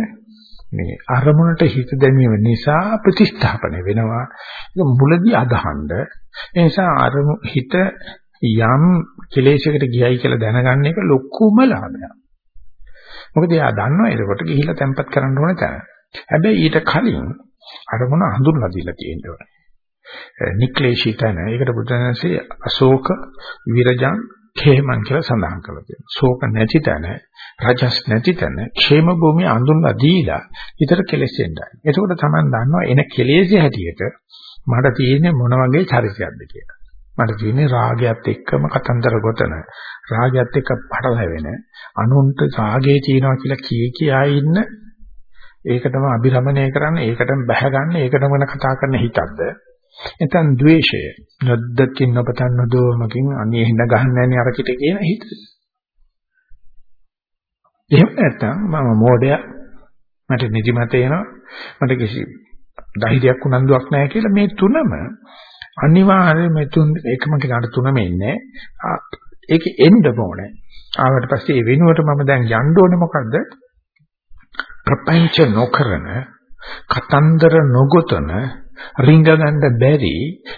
මේ අරමුණට හිත දැමීම නිසා ප්‍රතිස්ථාපනය වෙනවා. ඒක මුලදී අදහන්න. ඒ නිසා අරමු හිත යම් කෙලෙසයකට ගියයි කියලා දැනගන්න එක ලොකුම ලාභයක්. මොකද එයා දන්නවා ඒකට ගිහිල්ලා තැම්පත් කරන්න ඕන තැන. හැබැයි ඊට කලින් අරමුණ හඳුන්ලා දීලා තියෙනවා. නික්ලේශී තැන. ඒකට බුදුන්සේ අශෝක විරජං ඛේමං කියලා සඳහන් කරලා තියෙනවා. ශෝක නැති තැන, රජස් නැති තැන, ඛේම භූමිය අඳුන්ලා දීලා ඊතර කෙලෙසෙන්නයි. එතකොට තමයි දන්නවා එන කෙලෙසේ හැටියට මට තියෙන්නේ මොන වගේ චරිතයක්ද කියලා. මට තියෙන්නේ රාගයත් එක්කම කතන්දර ගොතන රාගයත් එක්ක පටලැවෙන අනුන්ට රාගේ තියෙනවා කියලා කී කියා ඉන්න ඒකටම අභිරමණය කරන්න ඒකටම බැහැ ගන්න ඒකටම වෙන කතා කරන හිතක්ද එතන ද්වේෂය නොදකින් නොපතන් නොදෝමකින් අනේ හිඳ ගහන්න නැන්නේ අරකිට කියන හිත එහෙම නැත්නම් මම මෝඩයා මට නිදිමත එනවා මට කිසි ධෛර්යයක් උනන්දුවක් නැහැ කියලා මේ තුනම අනිවාර්යයෙන් මේ තුන් එකම කෙනාට තුනම ඉන්නේ. ඒක එන්න ඕනේ. ආවට පස්සේ ඒ වෙනුවට මම දැන් යන්න ඕනේ මොකද්ද? ප්‍රපංච නොකරන, කතන්දර නොගොතන, රිංග ගන්න බැරි,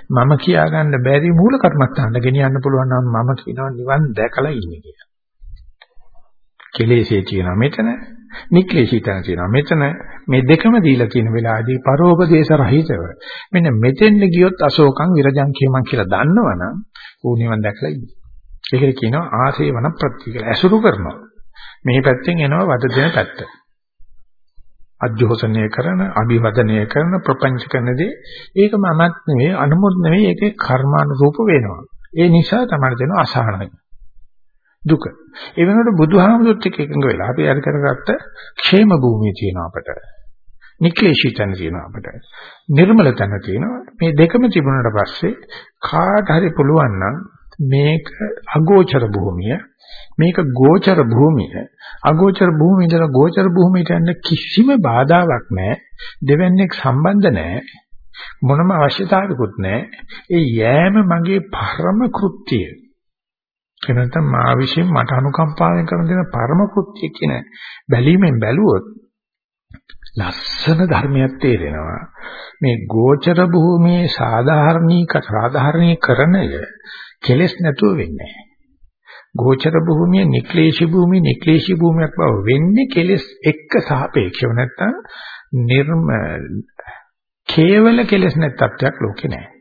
මම කියා ගන්න බැරි මූල කර්මස්ථානට ගෙනියන්න පුළුවන් නම් මම කියනවා නිවන් දැකලා ඉන්නේ කියලා. කෙලෙසේ තියෙනවා මෙතන, නික්ලේශී තන තියෙනවා මෙතන. මේ දෙකම දීලා තියෙන වෙලාවේදී පරෝපදේශ රහිතව මෙන්න මෙතෙන්ද ගියොත් අශෝකං විරජං කියමන් කියලා දන්නවනම් ඌ නිවන් දැකලා ඉන්නේ. ඒකට කියනවා ආසේවන ප්‍රති කියලා. ඇසුරු කරනවා. මේ පැත්තෙන් එනවා වද දෙන පැත්ත. අධ්‍යෝසනය කරන, අභිවදනය කරන, ප්‍රපංච කරනදී ඒක මමත් නෙවෙයි, අනුමුත් නෙවෙයි, ඒකේ කර්මානුරූප වෙනවා. ඒ නිසා තමයි දෙන අසහනයි. දුක. ඒ වෙනකොට බුදුහාමුදුරුත් එක්ක එකඟ වෙලා අපි අර කරගත්ත ക്ഷേම භූමිය තියෙනවා අපට. නික්ලේශී තැන තියෙනවා අපට. නිර්මල තැන තියෙනවා. මේ දෙකම තිබුණාට පස්සේ කාට හරි පුළුවන් නම් මේක අගෝචර භූමිය මේක ගෝචර භූමිය. අගෝචර භූමිය ඉඳලා ගෝචර භූමියට යන්න කිසිම බාධාවක් නැහැ. දෙවන්නේක් සම්බන්ධ නැහැ. මොනම අවශ්‍යතාවයකුත් නැහැ. ඒ යෑම මගේ පරම කෘත්‍යය. එනතම මා විශ්ෙන් මට අනුකම්පාවෙන් කරන දෙන පරම කෘත්‍ය කියන බැලීමෙන් බැලුවොත් ලස්සන ධර්මයක් තේරෙනවා. මේ ගෝචර භූමියේ සාධාරණීක සාධාරණීකරණය කෙලස් නැතුව වෙන්නේ නැහැ. ගෝචර භූමිය, නික්ලේශී භූමිය, නික්ලේශී භූමියක් බව වෙන්නේ කෙලස් එක්ක සාපේක්ෂව නැත්තම් නිර්ම කේවල කෙලස් නැත්තත්වයක් ලෝකේ නැහැ.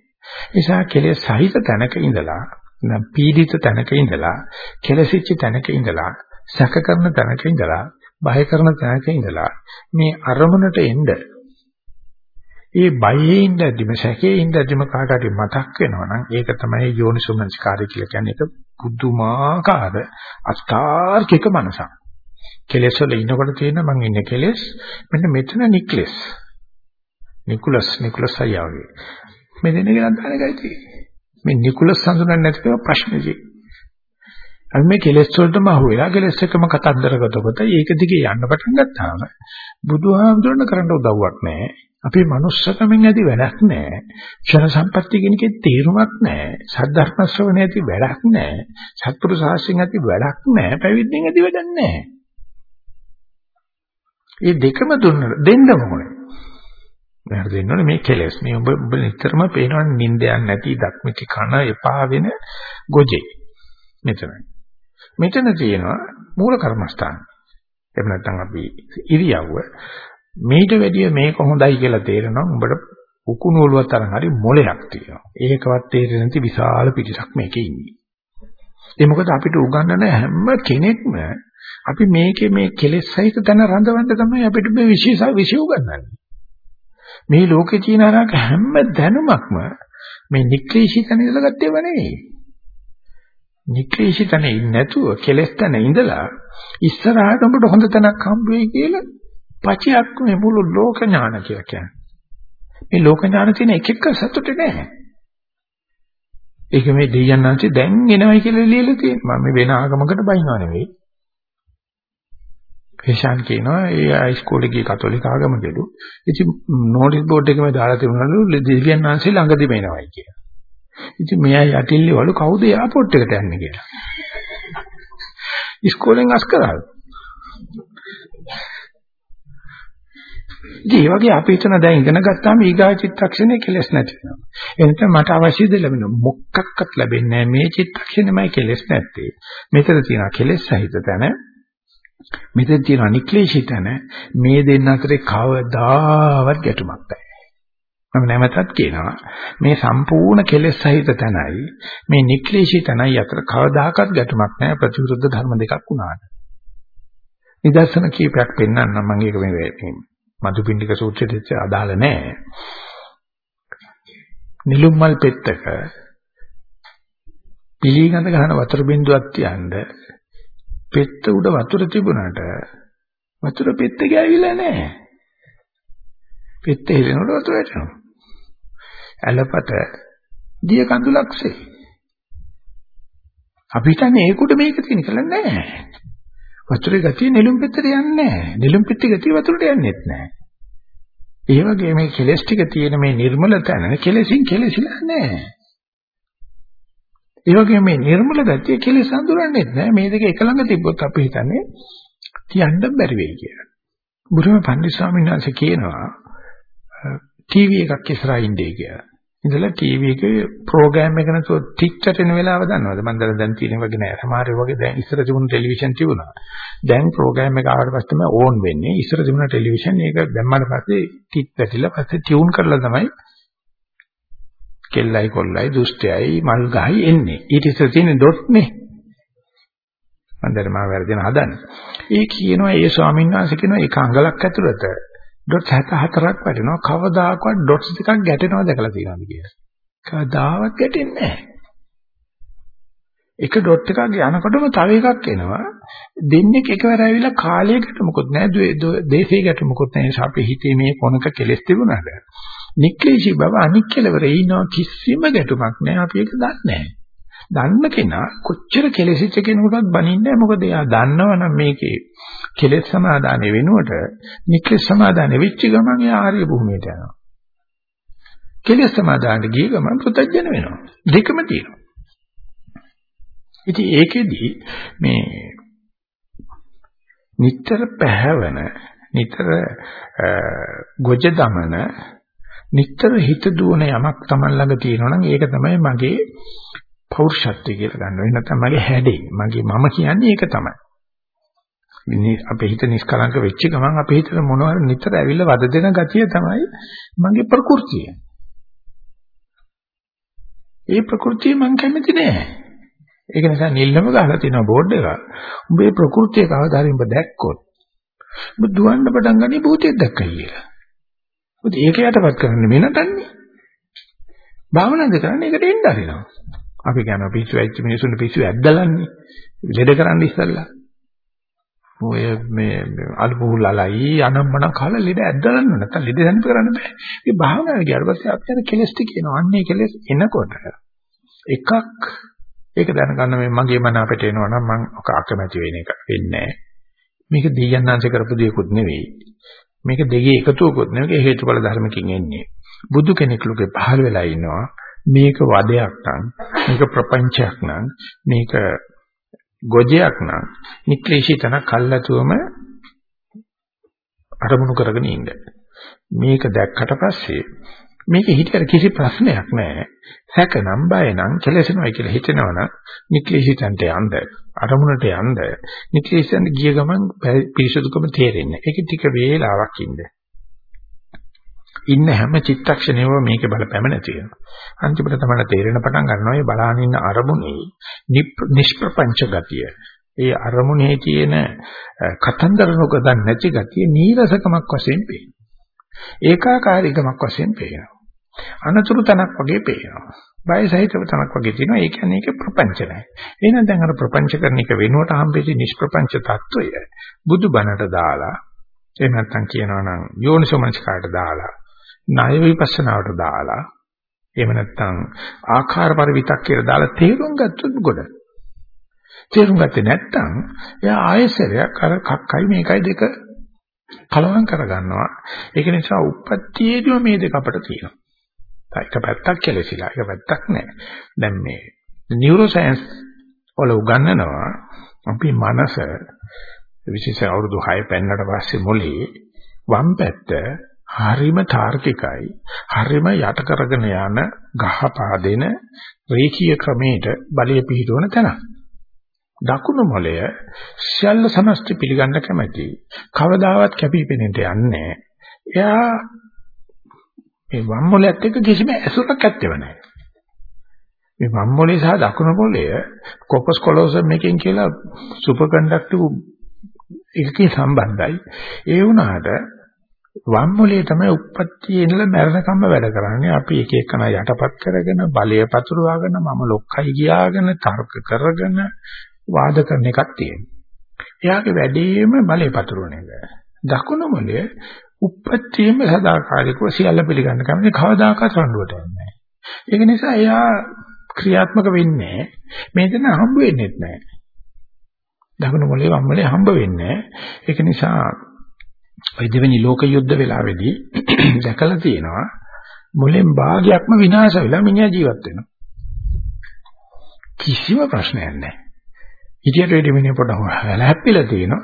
නිසා කෙලස් සහිත තැනක ඉඳලා නම් පීඩිත තැනක ඉඳලා කෙලසිච්ච තැනක ඉඳලා සැක කරන තැනක ඉඳලා බය කරන තැනක ඉඳලා මේ අරමුණට එන්න ඒ බයේ ඉඳද්දිම සැකේ ඉඳද්දිම කාට හරි මතක් වෙනවා නම් ඒක තමයි යෝනිසෝමනස්කාරය කියලා කියන්නේ ඒක පුදුමාකාර අස්කාර්කික මනසක්. කෙලෙස් වල ඉන්නකොට තියෙන මං ඉන්නේ කෙලෙස් මෙන්න මෙතන නික්ලෙස්. නිකුලස් නිකුලස් අයියාගේ. මේ දෙන්නේ ගැන දැනගයි තියෙන්නේ. මේ නිකුලස් හඳුනන්නේ නැතිව ප්‍රශ්නේදී. අපි මේ කෙලෙස් වලටම අහුවෙලා කෙලෙස් එකම කතන්දරගතකොට ඒක දිගේ යන්න පටන් ගත්තාම බුදුහාමුදුරන කරන්න උදව්වක් නැහැ. අපේ manussකමෙන් ඇති වැඩක් නැහැ. ක්ෂණ සම්පත්‍ය කියන එකේ තේරුමක් නැහැ. සද්ධර්ම ශ්‍රවණය ඇති වැඩක් නැහැ. සත්පුරු සාස්ත්‍රයෙන් ඇති වැඩක් නැහැ. පැවිද්දෙන් ඇති වැඩක් නැහැ. මේ දෙකම දුන්න දෙන්න ඕනේ. මම දෙන්න ඕනේ මේ කෙලෙස්. මේ ඔබ ඔබ නිතරම පේනවා නින්දයක් නැති දක්මිති කන එපා වෙන ගොජේ. මෙතන. මෙතන තියෙනවා මූල කර්මස්ථාන. එහෙම නැත්නම් අපි ඉරියව්ව මේට වැඩිය මේක හොඳයි කියලා තේරෙනවා උඹට උකුණු ඔලුවක් තරම් හරි මොලයක් තියෙනවා. ඒකවත් තේරෙන්නේ නැති විශාල පිටසක් මේකේ ඉන්නේ. ඒ මොකද අපිට උගන්වන හැම කෙනෙක්ම අපි මේකේ මේ කෙලෙස් සහිත තන රඳවන්න තමයි අපිට මේ විශේෂ විෂය උගන්වන්නේ. මේ ලෝකේ තියෙන අරක හැම දැනුමක්ම මේ නික්ලේශී තන ඉඳලා ගත්තේව නෙවෙයි. නික්ලේශී තන ඉන්නේ නැතුව කෙලෙස් තන ඉඳලා ඉස්සරහට උඹට හොඳ තැනක් හම්බ වෙයි කියලා පචයක් මේ මුළු ලෝක ඥාන කියලා කියන්නේ. මේ ලෝක ඥාන තියෙන එක එක සතුටේ නැහැ. ඒක මේ දෙයයන්ාන්සේ දැන් එනවයි කියලා ලියලා තියෙනවා. මම මේ වෙන ආගමකට බයින්ව නෙවෙයි. පේෂන් කියනවා ඒ හයිස්කෝලේ ගිය කතෝලික ආගමකලු. ඉතින් නෝටිස් බෝඩ් එකේම දාලා තිබුණලු දෙවියන්ාන්සේ ළඟදිම එනවයි කියලා. ඉතින් මෙයා යටිල්ලවලු කවුද එයාපෝට් එකට යන්නේ කියලා. ඉස්කෝලෙන් අස් කරාලු. ඉතින් ඒ වගේ අපි හිතන දැන් ඉගෙන ගත්තාම ඊගා චිත්තක්ෂණේ කෙලස් නැති වෙනවා. එනිසා මට අවශ්‍ය දේ ලැබෙන මොකක්වත් ලැබෙන්නේ නැහැ. මේ චිත්තක්ෂණෙමයි කෙලස් නැත්තේ. මෙතන තියෙන කෙලස් සහිත තැන මෙතන තියෙන අනික්ලේශී තැන මේ දෙන්න අතරේ කවදාවත් ගැටුමක් නැහැ. මම නැවතත් කියනවා මේ සම්පූර්ණ කෙලෙස් සහිත තැනයි මේ නික්ලේශී තැනයි අතර කවදාකවත් ගැටුමක් නැහැ ප්‍රතිවිරුද්ධ ධර්ම දෙකක් වුණාට. නිදර්ශන කීපයක් පෙන්වන්නම් මම ඒක මේ මදුපිණ්ඩික සූත්‍රයට අදාළ නැහැ. නිලුම් මල් පෙත්තක පිළිගඳ ගන්න වතුර බින්දුවක් තියන්න පෙත්ත උඩ වතුර තිබුණාට වතුර පෙත්ත ගෑවිලා නැහැ. පෙත්ත හිරෙනකොට වතුර වැටෙනවා. ඇලපත දිය කඳුලක්සේ. අපි හිතන්නේ ඒකට මේක තියෙන කියලා නෑ. වතුරේ ගතිය නෙළුම් පෙත්තට යන්නේ නැහැ. නෙළුම් පෙත්තේ ගතිය වතුරට යන්නේත් නැහැ. ඒ වගේ මේ කෙලස් ටික තියෙන මේ නිර්මල තැන කෙලසින් කෙලසිලා නැහැ. ඒ වගේ මේ නිර්මල ගතිය කෙලස් හඳුරන්නේ නැහැ. මේ දෙක එක ළඟ තිබ්බොත් අපි හිතන්නේ කියන්න බැරි වෙයි කියලා. බුදුම පන්දි ස්වාමීන් වහන්සේ කියනවා ටීවී එකක් ඉස්සරහා ඉන්නේ කියලා. ඉතලා ටීවී එකේ ප්‍රෝග්‍රෑම් එක නැතුව ටිච්චට එන වෙලාව දන්නවද? මම දැන් දැන් තියෙන වගේ නෑ. සමහර වගේ දැන් ඉස්සර තිබුණු ටෙලිවිෂන් තිබුණා. දැන් ප්‍රෝග්‍රෑම් එක ආවට පස්සේ තමයි ඕන් වෙන්නේ. ඉස්සර තිබුණ ටෙලිවිෂන් ඒක දැම්මම පස්සේ ටිච් පැටිලා පස්සේ ටියුන් කරලා තමයි කෙල්ලයි කොල්ලයි දුෂ්ටයයි මල් ගහයි එන්නේ. ඊට ඉස්සර තියෙන ඩොට් නේ. මම දැන් මම වැරදින හදන්නේ. ඒ කියනවා ඒ ස්වාමීන් වහන්සේ කියනවා ඒක අඟලක් ඇතුළත ඩොට් 74ක් වැටෙනවා. කවදාකවත් ඩොට්ස් දෙකක් ගැටෙනවා දැකලා තියෙනවද කියලා. කවදාවත් ගැටෙන්නේ නැහැ. එක ඩොට් එකක් යනකොටම තව එකක් එනවා. දෙන්නේ එකවර ඇවිල්ලා කාලයකට මොකොත් නැහැ. දේශයකට මොකොත් නැහැ. අපි හිතේ මේ කොනක කෙලස් තිබුණාද? නික්ලේශී බව අනික් කෙලවරේ ඉන්නවා කිසිම ගැටුමක් නැහැ. අපි ඒක දන්නේ නැහැ. දන්න කෙනා කොච්චර කෙලෙසිච්ච කෙනෙකුටත් බනින්නේ මොකද එයා දන්නවනම් මේකේ කෙලෙස් සමාදානෙ වෙනුවට නික්ලෙස් සමාදානෙ වෙච්ච ගමන් එයා ආර්ය භූමියට යනවා. කෙලෙස් සමාදානෙ ගිය ගමන් පුතඥ වෙනවා. දෙකම තියෙනවා. ඉතින් ඒකෙදි මේ නිතර පැහැවෙන නිතර ගොජ දමන නිතර හිත දුවන යමක් Taman ළඟ තියෙනවා නම් ඒක තමයි මගේ පෞරුෂත්වය කියලා ගන්නවා. එහෙ නැත්නම් මගේ හැඩේ, මගේ මම කියන්නේ ඒක තමයි. මේ අපේ හිත නිෂ්කලංක වෙච්ච ගමන් අපේ හිතට මොනවාර නිතර ඇවිල්ලා වද දෙන ගතිය තමයි මගේ ප්‍රകൃතිය. ඒ ප්‍රകൃතිය මං කැමති නෑ. ඒක නිසා නිල්ලම ගහලා තියෙන බෝඩ් එක. උඹේ ප්‍රകൃතිය කවදා හරි උඹ දැක්කොත් උඹ දුවන්න පටන් ගන්නේ භූතයක් දැක්කයි කියලා. මොකද ඒක යටපත් කරන්න මේ නටන්නේ. භාවනාද කරන්නේ ඒකට එන්න හරිනවා. අපි කියනවා පිස්සු ඇච්ච මිනිසුන්ට පිස්සු ඇද්දලන්නේ. ලෙඩ කරන්න ඉස්සල්ලා. ඔය මේ අලුපුල් අලයි අනම්මන කල ලෙඩ ඇද්දලන්න නැත්නම් ලෙඩ දැනිට කරන්න බෑ. මේ භාවනාව ගියාට පස්සේ අපි අර කෙලස් ටික එනවා. අන්නේ කෙලස් එනකොට එකක් ඒක දැනගන්න මේ මගේ මන අපිට එනවා නම් මම ඔක අකමැති වෙන එක වෙන්නේ නැහැ. මේක දෙයයන්ාංශ කරපු දෙයක්වත් නෙවෙයි. මේක දෙකේ එකතුවකුත් නෙවෙයි හේතුඵල ධර්මකින් එන්නේ. බුදු කෙනෙක් ලෝකේ පහළ වෙලා ඉන්නවා. මේක වදයක් නම් මේක ප්‍රපංචයක් නම් මේක ගොජයක් නම් නික්ලේශී තන කල්ලාතුවම අරමුණු කරගෙන ඉන්න. මේක දැක්කට පස්සේ මේක හිතේ කිසි ප්‍රශ්නයක් නැහැ. සැකනම් බයනම් කෙලෙසනවයි කියලා හිතනවනම් නික්ලේශීතන්ට යන්න අරමුණට යන්න නික්ලේශයන්ට ගිය ගමන් පිරිසුදුකම තේරෙන්නේ. ඒක ටික වේලාවක් ඉන්න. ඉන්න හැම චිත්තක්ෂණයම මේකේ බලපෑම නැති වෙනවා. අන්තිමට තමයි තේරෙන පටන් ගන්නවා මේ බලාගෙන ඉන්න අරමුණේ නිෂ්ප්‍රපංච ගතිය. ඒ අරමුණේ තියෙන කතන්දර නොකදන් නැති ගතිය නීරසකමක් වශයෙන් පේනවා. ඒකාකාරීකමක් වශයෙන් පේනවා. අනතුරු තනක් වගේ පේනවා. බය සහිතව තනක් වගේ තියෙනවා. ඒ කියන්නේ ඒක ප්‍රපංචනයි. එහෙනම් දැන් අර ප්‍රපංච කරන එක වෙනුවට හම්බෙච්ච නිෂ්ප්‍රපංච తত্ত্বය බුදුබණට දාලා එහෙම නැත්නම් කියනවා නම් යෝනිසෝමනස්කාරට දාලා ණය විපස්සනාවට දාලා එහෙම නැත්නම් ආකාර පරිවිතක් කියලා දාලා තේරුම් ගත්තොත් ගොඩ. තේරුම් ගත්තේ නැත්නම් එයා ආයෙසරයක් අර කක්කයි මේකයි දෙක කලවම් කරගන්නවා. ඒක නිසා උප්පත්තියේදීම මේ දෙක අපිට තියෙනවා. එක පැත්තක් කෙලසිලා, එක පැත්තක් නැහැ. දැන් මේ නියුරෝ සයන්ස් වල උගන්වනවා අපි මනස විශේෂ අවුරුදු 6 පෙන්නට පස්සේ මොලේ වම් පැත්ත හරිම තාර්කිකයි හරිම යට කරගෙන යන ගහපාදෙන රේඛීය ක්‍රමයට බලය පිහිටවන තැන. දකුණු මොළය සියල්ල සමස්ත පිළිගන්න කැමැති. කවදාවත් කැපිපෙනෙන්න යන්නේ එයා මේ වම් මොළයත් එක්ක කිසිම ඇසුරක් ඇත්තෙව නැහැ. මේ වම් මොළේ සහ දකුණු මොළය කොපස් කොලොසම් එකෙන් කියලා සුපර් කන්ඩක්ටිව් එකකින් සම්බන්ධයි. ඒ වුණාට වම් මොලේ තමයි උප්පත්තියේ ඉඳලා මරණකම්ම වැඩ කරන්නේ. අපි එක එකන යටපත් කරගෙන බලය පතුරවාගෙන මම ලොක්කයි කියාගෙන තර්ක කරගෙන වාද කරන එකක් තියෙනවා. එයාගේ වැඩේම බලය පතුරවන එක. දකුණු මොලේ උප්පත්තියේම සදාකාලිකව සියල්ල පිළිගන්න කැමති කවදාකවත් රණ්ඩුවට යන්නේ නැහැ. ඒක නිසා එයා ක්‍රියාත්මක වෙන්නේ මේ දෙන හම්බ වෙන්නේ නැහැ. දකුණු මොලේ වම් මොලේ හම්බ වෙන්නේ නැහැ. ඒක නිසා ওই දෙවෙනි ලෝක යුද්ධ වෙලාවේදී දැකලා තියෙනවා මුලෙන් භාගයක්ම විනාශ වෙලා මිනිහා ජීවත් වෙනවා. කිසිම ප්‍රශ්නයක් නැහැ. ඉතියට වෙඩි මිනිහ පොඩ හැලහැප්පිලා තියෙනවා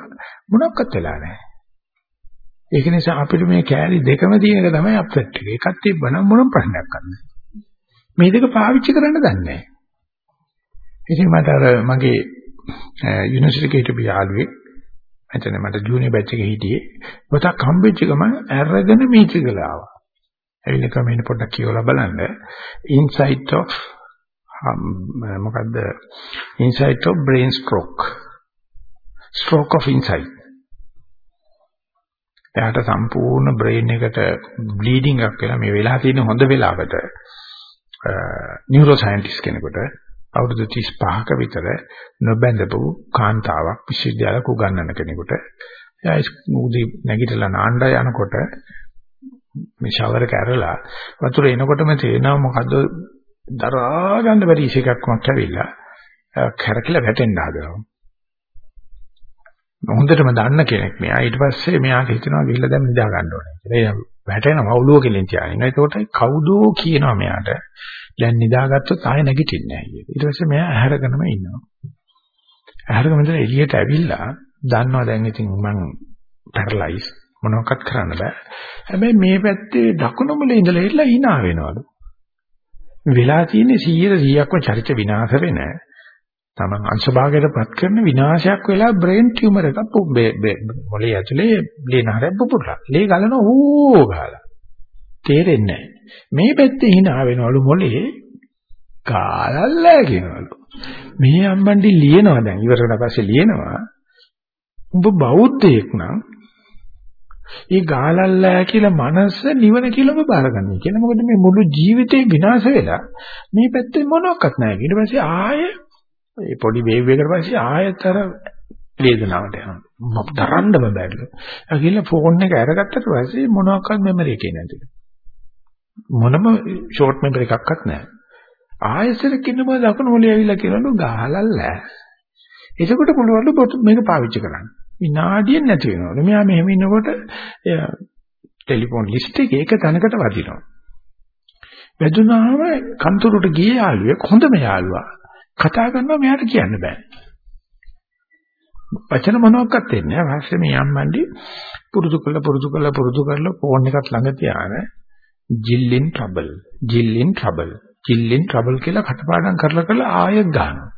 මොනක්වත් වෙලා නැහැ. ඒක නිසා අපිට මේ කෑලි දෙකම තියෙන එක තමයි අප්සෙට් එක. එකක් තිබ්බනම් මොනම ප්‍රශ්නයක් නැහැ. මේ දෙක පාවිච්චි කරන්න දන්නේ නැහැ. ඉතින් මට අර මගේ යුනිවර්සිටි එකේ හිටපු යාළුවෙක් එතන මට ජූනියර් බැච් එකේ හිටියේ පොතක් හම්බෙච්ච ගමන් අරගෙන මීට්‍රිකල ආවා. ඇවිල්ලා කමෙන් පොඩ්ඩක් කියවලා බලන්න. insight of මොකද්ද? insight of brain stroke. stroke of insight. එයාට සම්පූර්ණ බ්‍රේන් එකට බ්ලීඩින්ග් එකක් වෙලා මේ වෙලා තියෙන හොඳ වෙලාවට නියුරෝ සයන්ටිස්ට් කෙනෙකුට අවුරුදු 35ක විතර නොබැඳපු කාන්තාවක් විශ්වවිද්‍යාලයක උගන්වන කෙනෙකුට එයා උදේ නැගිටලා නාන්න යනකොට මේ ෂවර් එක ඇරලා වතුර එනකොටම තේරෙනවා මොකද්ද දරා ගන්න බැරි ඉෂේකක් වක් ඇවිල්ලා කැරකිලා වැටෙන්න හදනවා. හොඳටම දන්න කෙනෙක් මෙයා ඊට පස්සේ මෙයාට හිතනවා ගිහිල්ලා දැන් නිදා ගන්න ඕනේ කියලා. එයා වැටෙනවා ඔළුව කෙලින් තියාගෙන. ඒකට කවුදෝ කියනවා මෙයාට දැන් නිදාගත්තොත් ආයෙ නැගිටින්නේ නැහැ කියලා. ඊට පස්සේ මෙයා ඇහැරගෙනම ඉන්නවා. ඇහැරගෙන ඉඳලා එළියට ඇවිල්ලා දන්නවා දැන් ඉතින් මං පැරලයිස් මොනවක්වත් කරන්න බෑ. හැබැයි මේ පැත්තේ දකුණු මුලේ ඉඳලා ඉట్లా hina වෙනවලු. වෙලා තියෙන්නේ 100 100ක්ම චරිත විනාශ වෙන තමන් අංශභාගයටපත් කරන විනාශයක් වෙලා බ්‍රේන් ටියුමර් එකක් මොලේ ඇතුලේ ලේනහරක් පුපුරලා. ලේ ගලන ඕ ගාලා. තේරෙන්නේ නැහැ. මේ පැත්තේ hina වෙනවලු මොලේ කාලල්ලා කියනවලු. මේ අම්මන්ඩි ලියනවා දැන් ඉවරකට පස්සේ ලියනවා. උඹ බෞද්ධයෙක් නම් ඒ ගාලල්ලා කියලා මනස නිවන කියලාම බාරගන්නේ කියලා. මොකද මේ මුළු ජීවිතේ විනාශ වෙලා මේ පැත්තේ මොනවත් නැහැ. ඊට පස්සේ ආයෙ ඒ පොඩි වේව් එකකට පස්සේ ආයෙතර වේදනාවට යනවා. දරන්න බෑලු. ඒ කියලා ෆෝන් එක අරගත්තට පස්සේ මොනවාක්වත් මෙමරි එකේ නැතිලු. මොනම ෂෝට් මෙමරි එකක්වත් නැහැ. ආයෙසරක් ඉන්නම දකුණු මොලේ ඇවිල්ලා කියනලු ගහලල්ලා. එතකොට පුළුවන්ලු මේක පාවිච්චි කරන්න. විනාඩියක් නැති වෙනවලු. මෙයා මෙහෙම ඉන්නකොට ටෙලිෆෝන් ලිස්ට් එකේ එක තැනකට වදිනවා. වැදුනාම කන්තරුට ගියේ යාළුවෙක් හොඳම යාළුවා. කතා කරනවා මෙයාට කියන්න බෑ. වචන මොනවාක්වත් දෙන්නේ නැහැ. ඊපස්සේ මේ යම්මන්ඩි පුරුදු කළා පුරුදු කළා පුරුදු කරලා ෆෝන් එකත් ළඟ තියාගෙන jill in trouble jill in trouble jill in trouble කියලා කටපාඩම් කරලා කරලා ආයෙත් ගන්නවා.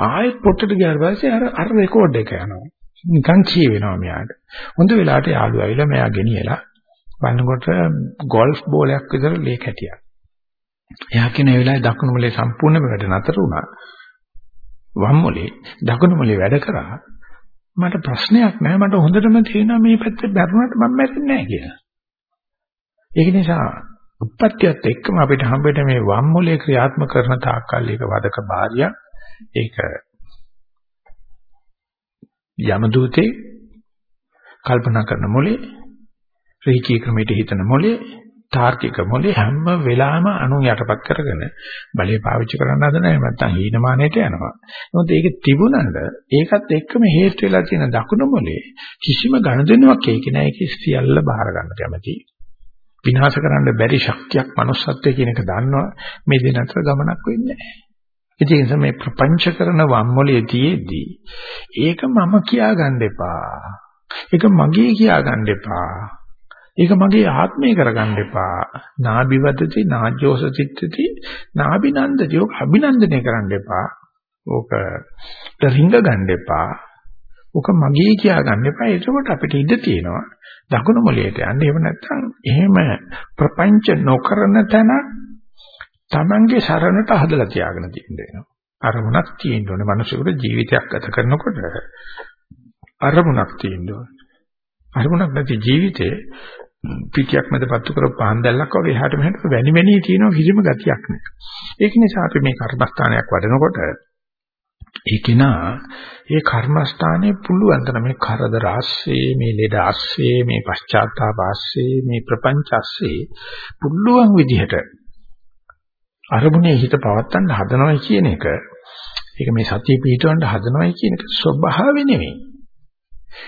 ආයෙත් පොට්ටට ගියාට පස්සේ අර අර රෙකෝඩ් එක යනවා. නිකන් කියවෙනවා මෙයාට. හොඳ වෙලාවට යාළුවා ඇවිල්ලා මෙයා ගෙනියලා බලනකොට ගෝල්ෆ් බෝලයක් විතර ලේ කැටියක්. එයා කියන ඒ වෙලාවේ දකුණු මොලේ සම්පූර්ණයෙන්ම වැඩ නතර වුණා. වම් මොලේ දකුණු මොලේ වැඩ කරා. මට ප්‍රශ්නයක් නැහැ මට හොඳටම තේරෙනවා මේ පැත්තේ බැරුණාට මම මැරෙන්නේ නැහැ කියලා. ඒක නිසා උප්පත්තියත් එක්කම අපිට හම්බෙට මේ වම් මොලේ ක්‍රියාත්මක කරන තාක්කල් ඒක වදක බාහිය ඒක යම දූතේ කල්පනා කරන මොලේ රීකී ක්‍රමයට හිතන මොලේ තාර්කික මොලේ හැම වෙලාවෙම අනු යටපත් කරගෙන බලය පාවිච්චි කරන්න හදන නැත්නම් හීනමානයට යනවා. මොකද ඒක තිබුණාද ඒකත් එක්කම හේතු වෙලා තියෙන දකුණු මොලේ කිසිම ගණදෙනුවක් ඒක නෑ ඒක සියල්ල බාර ගන්න කැමති. විනාශ කරන්න බැරි ශක්තියක් manussත්වයේ කියන එක දන්නවා මේ දෙන අතර ගමනක් වෙන්නේ නැහැ. ඒ නිසා මේ ප්‍රපංච කරන වම්මොලේ තියේදී ඒක මම කියා ගන්න එපා. ඒක මගේ කියා ගන්න එපා. ඒක මගේ ආත්මය කරගන්න එපා. නාභිවදති නාජ්ජෝස චිත්තති නාභිනන්දති. ඕක අභිනන්දනය කරන්න එපා. ඕක රිංග ගන්න එපා. ඕක මගේ කියා ගන්න එපා. එතකොට අපිට ඉඩ තියෙනවා. දකුණු මොලයට යන්න. එහෙම නැත්නම් එහෙම ප්‍රපංච නොකරන තැන Tamange සරණට හදලා තියාගෙන තියෙන්න වෙනවා. අරමුණක් තියෙන්න ඕනේ. මිනිසෙකුට ජීවිතයක් ගත කරනකොට අරමුණක් තියෙන්න ඕනේ. අරමුණක් නැති ජීවිතේ පිටියක් මැද පත්තු කරපු පහන් දැල්ලක් වගේ එහාට මෙහාට වැනි වැනි තියෙන කිසිම ගතියක් නැහැ. ඒක නිසා අපි මේ කර්මස්ථානයක් වඩනකොට ඒකිනා ඒ කර්මස්ථානයේ පුළුවන් තරම මේ කරදර ආස්සේ මේ ලෙඩ ආස්සේ මේ පශ්චාත්තාප ආස්සේ මේ ප්‍රපංච ආස්සේ පුළුවන් විදිහට අරමුණේ හිත පවත්තන්න හදනවා කියන එක ඒක මේ සතිය පිටවන්න හදනවා කියන එක ස්වභාවය නෙමෙයි.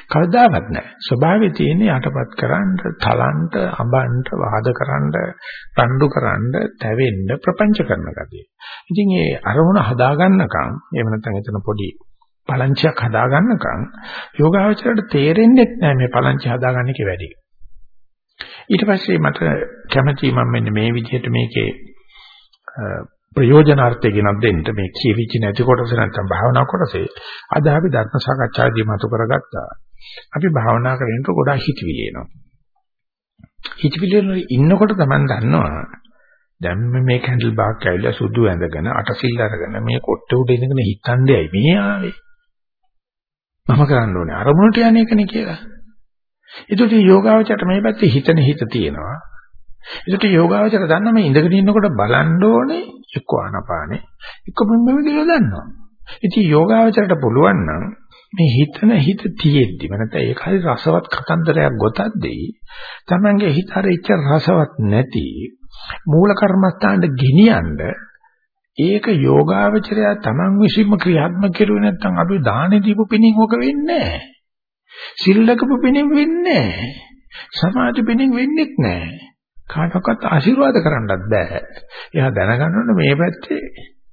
කවදාවත් නැහැ. ස්වභාවයේ තියෙන යටපත් කරන්න, තලන්ට, අඹන්ට, වාද කරන්න, රණ්ඩු කරන්න, තැවෙන්න, ප්‍රපංච කරන ගතිය. ඉතින් ඒ අරමුණ හදාගන්නකම් එහෙම නැත්නම් එතන පොඩි පලංචියක් හදාගන්නකම් යෝගාවචරයට තේරෙන්නේ නැහැ මේ පලංචි හදාගන්න එකේ වැඩි. ඊට පස්සේ මට කැමැති මම මෙන්න මේ විදිහට මේකේ ප්‍රයෝජනාර්ථය ගෙනත් දෙන්න මේ කියවිච්ච නැති කොටස නැත්තම් භාවනා කොටසේ අද අපි ධර්ම සාකච්ඡාදී මතු කරගත්තා. අපි භාවනා කරනකොට ගොඩාක් හිතවිලි එනවා. හිතවිලි වල ඉන්නකොට තමයි දන්නවා දැන් මේ කැන්ඩල් බාක් ඇවිල්ලා සුදු ඇඳගෙන අටසිල් අරගෙන මේ කොට්ට උඩ ඉඳගෙන හිතන්නේයි මේ ආවේ. මම කරන්න ඕනේ අරමුණට යන්නේ එකනේ කියලා. ඒකට යෝගාවචරයට මේ පැත්තේ හිතන හිත තියෙනවා. ඒකට යෝගාවචර දන්න මේ ඉඳගෙන ඉන්නකොට බලන්න ඕනේ එක්ක ආනපානේ එක්ක මෙන්න කියලා දන්නවා. ඉතින් යෝගාවචරයට පුළුවන් නම් මේ හිතන හිත තියෙද්දි මනත ඒක හරි රසවත් කතන්දරයක් ගොතද්දී Tamange හිත හරි ඉච්ච රසවත් නැති මූල කර්මස්ථානට ගෙනියන්න ඒක යෝගාවචරය Taman විසින්ම ක්‍රියාත්මක කරුවේ නැත්නම් අපි දානෙ දීපු පිණින් ඕක වෙන්නේ නැහැ. සිල්ලකපු පිණින් වෙන්නේ නැහැ. සමාධි පිණින් වෙන්නේත් නැහැ. කාටවත් ආශිර්වාද කරන්නත් බෑ. එයා දැනගන්න ඕනේ මේ පැත්තේ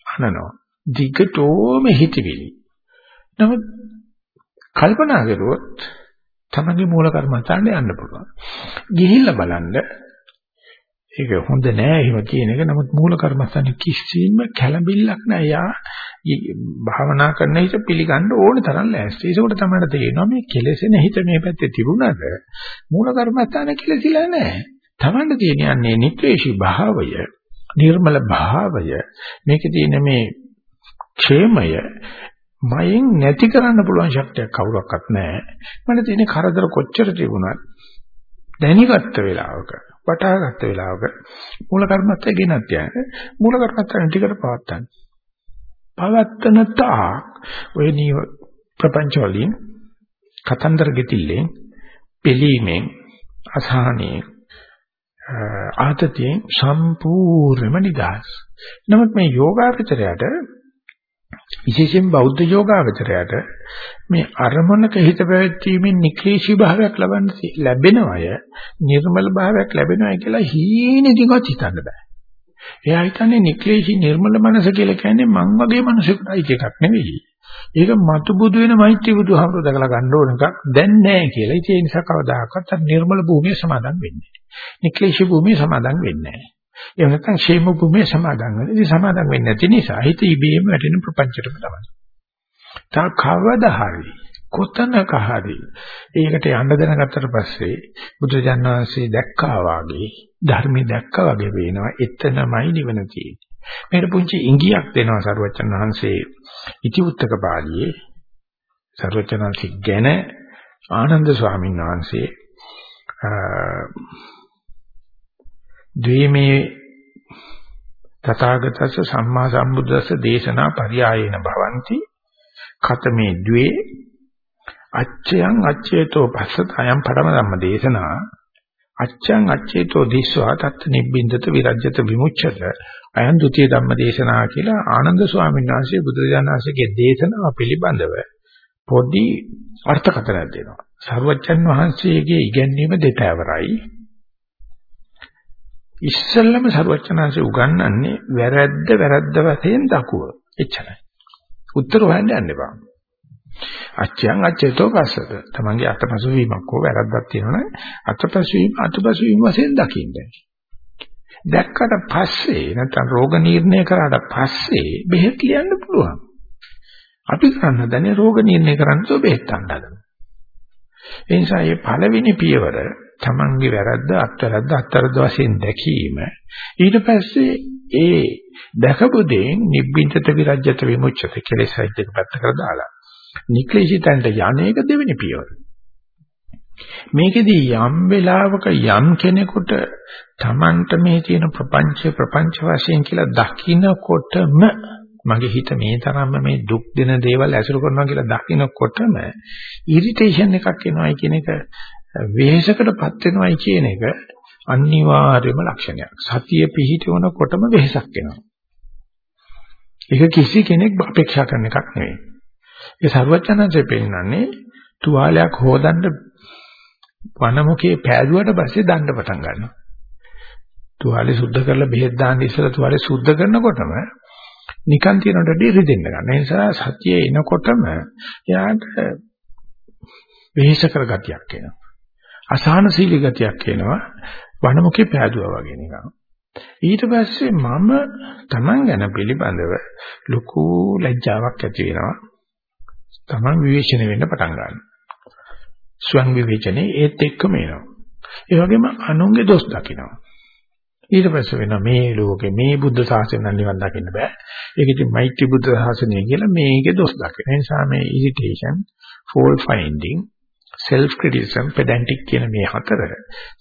අනනවා. දිගටෝම හිතවිලි. නමුත් කල්පනා කරුවොත් තමන්ගේ මූල කර්මස්ථානට යන්න පුළුවන්. ගිහිල්ලා බලන්න ඒක හොඳ නෑ එහෙම කියන එක. නමුත් මූල කර්මස්ථානේ කිසිම කැළඹිල්ලක් නෑ. යා භාවනා කරන හිත පිළිගන්න ඕන තරම් ලෑස්ති. ඒකෝට තමයි තේරෙනවා මේ කෙලෙසෙන හිත මේ පැත්තේ තිබුණාද මූල කර්මස්ථානේ කෙලෙසිලා නෑ. තමන්ට තියෙන යන්නේ නික්ලේශී භාවය, නිර්මල භාවය, මේකේ තියෙන මේ ക്ഷേමය මයෙන් නැති කරන්න පුළුවන් ශක්තියක් කවුරක්වත් නැහැ. මට තියෙන කරදර කොච්චර තිබුණත් දැනිගත්ත වෙලාවක, වටහාගත්ත වෙලාවක මූල කර්මත්තේ ගෙනත් යන්නේ. මූල කර්මත්තෙන් ටිකට පවත්තන්න. පවත්තන තාක් ඔය නීව ප්‍රපංච වලින් කතන්දර ගෙතිල්ලෙන් පිළීමෙන් අසහනෙන් ආතතියෙන් සම්පූර්ණම නිදහස්. නමුත් මේ යෝගාවචරයට විශේෂයෙන් බෞද්ධ යෝගාවචරයට මේ අරමුණක හිත පැවැත්වීමෙන් නික්ලේශී භාවයක් ලබන්න ලැබෙනවය නිර්මල භාවයක් ලැබෙනවයි කියලා හීනෙදිවත් හිතන්න බෑ. එයා හිතන්නේ නික්ලේශී නිර්මල මනස කියලා කියන්නේ මං වගේ මිනිසෙකුටයි එකක් නෙවෙයි. ඒක මතු බුදු වෙන මෛත්‍රී බුදුහාමුදුර දැකලා ගන්න ඕන එකක් දැන් නැහැ කියලා. ඒ නිසා කවදාකවත් නිර්මල භූමිය සමාදන් වෙන්නේ නැහැ. නික්ලේශී භූමිය සමාදන් වෙන්නේ නැහැ. එහෙම නැත්නම් ക്ഷേම භූමිය සමාදන් වෙනවා. ඉතින් සමාදන් වෙන්නේ නැති නිසා හිත ඉබේම වැටෙන ප්‍රපංචයටම තමයි. තා කවදා හරි කොතනක හරි ඒකට යන්න දැනගත්තට පස්සේ බුදුජාණන් වහන්සේ දැක්කා වාගේ ධර්මයේ දැක්කා වගේ වෙනවා එතනමයි නිවන තියෙන්නේ. මේකට පුංචි ඉඟියක් දෙනවා සරුවචන් වහන්සේ ඉතිඋත්තක පාළියේ සරුවචනන්සේ ගැන ආනන්ද ස්වාමීන් වහන්සේ ද්වේමේ තථාගතස්ස සම්මා සම්බුද්දස්ස දේශනා පරියායේන භවಂತಿ කතමේ ද්වේ අච්චයන් අච්චේතෝ පස්සත අයම් පරම ධම්ම දේශනා අච්ඡං අච්චේතෝ දිස්වා තත් නිබ්බින්දත විරජ්‍යත විමුච්ඡත අයන් ဒ ුතිය ධම්ම දේශනා කියලා ආනන්ද ස්වාමීන් වහන්සේ බුදුරජාණන් වහන්සේගේ දේශනාව පිළිබඳව පොඩි අර්ථකථනයක් දෙනවා. සර්වජන් වහන්සේගේ ඉගැන්වීම දෙතවරයි. ඉස්සෙල්ලම සර්වජනanse උගන්වන්නේ වැරද්ද වැරද්ද වශයෙන් දකුව. එච්චරයි. උත්තර හොයන්න යන්න එපා. අච්චයන් අච්චේතෝ පස්සද. තමන්ගේ අතපසු වීමක් හෝ වැරද්දක් තියෙනවනේ අතපසු වීම අතපසු වීම වශයෙන් දකින්න. දැක්කට පස්සේ නැත්නම් රෝග නිర్ణය කරාට පස්සේ බෙහෙත් ලියන්න පුළුවන්. අපි කරන්න දන්නේ රෝග නිర్ణය කරන්න තෝ බෙහෙත් ගන්න හදන. ඒ නිසා මේ පළවෙනි පියවර තමන්ගේ වැරද්ද අත්වැරද්ද අත්වැරද්ද වශයෙන් දැකීම ඊට පස්සේ ඒ දැකපු දෙයින් නිබ්බින්දත විරජ්‍යත විමුච්ඡත කෙලෙස් හයිදක පැත්ත කර දාලා නික්ලේශිතන්ට යන්නේක දෙවෙනි පියවර. මේකෙදී යම් වෙලාවක යම් කෙනෙකුට Tamanට මේ තියෙන ප්‍රපංච ප්‍රපංච වශයෙන් කියලා දකින්නකොටම මගේ හිත මේ තරම්ම මේ දුක් දෙන දේවල් ඇසුරු කරනවා කියලා දකින්නකොටම ඉරිටේෂන් එකක් එනවායි කියන එක වෙහෙසකටපත් වෙනවායි කියන එක අනිවාර්යම ලක්ෂණයක්. සතිය පිහිටවනකොටම වෙහෙසක් එනවා. ඒක කිසි කෙනෙක් අපේක්ෂා කරන එකක් නෙවෙයි. ඒ සර්වඥාන්සේ පෙන්නන්නේ තුවාලයක් හොදන්න වනමුකේ පෑදුවට පස්සේ දණ්ඩ පටන් ගන්නවා. තුවාලේ සුද්ධ කරලා බෙහෙත් දාන්න ඉස්සලා තුවාලේ සුද්ධ කරනකොටම නිකන් තියනට රිදෙන්න ගන්න. ඒ නිසා සතිය එනකොටම එයාට වෙහෙස කර ගතියක් එනවා. අසහනශීලී ගතියක් එනවා. වනමුකේ පෑදුවා වගේ නිකන්. ඊට පස්සේ මම Taman ගැන පිළිබඳව ලොකු ලැජ්ජාවක් ඇති වෙනවා. Taman විවේචනය වෙන්න පටන් ගන්නවා. ස්වං විවේචනේ ඒත් එක්කම එනවා. ඒ වගේම අනුන්ගේ දොස් දකිනවා. ඊට පස්සේ වෙනවා මේ ලෝකේ මේ බුද්ධ ශාසනය නිවන් දකින්න බෑ. ඒක ඉතින් මෛත්‍රී බුද්ධ ශාසනය කියලා මේකේ දොස් දකින. ඒ නිසා මේ irritation, fault finding, self criticism, pedantic කියන මේ හතර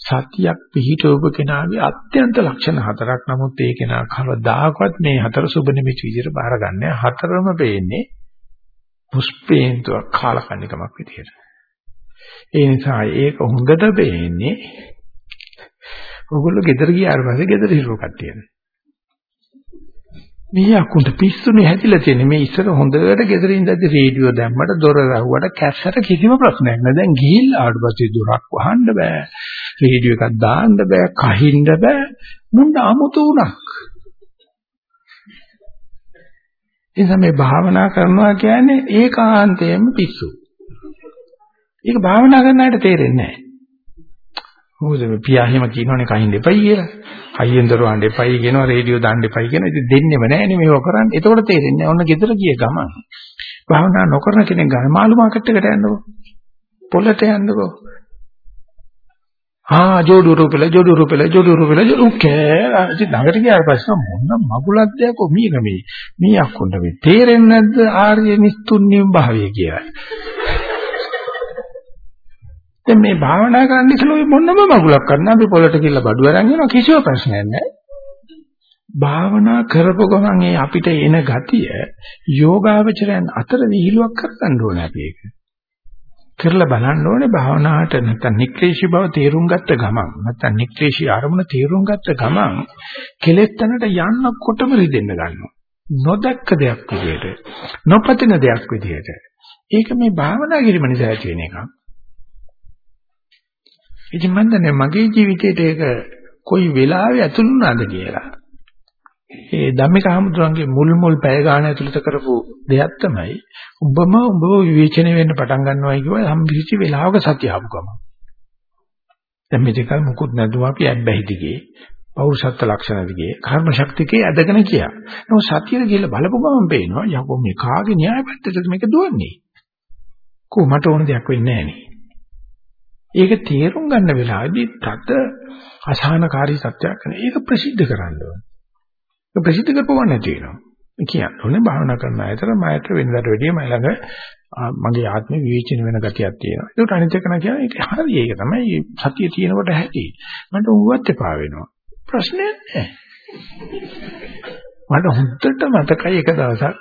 සතියක් පිහිටවපු කෙනාගේ අත්‍යන්ත ලක්ෂණ හතරක්. නමුත් ඒ කෙනා කවදාකවත් මේ හතර සුබ නිමිති විදිහට බාරගන්නේ හතරම වෙන්නේ පුස්පේන්තුවක් කාලකන්නිකමක් විදිහට. ඒ නිසා ඒක හොඳට වෙන්නේ ඔයගොල්ලෝ ගෙදර ගියාට පස්සේ ගෙදර හිරුව කට්ටියනේ. මේ අකුන්ට පිස්සුනේ හැදිලා තියෙන්නේ මේ ඉස්සර හොඳට ගෙදර ඉඳද්දි රේඩියෝ දැම්මට දොර වැහුවට කැස්සට කිසිම ප්‍රශ්නයක් නැහැ. දැන් ගිහිල්ලා ආවට පස්සේ දොරක් වහන්න බෑ. රේඩියෝ එකක් දාන්න බෑ, කහින්න බෑ. මුන්න අමුතු උණක්. එනිසා මේ භාවනා කරනවා කියන්නේ ඒකාන්තයෙන්ම පිස්සු. ඒක භාවනා කරන අයට තේරෙන්නේ නැහැ. මොකද මේ පියා එහෙම කියනවනේ කහින් දෙපයි කියලා. හයියෙන් දරවන්න එපයි කියනවා රේඩියෝ දාන්න එපයි කියන. ඉතින් දෙන්නෙම නැහැනේ මේව කරන්නේ. එතකොට තේරෙන්නේ ඔන්න ගෙදර ගිය ගමන්. භාවනා නොකරන කෙනෙක් ගන්න මාළු මාකට් එකට යන්නකෝ. පොළට යන්නකෝ. ආ ජෝඩු රුපියල ජෝඩු රුපියල ජෝඩු රුපියල උකේ ඉතින් ළඟට ගියාට පස්සේ මොන මගුලක් දෙයක්ෝ මේක මේ මේ අක්කොන්ට මේ තේරෙන්නේ නැද්ද ආර්ය නිස්තුන්නිම් භාවය කියලා දැන් මේ භාවනා කරන්න ඉස්සෙල්ලා ඔය මොනම මගුලක් කරන්න අපි පොළට කියලා බඩු අරන් යනවා කිසිම ප්‍රශ්නයක් නැහැ. භාවනා කරපු ගමන් ඒ අපිට එන ගතිය යෝගාවචරයන් අතර විහිළුවක් කරගන්න ඕනේ අපි ඒක. කරලා බලන්න ඕනේ භාවනාවට නැත්නම් නික්ලේශී බව තේරුම් ගත්ත ගමන් නැත්නම් නික්ලේශී අරමුණ තේරුම් ගත්ත ගමන් කෙලෙස් තැනට යන්නකොටම රිදෙන්න ගන්නවා. නොදැක්ක දෙයක් විදියට නොපතින දෙයක් විදියට ඒක මේ භාවනා කිරීම නිසා ඇති වෙන එකක්. ඉතින් මම දන්නේ මගේ ජීවිතේට ඒක කොයි වෙලාවෙ ඇතුළු වුණාද කියලා. ඒ ධම්මික හමුදුරන්ගේ මුල් මුල් පැය ගාන ඇතුළත කරපු දෙයක් තමයි උඹම උඹව විවේචනය වෙන්න පටන් ගන්නවායි කියුවා සම්පිරිචි වෙලාවක සතිය ආපු ගම. දැන් මේ දෙක මුකුත් නැතුව අපි ඇබ්බැහි දිගේ පෞරුෂත්ව ලක්ෂණ දිගේ කර්ම ශක්තිකේ ඇදගෙන කියා. නමුත් සතියේ ගිහලා බලපු ගමන් පේනවා යකෝ මේ කාගේ න්‍යාය පැත්තටද මේක දුවන්නේ. කො මට ඕන දෙයක් වෙන්නේ නැහැ නේ. ඒක තේරුම් ගන්න වෙලාවේදී තද අසහනකාරී සත්‍යයක් කරන. ඒක ප්‍රසිද්ධ කරන්න ඕනේ. ඒක ප්‍රසිද්ධ කරපුවා නැති වෙනවා. කියන්නේ භාවනා කරන අතර මයට වෙනදාට වැඩිය මම ළඟ මගේ ආත්ම විවේචන වෙන ගතියක් තියෙනවා. ඒකට අනිත් එක නා කියන්නේ ඒක හරි. ඒක තමයි සතිය තියෙනකොට ඇති. මට උවත් එපා වෙනවා. ප්‍රශ්නයක් නැහැ. මට හොඳට මතකයි එක දවසක්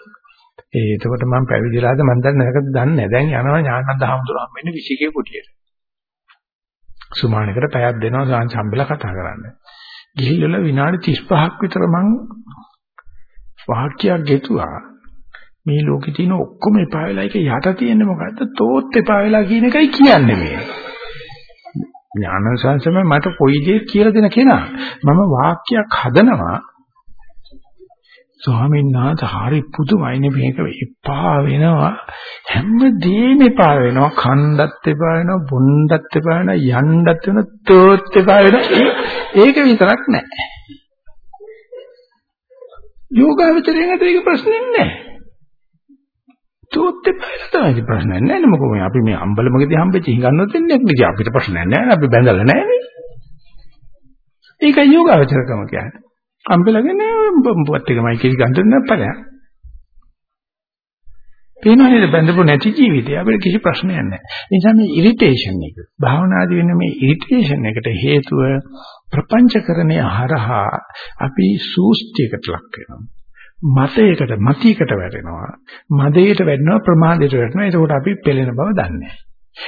ඒ එතකොට මම පැවිදිලාද මම දන්නේ නැකද දන්නේ නැහැ. දැන් යනවා ඥානන්ද හාමුදුරුවෝ හම්බෙන්නේ විසිකේ කුටියට. සුමානකට පැයක් දෙනවා සාංශ හම්බෙලා කතා කරන්න. ගිහිල්ලා විනාඩි 35ක් විතර මං වාක්‍යයක් ගෙතුවා. මේ ලෝකේ තියෙන ඔක්කොම එපා වෙලා ඒක යට තියෙන්නේ මොකද්ද? තෝත් එපා වෙලා කියන එකයි කියන්නේ මේ. ඥාන සංසමය මට කොයි දෙයක් කියලා දෙන කෙනා. මම වාක්‍යයක් හදනවා ස්වාමීන් වහන්සේ හරි පුදුමයිනේ මේක එපා වෙනවා හැමදේම එපා වෙනවා කණ්ඩත් එපා වෙනවා බොණ්ඩත් එපා වෙනවා යන්නත් වෙන තෝත් එපා වෙනවා ඒක විතරක් නෑ. යෝගාවචරයෙන් අතර ඒක ප්‍රශ්නේ නෑ. තෝත් එපා වෙලා තමයි ප්‍රශ්නේ නෑ. නේ මොකද අපි මේ අම්බලමකදී හම්බෙච්ච හිඟන්නොත් වෙන්නේ නැහැ අපිට ප්‍රශ්නයක් නෑ. අපි බැඳලා නෑනේ ඒකයි යෝගාවචරකම කියන්නේ. අම්බලගෙන උඹත් එකමයි කිසි ගන්න නැපලයක්. පේනවා නේද බඳපු නැති ජීවිතය අපිට කිසි ප්‍රශ්නයක් නැහැ. ඒ නිසා මේ ඉරිටේෂන් එක භාවනාදී වෙන මේ ඉරිටේෂන් එකට හේතුව ප්‍රපංචකරණය හරහා අපි සූස්තියකට ලක් වෙනවා. මතයකට මතීකට වැටෙනවා. මදයට වැටෙනවා ප්‍රමාදයට වැටෙනවා. ඒකෝට අපි පෙළෙන බව දන්නේ නැහැ.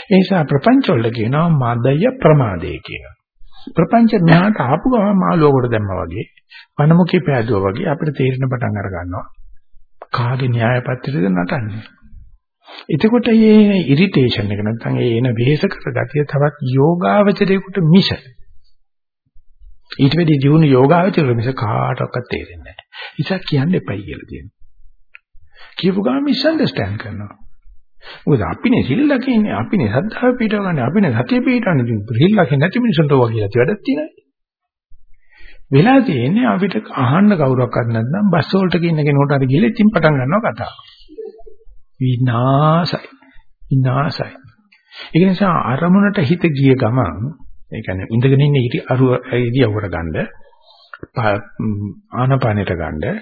ඒ නිසා ප්‍රපංච වල කියනවා මදය ප්‍රමාදය කියලා. ප්‍රපංච මෙහාට ආපු ගමන් මාළුවකට දැම්මා වගේ වනමුකේ පෑදුවා වගේ අපිට තේරෙන පටන් අර ගන්නවා කාගේ න්‍යාය පත්‍රයද නටන්නේ එතකොට මේ ඉරිටේෂන් එක නැත්නම් ඒ එන වෙහෙස කර ගතිය තවත් යෝගාවචරයකට මිස ඊට වෙදී ජීවුන යෝගාවචරය මිස කාටවත් තේරෙන්නේ නැහැ. ඉතින් කියන්න එපයි කියලා තියෙනවා. කියපු ගාම මිස්અන්ඩර්ස්ටෑන්ඩ් කරනවා. මොකද අපිනේ සිල් ලකින්නේ අපිනේ සද්ධාව පිටවන්නේ අපිනේ සතිය පිටවන්නේ සිල් ලකින්නේ නැති මිනිසුන්ට වගේ කියලා වැඩක් තියෙනවා. වෙලා තියෙන්නේ අපිට අහන්න කවුරක්වත් නැත්නම් බස් වලට කියන කෙනෙකුට හරි ගිහලා ඉතින් පටන් ගන්නවා කතාව. විනාසයි. විනාසයි. ඒ නිසා අරමුණට හිත ගිය ගමන් ඒ කියන්නේ ඉඳගෙන ඉන්න ඉරි අරුව ඉරියව්වට ගන්න ආනපානෙට ගන්න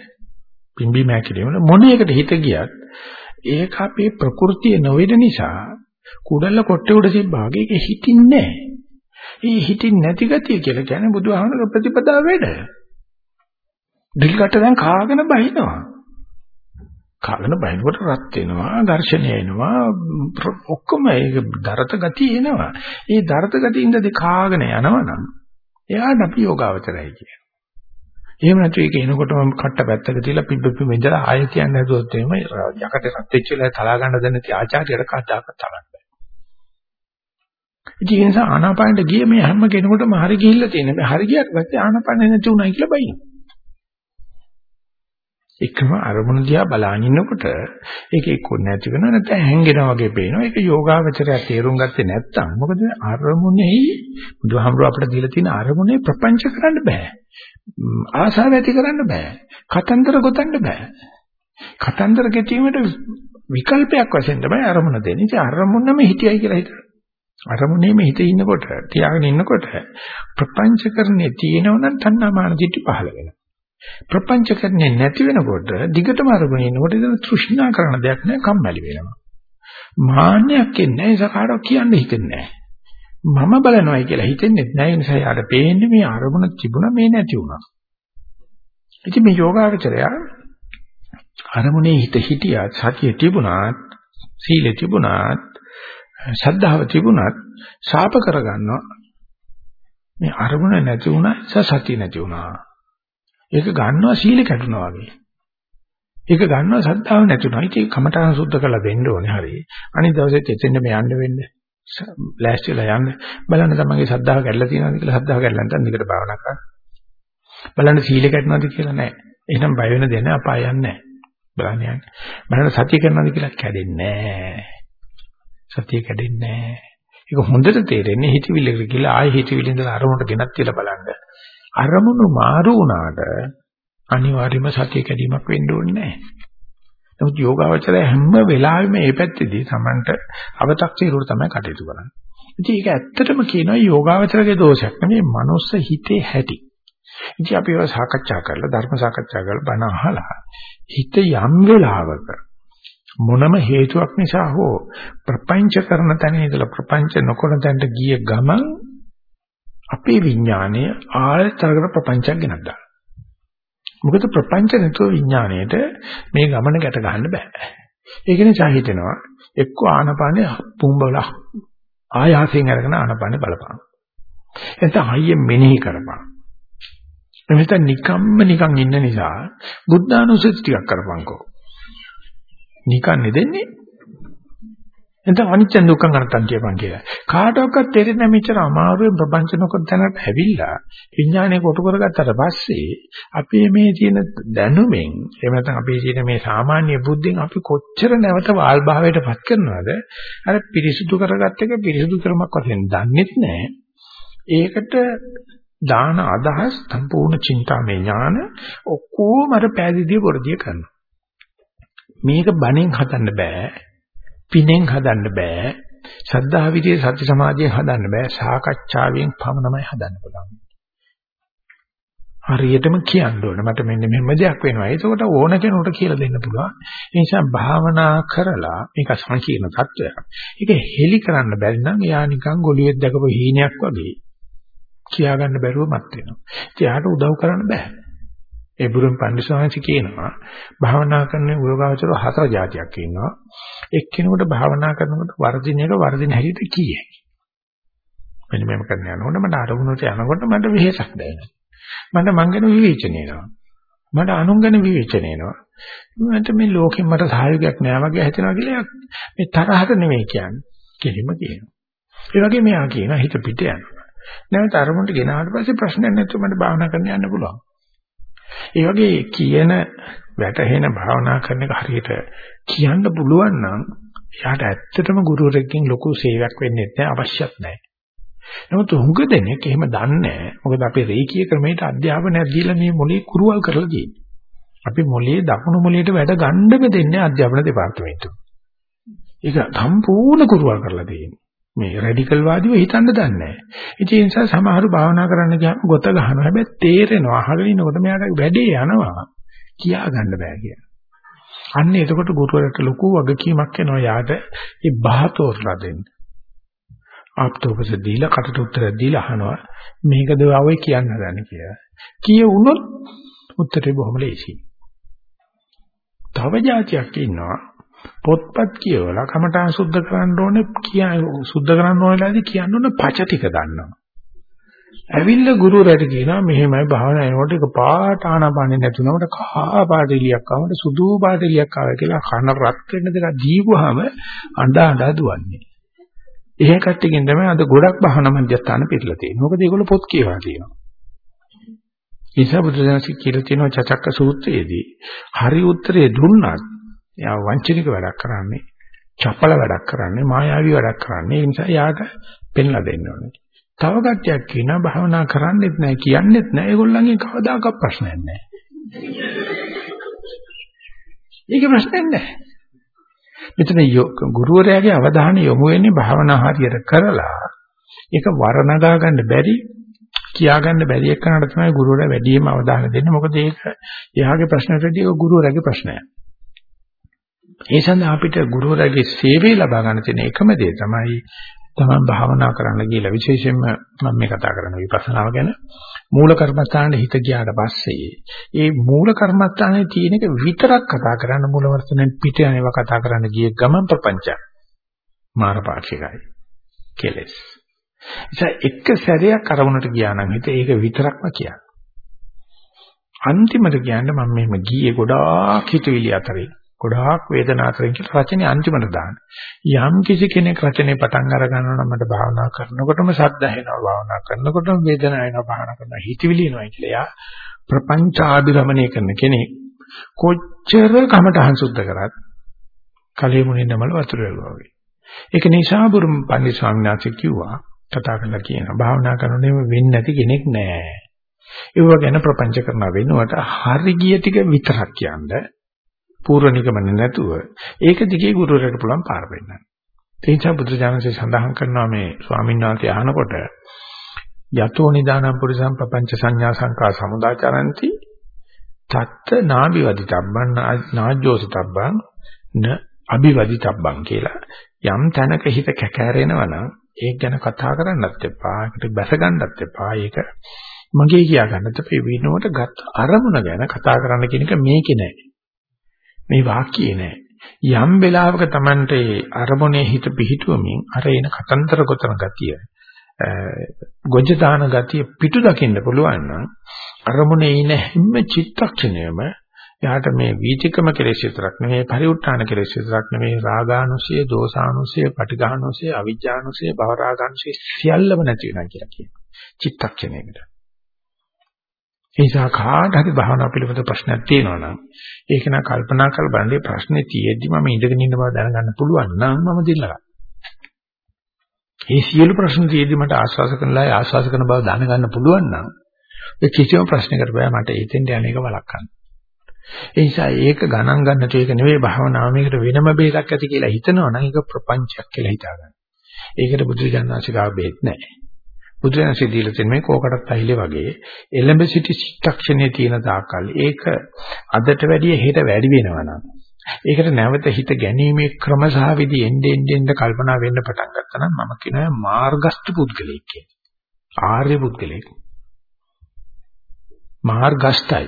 පිම්බි මෑකිලිම මොන එකට හිත ගියත් ඒක අපේ ප්‍රകൃතිය නොවන නිසා කුඩල්ල කොට්ටේ උඩ තිබ්බාගේ ඒක හිතින්නේ නැහැ. ඒ හිතින් නැති ගතිය කියලා කියන්නේ බුදුහාමර ප්‍රතිපදාව වැඩ. දිල්කට දැන් කාගෙන බහිනවා. කාගෙන බහිනකොට රත් වෙනවා, ඝර්ෂණය එනවා, ඔක්කොම ඒක දරත ගතිය එනවා. ඒ දරත ගතිය ඉඳදී කාගෙන යනවනම් එයාට අපි යෝගාවචරයි කියන්නේ. එහෙම නැතු ඒක එනකොටම කට්ට පැත්තක තියලා පිබ්බ පිබ්බ ඉඳලා ආයෙ කියන්නේ හදුවොත් එහෙම යකට රත් වෙච්ච වෙලාවේ තලා ගන්න දැන නැති ආචාර්යයට කතාවක් තලන්න බෑ. ඉතින් ඒ නිසා ආනාපානට ගිය මේ හැම කෙනෙකුටම හරි ගිහිල්ලා තියෙන. මේ හරි ගියට පස්සේ ආනාපාන නැති උනායි කියලා බයින. එකම අරමුණ දිහා බලාගෙන ඉන්නකොට ඒක එක්ක නැති වෙනවා නැත්නම් හැංගෙනවා වගේ පේනවා. ඒක යෝගාවචරය තේරුම් ගත්තේ නැත්නම් මොකද අරමුණේ බුදුහාමුදුර අපිට දීලා තියෙන අරමුණේ ප්‍රපංච කරන්න බෑ. ආසාව ඇති කරන්න බෑ. කතන්දර ගොතන්න බෑ. කතන්දර ගෙතීමට විකල්පයක් වශයෙන් තමයි අරමුණ දෙන්නේ. ඉතින් අරමුණම හිතයි කියලා හිතන. අරමුණේම හිතේ ඉන්නකොට තියාගෙන ඉන්නකොට ප්‍රපංචකරණේ තියෙනවනම් තණ්හාමාන දිටි පහළ වෙනවා. ප්‍රපංචකරණේ නැති වෙනකොට දිගටම අරමුණේ ඉන්නකොට ඒක තෘෂ්ණා කරන දෙයක් නෑ කම්මැලි වෙනවා. මාන්නයක් එන්නේ නැහැ ඒක කියන්න හිතෙන්නේ නැහැ. මම බලනවායි කියලා හිතෙන්නේ නැහැ. ඒ නිසා යාට පේන්නේ මේ අරමුණ තිබුණා මේ නැති වුණා. ඉතින් මේ යෝගාවචරය අරමුණේ හිත හිටියත් සතිය තිබුණාත් සීලෙ තිබුණාත් ශ්‍රද්ධාව තිබුණත් ශාප කරගන්නවා. මේ අරමුණ නැති වුණා සතිය නැති වුණා. ඒක ගන්නවා සීල කැඩුනා වගේ. ඒක ගන්නවා ශ්‍රද්ධාව නැති වුණා. ඒක කමඨාන සුද්ධ කරලා දෙන්න ඕනේ හරිය. අනිත් දවසෙත් එතෙන්ද මේ යන්න වෙන්නේ. ලෑස්තිලා යන්න බලන්න තමන්ගේ ශ්‍රද්ධාව කැඩලා තියෙනවද කියලා ශ්‍රද්ධාව කැඩලා නැත්නම් දිගට භාවනා කරන්න. බලන්න සීල කැඩනවද කියලා නැහැ. එහෙනම් බය වෙන දෙන අපාය යන්නේ නැහැ. බලන්න යන්න. බලන්න සතිය කරනවද කියලා කැඩෙන්නේ නැහැ. සතිය කැඩෙන්නේ නැහැ. ඒක හොඳට තේරෙන්නේ හිතවිල්ලකට කියලා ආයෙ හිතවිල්ල ඉඳලා අරමුණට ගෙනත් කියලා බලන්න. අරමුණු මාරු වුණාට අනිවාර්යයෙන්ම සතිය කැඩීමක් වෙන්න ඕනේ නැහැ. නමුත් යෝගාවචරය හැම වෙලාවෙම මේ පැත්තේදී Tamanට අව탁සීරුවට තමයි කටයුතු කරන්නේ. ඉතින් ඒක ඇත්තටම කියනවා යෝගාවචරයේ දෝෂයක් නෙමෙයි මනුස්ස හිතේ හැටි. ඉතින් අපි ඒවා සාකච්ඡා කරලා ධර්ම සාකච්ඡා කරලා බණ අහලා හිත යම් වෙලාවක මොනම හේතුවක් නිසා හෝ ප්‍රපංච කරන තැන ඉඳලා ප්‍රපංච නොකරන තැනට ගිය ගමන් අපේ විඥාණය ආයතරකට ප්‍රපංචයක් ගෙනත් දානවා. මොකද ප්‍රපංච නැතුව විඥාණයට මේ ගමන ගැට ගන්න බෑ. ඒක නිසා හිතෙනවා එක්ක ආනපානේ පුම්බල ආයාසයෙන් අරගෙන ආනපානේ බලපං. එතන හයියෙන් මෙනෙහි කරපං. එමෙතන නිකම්ම නිකන් ඉන්න නිසා බුද්ධානුස්සති ටිකක් කරපංකෝ. නිකන් නෙදෙන්නේ එතන අනිච්ච දුක්ඛ අනත්තන් කියපන් කියලා. කාටවත් තේරෙන්නේ නැහැ මෙච්චර අමාරුවෙන් ප්‍රපංච නොකර තැනට ඇවිල්ලා විඥානය කොටු කරගත්තට පස්සේ අපි මේ තියෙන දැනුමෙන් එහෙම නැත්නම් අපි තියෙන මේ සාමාන්‍ය බුද්ධියෙන් අපි කොච්චර නැවත වාල් භාවයටපත් කරනවද? අර පිරිසුදු කරගත්ත එක පිරිසුදු කරමක් වශයෙන් දන්නෙත් නැහැ. ඒකට දාන අදහස් සම්පූර්ණ චින්තාමය ඥාන ඔක්කොම අර පෑදීදී වර්ධිය කරනවා. මේක බණෙන් හදන්න බෑ. පිනෙන් හදන්න බෑ. ශ්‍රද්ධා විදියේ සත්‍ය සමාධියෙන් හදන්න බෑ. සාකච්ඡාවෙන් පමණමයි හදන්න පුළුවන්. හරියටම කියන්න ඕනේ. මට මෙන්න මෙහෙම දෙයක් වෙනවා. ඒකෝට ඕන කෙනෙකුට කියලා දෙන්න පුළුවන්. ඒ නිසා භාවනා කරලා මේක සංකීර්ණ තත්වයක්. ඒක හෙලි කරන්න බැරි නම් එයා නිකන් ගොළුෙක් දැකපු හීනයක් වගේ කියාගන්න බැරුව මත් වෙනවා. එයාට උදව් කරන්න බෑ. ඒ බුරුම් පන්දිසාංශ කියනවා භාවනා කරන යෝගාවචර හතර જાතියක් ඉන්නවා. එක්කෙනෙකුට භාවනා කරනකොට වර්ධින එක වර්ධින හැටියට කීයේ. මෙන්න මේක කරන්න යනකොට මට අරමුණට යනකොට මට වෙහෙසක් දැනෙනවා. මට මං ගැන විවේචනය එනවා. මට අනුන් ගැන විවේචනය එනවා. මට මේ ලෝකෙන් මට සහයෝගයක් නෑ වගේ හිතනවා කියලා මේ තරහට නෙමෙයි කියන්නේ. කෙලිම කියනවා. ඒ වගේ මෙයා කියනවා හිත පිට යනවා. නැවත අරමුණට ගෙනාවට පස්සේ ප්‍රශ්නයක් නැතුව මට භාවනා කරන්න යන්න පුළුවන්. ඒ වගේ කියන වැටහෙන භාවනා කරන එක හරියට කියන්න පුළුවන් නම් එයාට ඇත්තටම ගුරුවරයෙක්ගෙන් ලොකු සේවයක් වෙන්නේ නැහැ අවශ්‍යත් නැහැ. නමුත් හුඟ දෙනෙක් එහෙම දන්නේ නැහැ. මොකද අපි රේකී ක්‍රමයට අධ්‍යාපනයක් දීලා මේ මොලේ කුරුවල් කරලා තියෙන්නේ. අපි මොලේ දකුණු මොලේට වැඩ ගන්නම දෙන්නේ අධ්‍යාපන දෙපාර්තමේන්තුව. ඒක සම්පූර්ණ කුරුවල් කරලා තියෙන්නේ. මේ රැඩිකල් වාදීව හිතන්න දන්නේ නැහැ. ඒ නිසා සමහරු භාවනා කරන්න ගියාම ගොත ගන්නවා. හැබැයි තේරෙනවා අහගෙන ඉන්නකොට මෙයාට වැඩේ යනවා. කියා ගන්න බෑ කියන. අන්න එතකොට ගුරුවරට ලොකු වගකීමක් එනවා යාට ඒ බහතෝරලා දෙන්න. ආප්තෝපස දීලා කටට උත්තර දීලා අහනවා මේකද ඔය කියන්න හදන්නේ කියලා. කිය වුණොත් උත්තරේ බොහොම ලේසියි. තව જાතියක් ඉන්නවා පොත්පත් කියවලා කමඨාන් සුද්ධ කරන්න ඕනේ කිය සුද්ධ කරන්න ඕනෙලාදී කියන්න ඕනේ පච ටික දන්නවා. ඇවිල්ලා ගුරුවරයාට කියනවා මෙහෙමයි භාවනා එනකොට එක පාට ආනාපානෙ නැතුනකොට කහා පාට එලියක් ආවම සුදු පාට එලියක් ආවා කියලා කන රත් වෙන දෙක දීපුවාම අඬ අඬ දුවන්නේ. එහෙ කට්ටියකින් තමයි අද ගොඩක් භාවනා මධ්‍යස්ථාන පිළිලා තියෙන්නේ. මොකද ඒගොල්ලෝ පොත් කියවා තියෙනවා. නිසා බුදුදහමේ කියලා තියෙනවා චචක්ක සූත්‍රයේදී හරි උත්තරේ දුන්නත් එයා වංචනික වැඩක් කරන්නේ, චපල වැඩක් කරන්නේ, මායාවී වැඩක් කරන්නේ. ඒ නිසා යාට පෙන්ලා දෙන්න ඕනේ. තව කට්ටියක් කියනවා භාවනා කරන්නෙත් නැහැ, කියන්නෙත් නැහැ. ඒගොල්ලන්ගේ කවදාකවත් ප්‍රශ්නයක් නැහැ. ඒක ප්‍රශ්නයක් නැහැ. මෙතන ගුරුවරයාගේ අවධානය යොමු වෙන්නේ භාවනා හරියට කරලා ඒක වර්ණදා ගන්න බැරි කියාගන්න බැරි එකනට තමයි ගුරුවරයා වැඩිම අවධානය දෙන්නේ. මොකද ඒක එයාගේ ප්‍රශ්නට වඩා ගුරුවරයාගේ ප්‍රශ්නයක්. ඒ සඳහා අපිට ගුරුවරයාගේ සේවය ලබා ගන්න තියෙන එකම දේ තමයි තමන් භාවනා කරන්න කියලා විශේෂයෙන්ම මම මේ කතා කරන විපස්සනාව ගැන මූල කර්මස්ථානයේ හිත ගියාට පස්සේ ඒ මූල කර්මස්ථානයේ තියෙන එක විතරක් කතා කරන්න මූල වර්තනෙන් පිට යනවා කතා කරන්න ගිය ගමන් ප්‍රපංච මාරපාක්ෂිකයි කෙලස්. ඒ එක සැරයක් අරමුණට ගියා නම් හිත ඒක විතරක්ම කියන්නේ. අන්තිමට කියන්නේ මම මෙහෙම ගියේ ගොඩාක් හිතවිලි අතරේ ගොඩාක් වේදනාවකින් කියලා රචනයේ අන්තිමට දාන්න. යම් කිසි කෙනෙක් රචනයේ පටන් අර ගන්නවා නම් මට භාවනා කරනකොටම සද්ද ඇහෙනවා භාවනා කරනකොටම වේදනාව එනවා භාවනා කරනවා හිතවිලි එනවා කියලා. එයා ප්‍රපංචාභිරමණය කරන කෙනෙක් කොච්චර කමටහන් සුද්ධ කරත් කලෙ මුණින් නමල වතුර වැළුවා වගේ. ඒක නිසා බුරුම් පන්දි ස්වාමීන් වහන්සේ කිව්වා කතා කරලා කියනවා භාවනා කරනෝනේ වෙන්නේ නැති කෙනෙක් නෑ. ඒව ගැන ප්‍රපංච කරන වෙනුවට හරි ගිය ටික විතරක් කියන්නේ පූර්ව නිගමන නැතුව ඒක දිගේ ගුරුවරයාට පුළුවන් පාර වෙන්න. ඒ නිසා බුදුජානකසේ සඳහන් කරනවා මේ ස්වාමීන් වහන්සේ අහනකොට යතෝ නිදානම් පුරිසම් පపంచ සංඥා සංකා සමුදාචරಂತಿ තත්ත නාබිවදිතබ්බන් නාජ්ජෝසිතබ්බන් න අබිවදිතබ්බන් කියලා යම් තැනක හිත කැකෑරෙනවා නම් ඒක ගැන කතා කරන්නත් එපා ඒකට බැස ගන්නත් එපා ඒක මගේ කියා ගන්නත් එපා විනෝඩ ගත් අරමුණ ගැන කතා කරන්න කියන එක මේකේ නෑ මේ වාක්‍යය නෑ. යම් වෙලාවක Tamante අරමුණේ හිත පිහිටුවමින් අර එන කතන්තර ගොතන ගතිය ගොජ දාන ගතිය පිටු දකින්න පුළුවන් නම් අරමුණේ ඉන හැම චිත්තක්ෂණයම යාට මේ වීතිකම කෙලෙස් විතරක් නෙමෙයි පරිඋත්ථාන කෙලෙස් විතරක් නෙමෙයි රාගානුසය, දෝසානුසය, පටිඝානුසය, අවිජ්ජානුසය, භවරාගානුසය සියල්ලම නැති වෙනවා කියලා කියනවා. චිත්තක්ෂණයකට. ඒ නිසා කාට හරි භාවනා පිළිබඳ ප්‍රශ්නයක් තියෙනවා නම් ඒක නා කල්පනා කරලා බලන්නේ ප්‍රශ්නේ තියෙද්දි මම ඉඳගෙන ඉන්න බව දැනගන්න පුළුවන් නම් මම දිල්ලගන්න. මේ සියලු ප්‍රශ්න තියෙද්දි මට ආශ්වාස කරනලා ආශ්වාස කරන බව දැනගන්න පුළුවන් නම් ඒ කිසිම ප්‍රශ්නයකට බෑ මට ඒතෙන්ට යන්නේක වළක්වන්න. ඒ නිසා ඒක ගණන් ගන්නට ඒක නෙවෙයි භාවනාව මේකට වෙනම බේරක් ඇති කියලා හිතනවා නම් ඒක ප්‍රපංචයක් කියලා හිතාගන්න. ඒකට බුදුරජාණන්සේගාව බෙහෙත් නැහැ. බුදුරජාණන්සේ දීලා තියෙන මේ කෝකටත් ඇහිලේ වගේ එලඹ සිටි චිත්තක්ෂණයේ තියෙන තාකල් ඒක අදට වැඩිය හෙට වැඩි වෙනවනම් ඒකට නැවත හිත ගැනීමේ ක්‍රම සහ විදි එන්නේ එන්නේ කල්පනා වෙන්න පටන් ගත්තා නම් මම කියනවා මාර්ගස්තු පුද්ගලෙක් කියලා. ආර්ය පුද්ගලෙක්. මාර්ගස්තයි.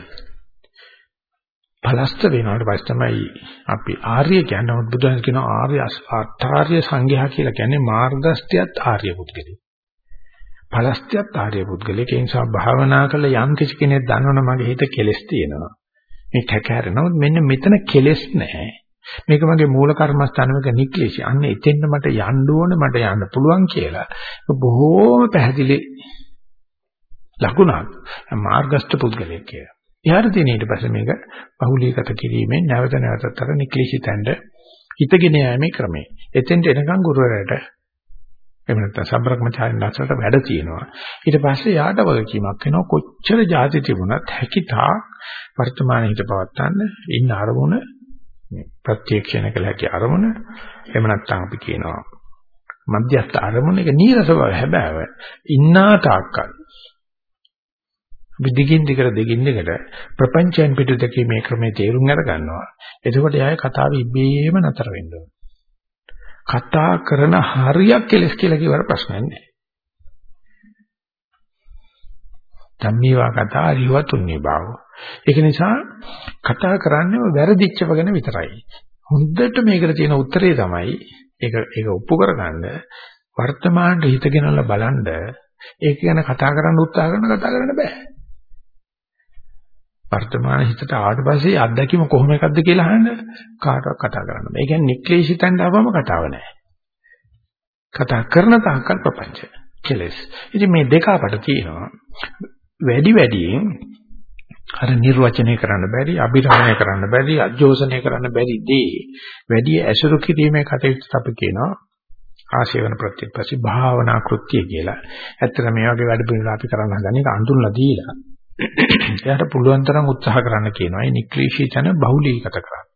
පලස්ත වෙනාට පස්සේ තමයි අපි ආර්ය කියන්නේ බුදුන් කියන ආර්ය අෂ්ටාර්ය සංඝයා කියලා කියන්නේ මාර්ගස්ත්‍යත් ආර්ය පුද්ගලෙක්. පලස්තියත් ආර්ය පුද්ගලෙක් ඒ නිසා භාවනා කළ යම් කිසි කෙනෙක් දන්නවනම් මගේ හිත කෙලස් තියෙනවා. මේ කැකහැරෙනවොත් මෙන්න මෙතන කෙලෙස් නැහැ. මේක මගේ මූල කර්මස්ථානමක නික්ලේශي. අන්න එතෙන්ද මට යන්න ඕනේ මට යන්න පුළුවන් කියලා. බොහෝම පැහැදිලි ලකුණක්. මාර්ගස්ත පුද්ගලයෙක් කියලා. ඊහාට තියෙන ඊට පස්සේ මේක බහුලීගත කිරීමෙන් නැවත නැවතත් අර නික්ලිෂිතෙන්ද හිතගෙන යෑමේ ක්‍රමය. එතෙන්ට එනකන් ගුරුවරයාට එහෙම නැත්නම් සම්බ්‍රක්‍මචාරින් ලස්සට වැඩ තියෙනවා. ඊට පස්සේ යාට වගකීමක් වෙනවා. කොච්චර જાති තිබුණත් හැකිතා වර්තමාන හිත පවත්තන්න ඉන්න අරමුණ මේ ප්‍රත්‍යක්ෂණ කළ හැකි අරමුණ එහෙම නැත්නම් අපි කියනවා මධ්‍යස්ථ අරමුණ එක නීරස බව හැබෑව. ඉන්නා තාක්කල් අපි දිගින් දිගට දිගින් දිගට ප්‍රපංචයන් පිටු දෙකේ මේ ක්‍රමයේ තේරුම් අර ගන්නවා එතකොට යාය කතාව ඉබේම නතර වෙන්න කතා කරන හරියක් කෙලස් කියලා කියවර ප්‍රශ්නයක් නැහැ ධම්මීවා කතා අරිවතුන්නේ බව. ඒක නිසා කතා කරන්නේ වැරදිච්චව ගැන විතරයි. හොඳට මේකට තියෙන උත්තරේ තමයි ඒක ඒක ඔප්පු කරගන්න වර්තමානට හිතගෙනලා බලන්න ඒක ගැන කතා කරන්න උත්සාහ කරන කතා කරන්න බෑ. වර්තමාන හිතට ආවට පස්සේ අත්දැකීම කොහොම එකක්ද කියලා අහන්න කාටවත් කතා කරන්න බෑ. ඒ කියන්නේ නික්ලේශිතෙන් ආවම කතාව නෑ. කතා කරන තාක්කල් ප්‍රපංච කෙලස්. ඉතින් මේ දෙක අපට තියෙනවා. වැඩි වැඩියෙන් අර නිර්වචනය කරන්න බැරි, අභිරමණය කරන්න බැරි, අජෝසනය කරන්න බැරි දේ වැඩි ඇසුරු කිරීමේ කටයුතු අපි කියනවා ආශේවන ප්‍රතිපස්සේ භාවනා කෘත්‍ය කියලා. ඇත්තට මේ වගේ වැඩ පිළිවෙල අපි කරන්න හදන එක අඳුන්ලා දීලා එයාට පුළුවන් තරම් උත්සාහ කරන්න කියනවා. ඒ නික්ලිෂී තන බහුලීගත කරන්න.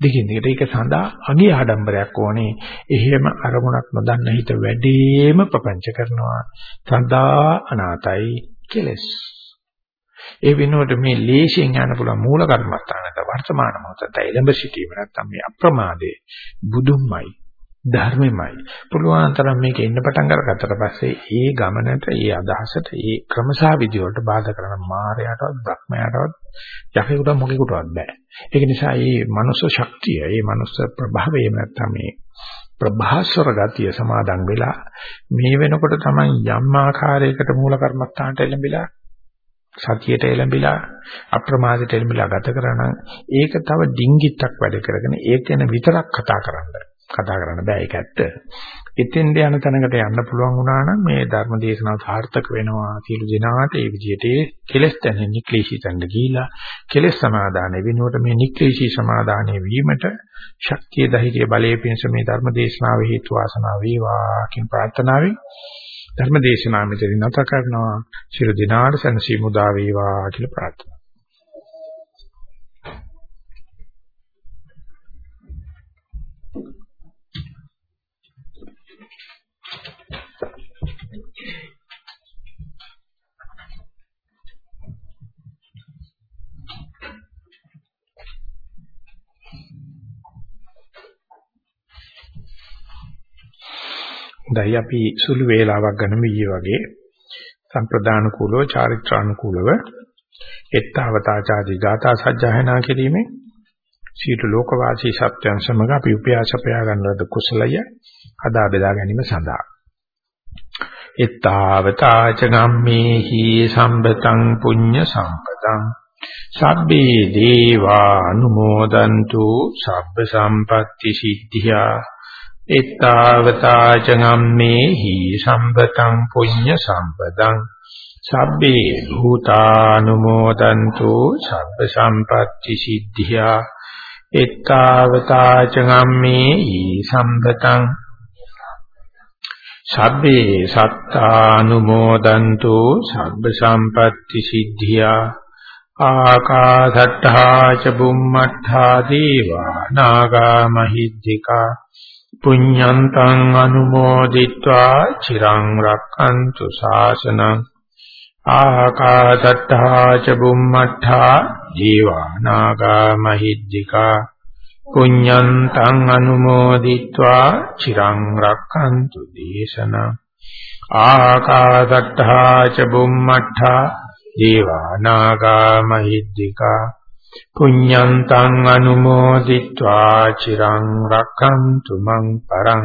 දෙකින් දෙකට ඒක සඳහා අගේ ආඩම්බරයක් ඕනේ. එහෙම අරමුණක් නොදන්න හිත වැඩිම ප්‍රපංච කරනවා. සදා අනාතයි කෙලස්. ඒ වෙනුවට මේ ලේසියෙන් යන්න පුළුවන් මූල කර්මස්ථානට වර්තමාන මොහොතට එළඹ සිටීම නැත්තම් මේ අප්‍රමාදේ බුදුන්මයි ධර්මෙමයි. පුළුවන් තරම් මේක එන්න පටන් අරගත්තට පස්සේ ඒ ගමනට ඒ අදහසට ඒ ක්‍රමසා විදි වලට බාධා කරන මායයටවත් බ්‍රහ්මයටවත් යකෙකුට මොකෙකුටවත් බෑ. ඒක නිසා මේ මනුස්ස ශක්තිය මේ මනුස්ස ප්‍රභාවය නැත්තම් මේ ප්‍රභාස්වර ගතිය සමාදන් වෙලා මේ වෙනකොට තමයි යම් ආකාරයකට මූල කර්මස්ථානට එළඹිලා සතියට එළඹිලා අප්‍රමාදයට එළඹිලා ගත කරා නම් ඒක තව ඩිංගිත්තක් වැඩ කරගෙන ඒක ගැන විතරක් කතා කරන්න. කතා කරන්න බෑ ඒක ඇත්ත. එතෙන්ද යන තැනකට යන්න පුළුවන් වුණා නම් මේ ධර්ම දේශනාව සාර්ථක වෙනවා කියලා දෙනාට ඒ විදිහට කෙලස් දැනෙන නික්ලේශී තැනට ගිහිලා කෙලස් සමාදාන වෙනුවට මේ නික්ලේශී සමාදානයේ වීමට ශක්තිය ධෛර්ය බලයේ පිණිස මේ ධර්ම දේශනාව හේතු වාසනා වේවා කියන ප්‍රාර්ථනාවෙන් ධර්ම දේශනාව මෙතන නැත කරනවා ශිරු දිනාට සනසි මුදා වේවා කියලා ප්‍රාර්ථනා දැයි අපි සුළු වේලාවක් ගන්න මීයේ වගේ. සම්ප්‍රදාන කුලව චාරිත්‍රානුකූලව එත්තවතාචාදී ගාථා සජ්ජායනා කිරීමෙන් සීතු ලෝකවාසී සත්‍යයන් සමග අපි උපයාසපයා ගන්න ලද කුසලය අදා බෙදා ගැනීම සඳහා. එත්තවතාච ගම්මේහි සම්බතං පුඤ්ඤ සම්පතං. සබ්බේ දේවා අනුමෝදන්තු. සබ්බ සම්පatti සිද්ධියා. එත්තාවතා චගම්මේ හි සම්පතං පුඤ්ඤ සම්පදං සබ්බේ භූතානුමෝදන්තු සබ්බ සම්පatti සිද්ධියා. එත්තාවතා චගම්මේ හි සම්පතං සබ්බේ සත්තානුමෝදන්තු සබ්බ සම්පatti සිද්ධියා. ආකාසට්ඨා ච බුම්මට්ඨා දීවා නාගා මහිද්దికා පුඤ්ඤන්තං අනුමෝදිत्वा චිරං රක්ඛන්තු ශාසනං ආකාදත්තා ච බුම්මත්තා ජීවානාගා මහිද්దికා පුඤ්ඤන්තං අනුමෝදිत्वा චිරං රක්ඛන්තු දේශනං ආකාදත්තා ච බුම්මත්තා ජීවානාගා මහිද්దికා පුඤ්ඤන්තං අනුමෝදිत्वा චිරං රක්ඛන්තු මං පරං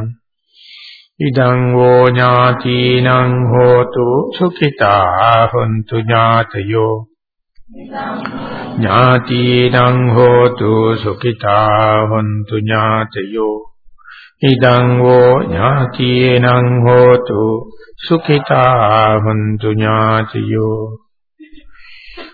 ඉදං වෝ ඥාතිනං හෝතු සුඛිතා හොන්තු ඥාතයෝ ඥාතිනං හෝතු සුඛිතා හොන්තු ඥාතයෝ ඉදං වෝ ඥාතිනං හෝතු සුඛිතා හොන්තු ඥාතියෝ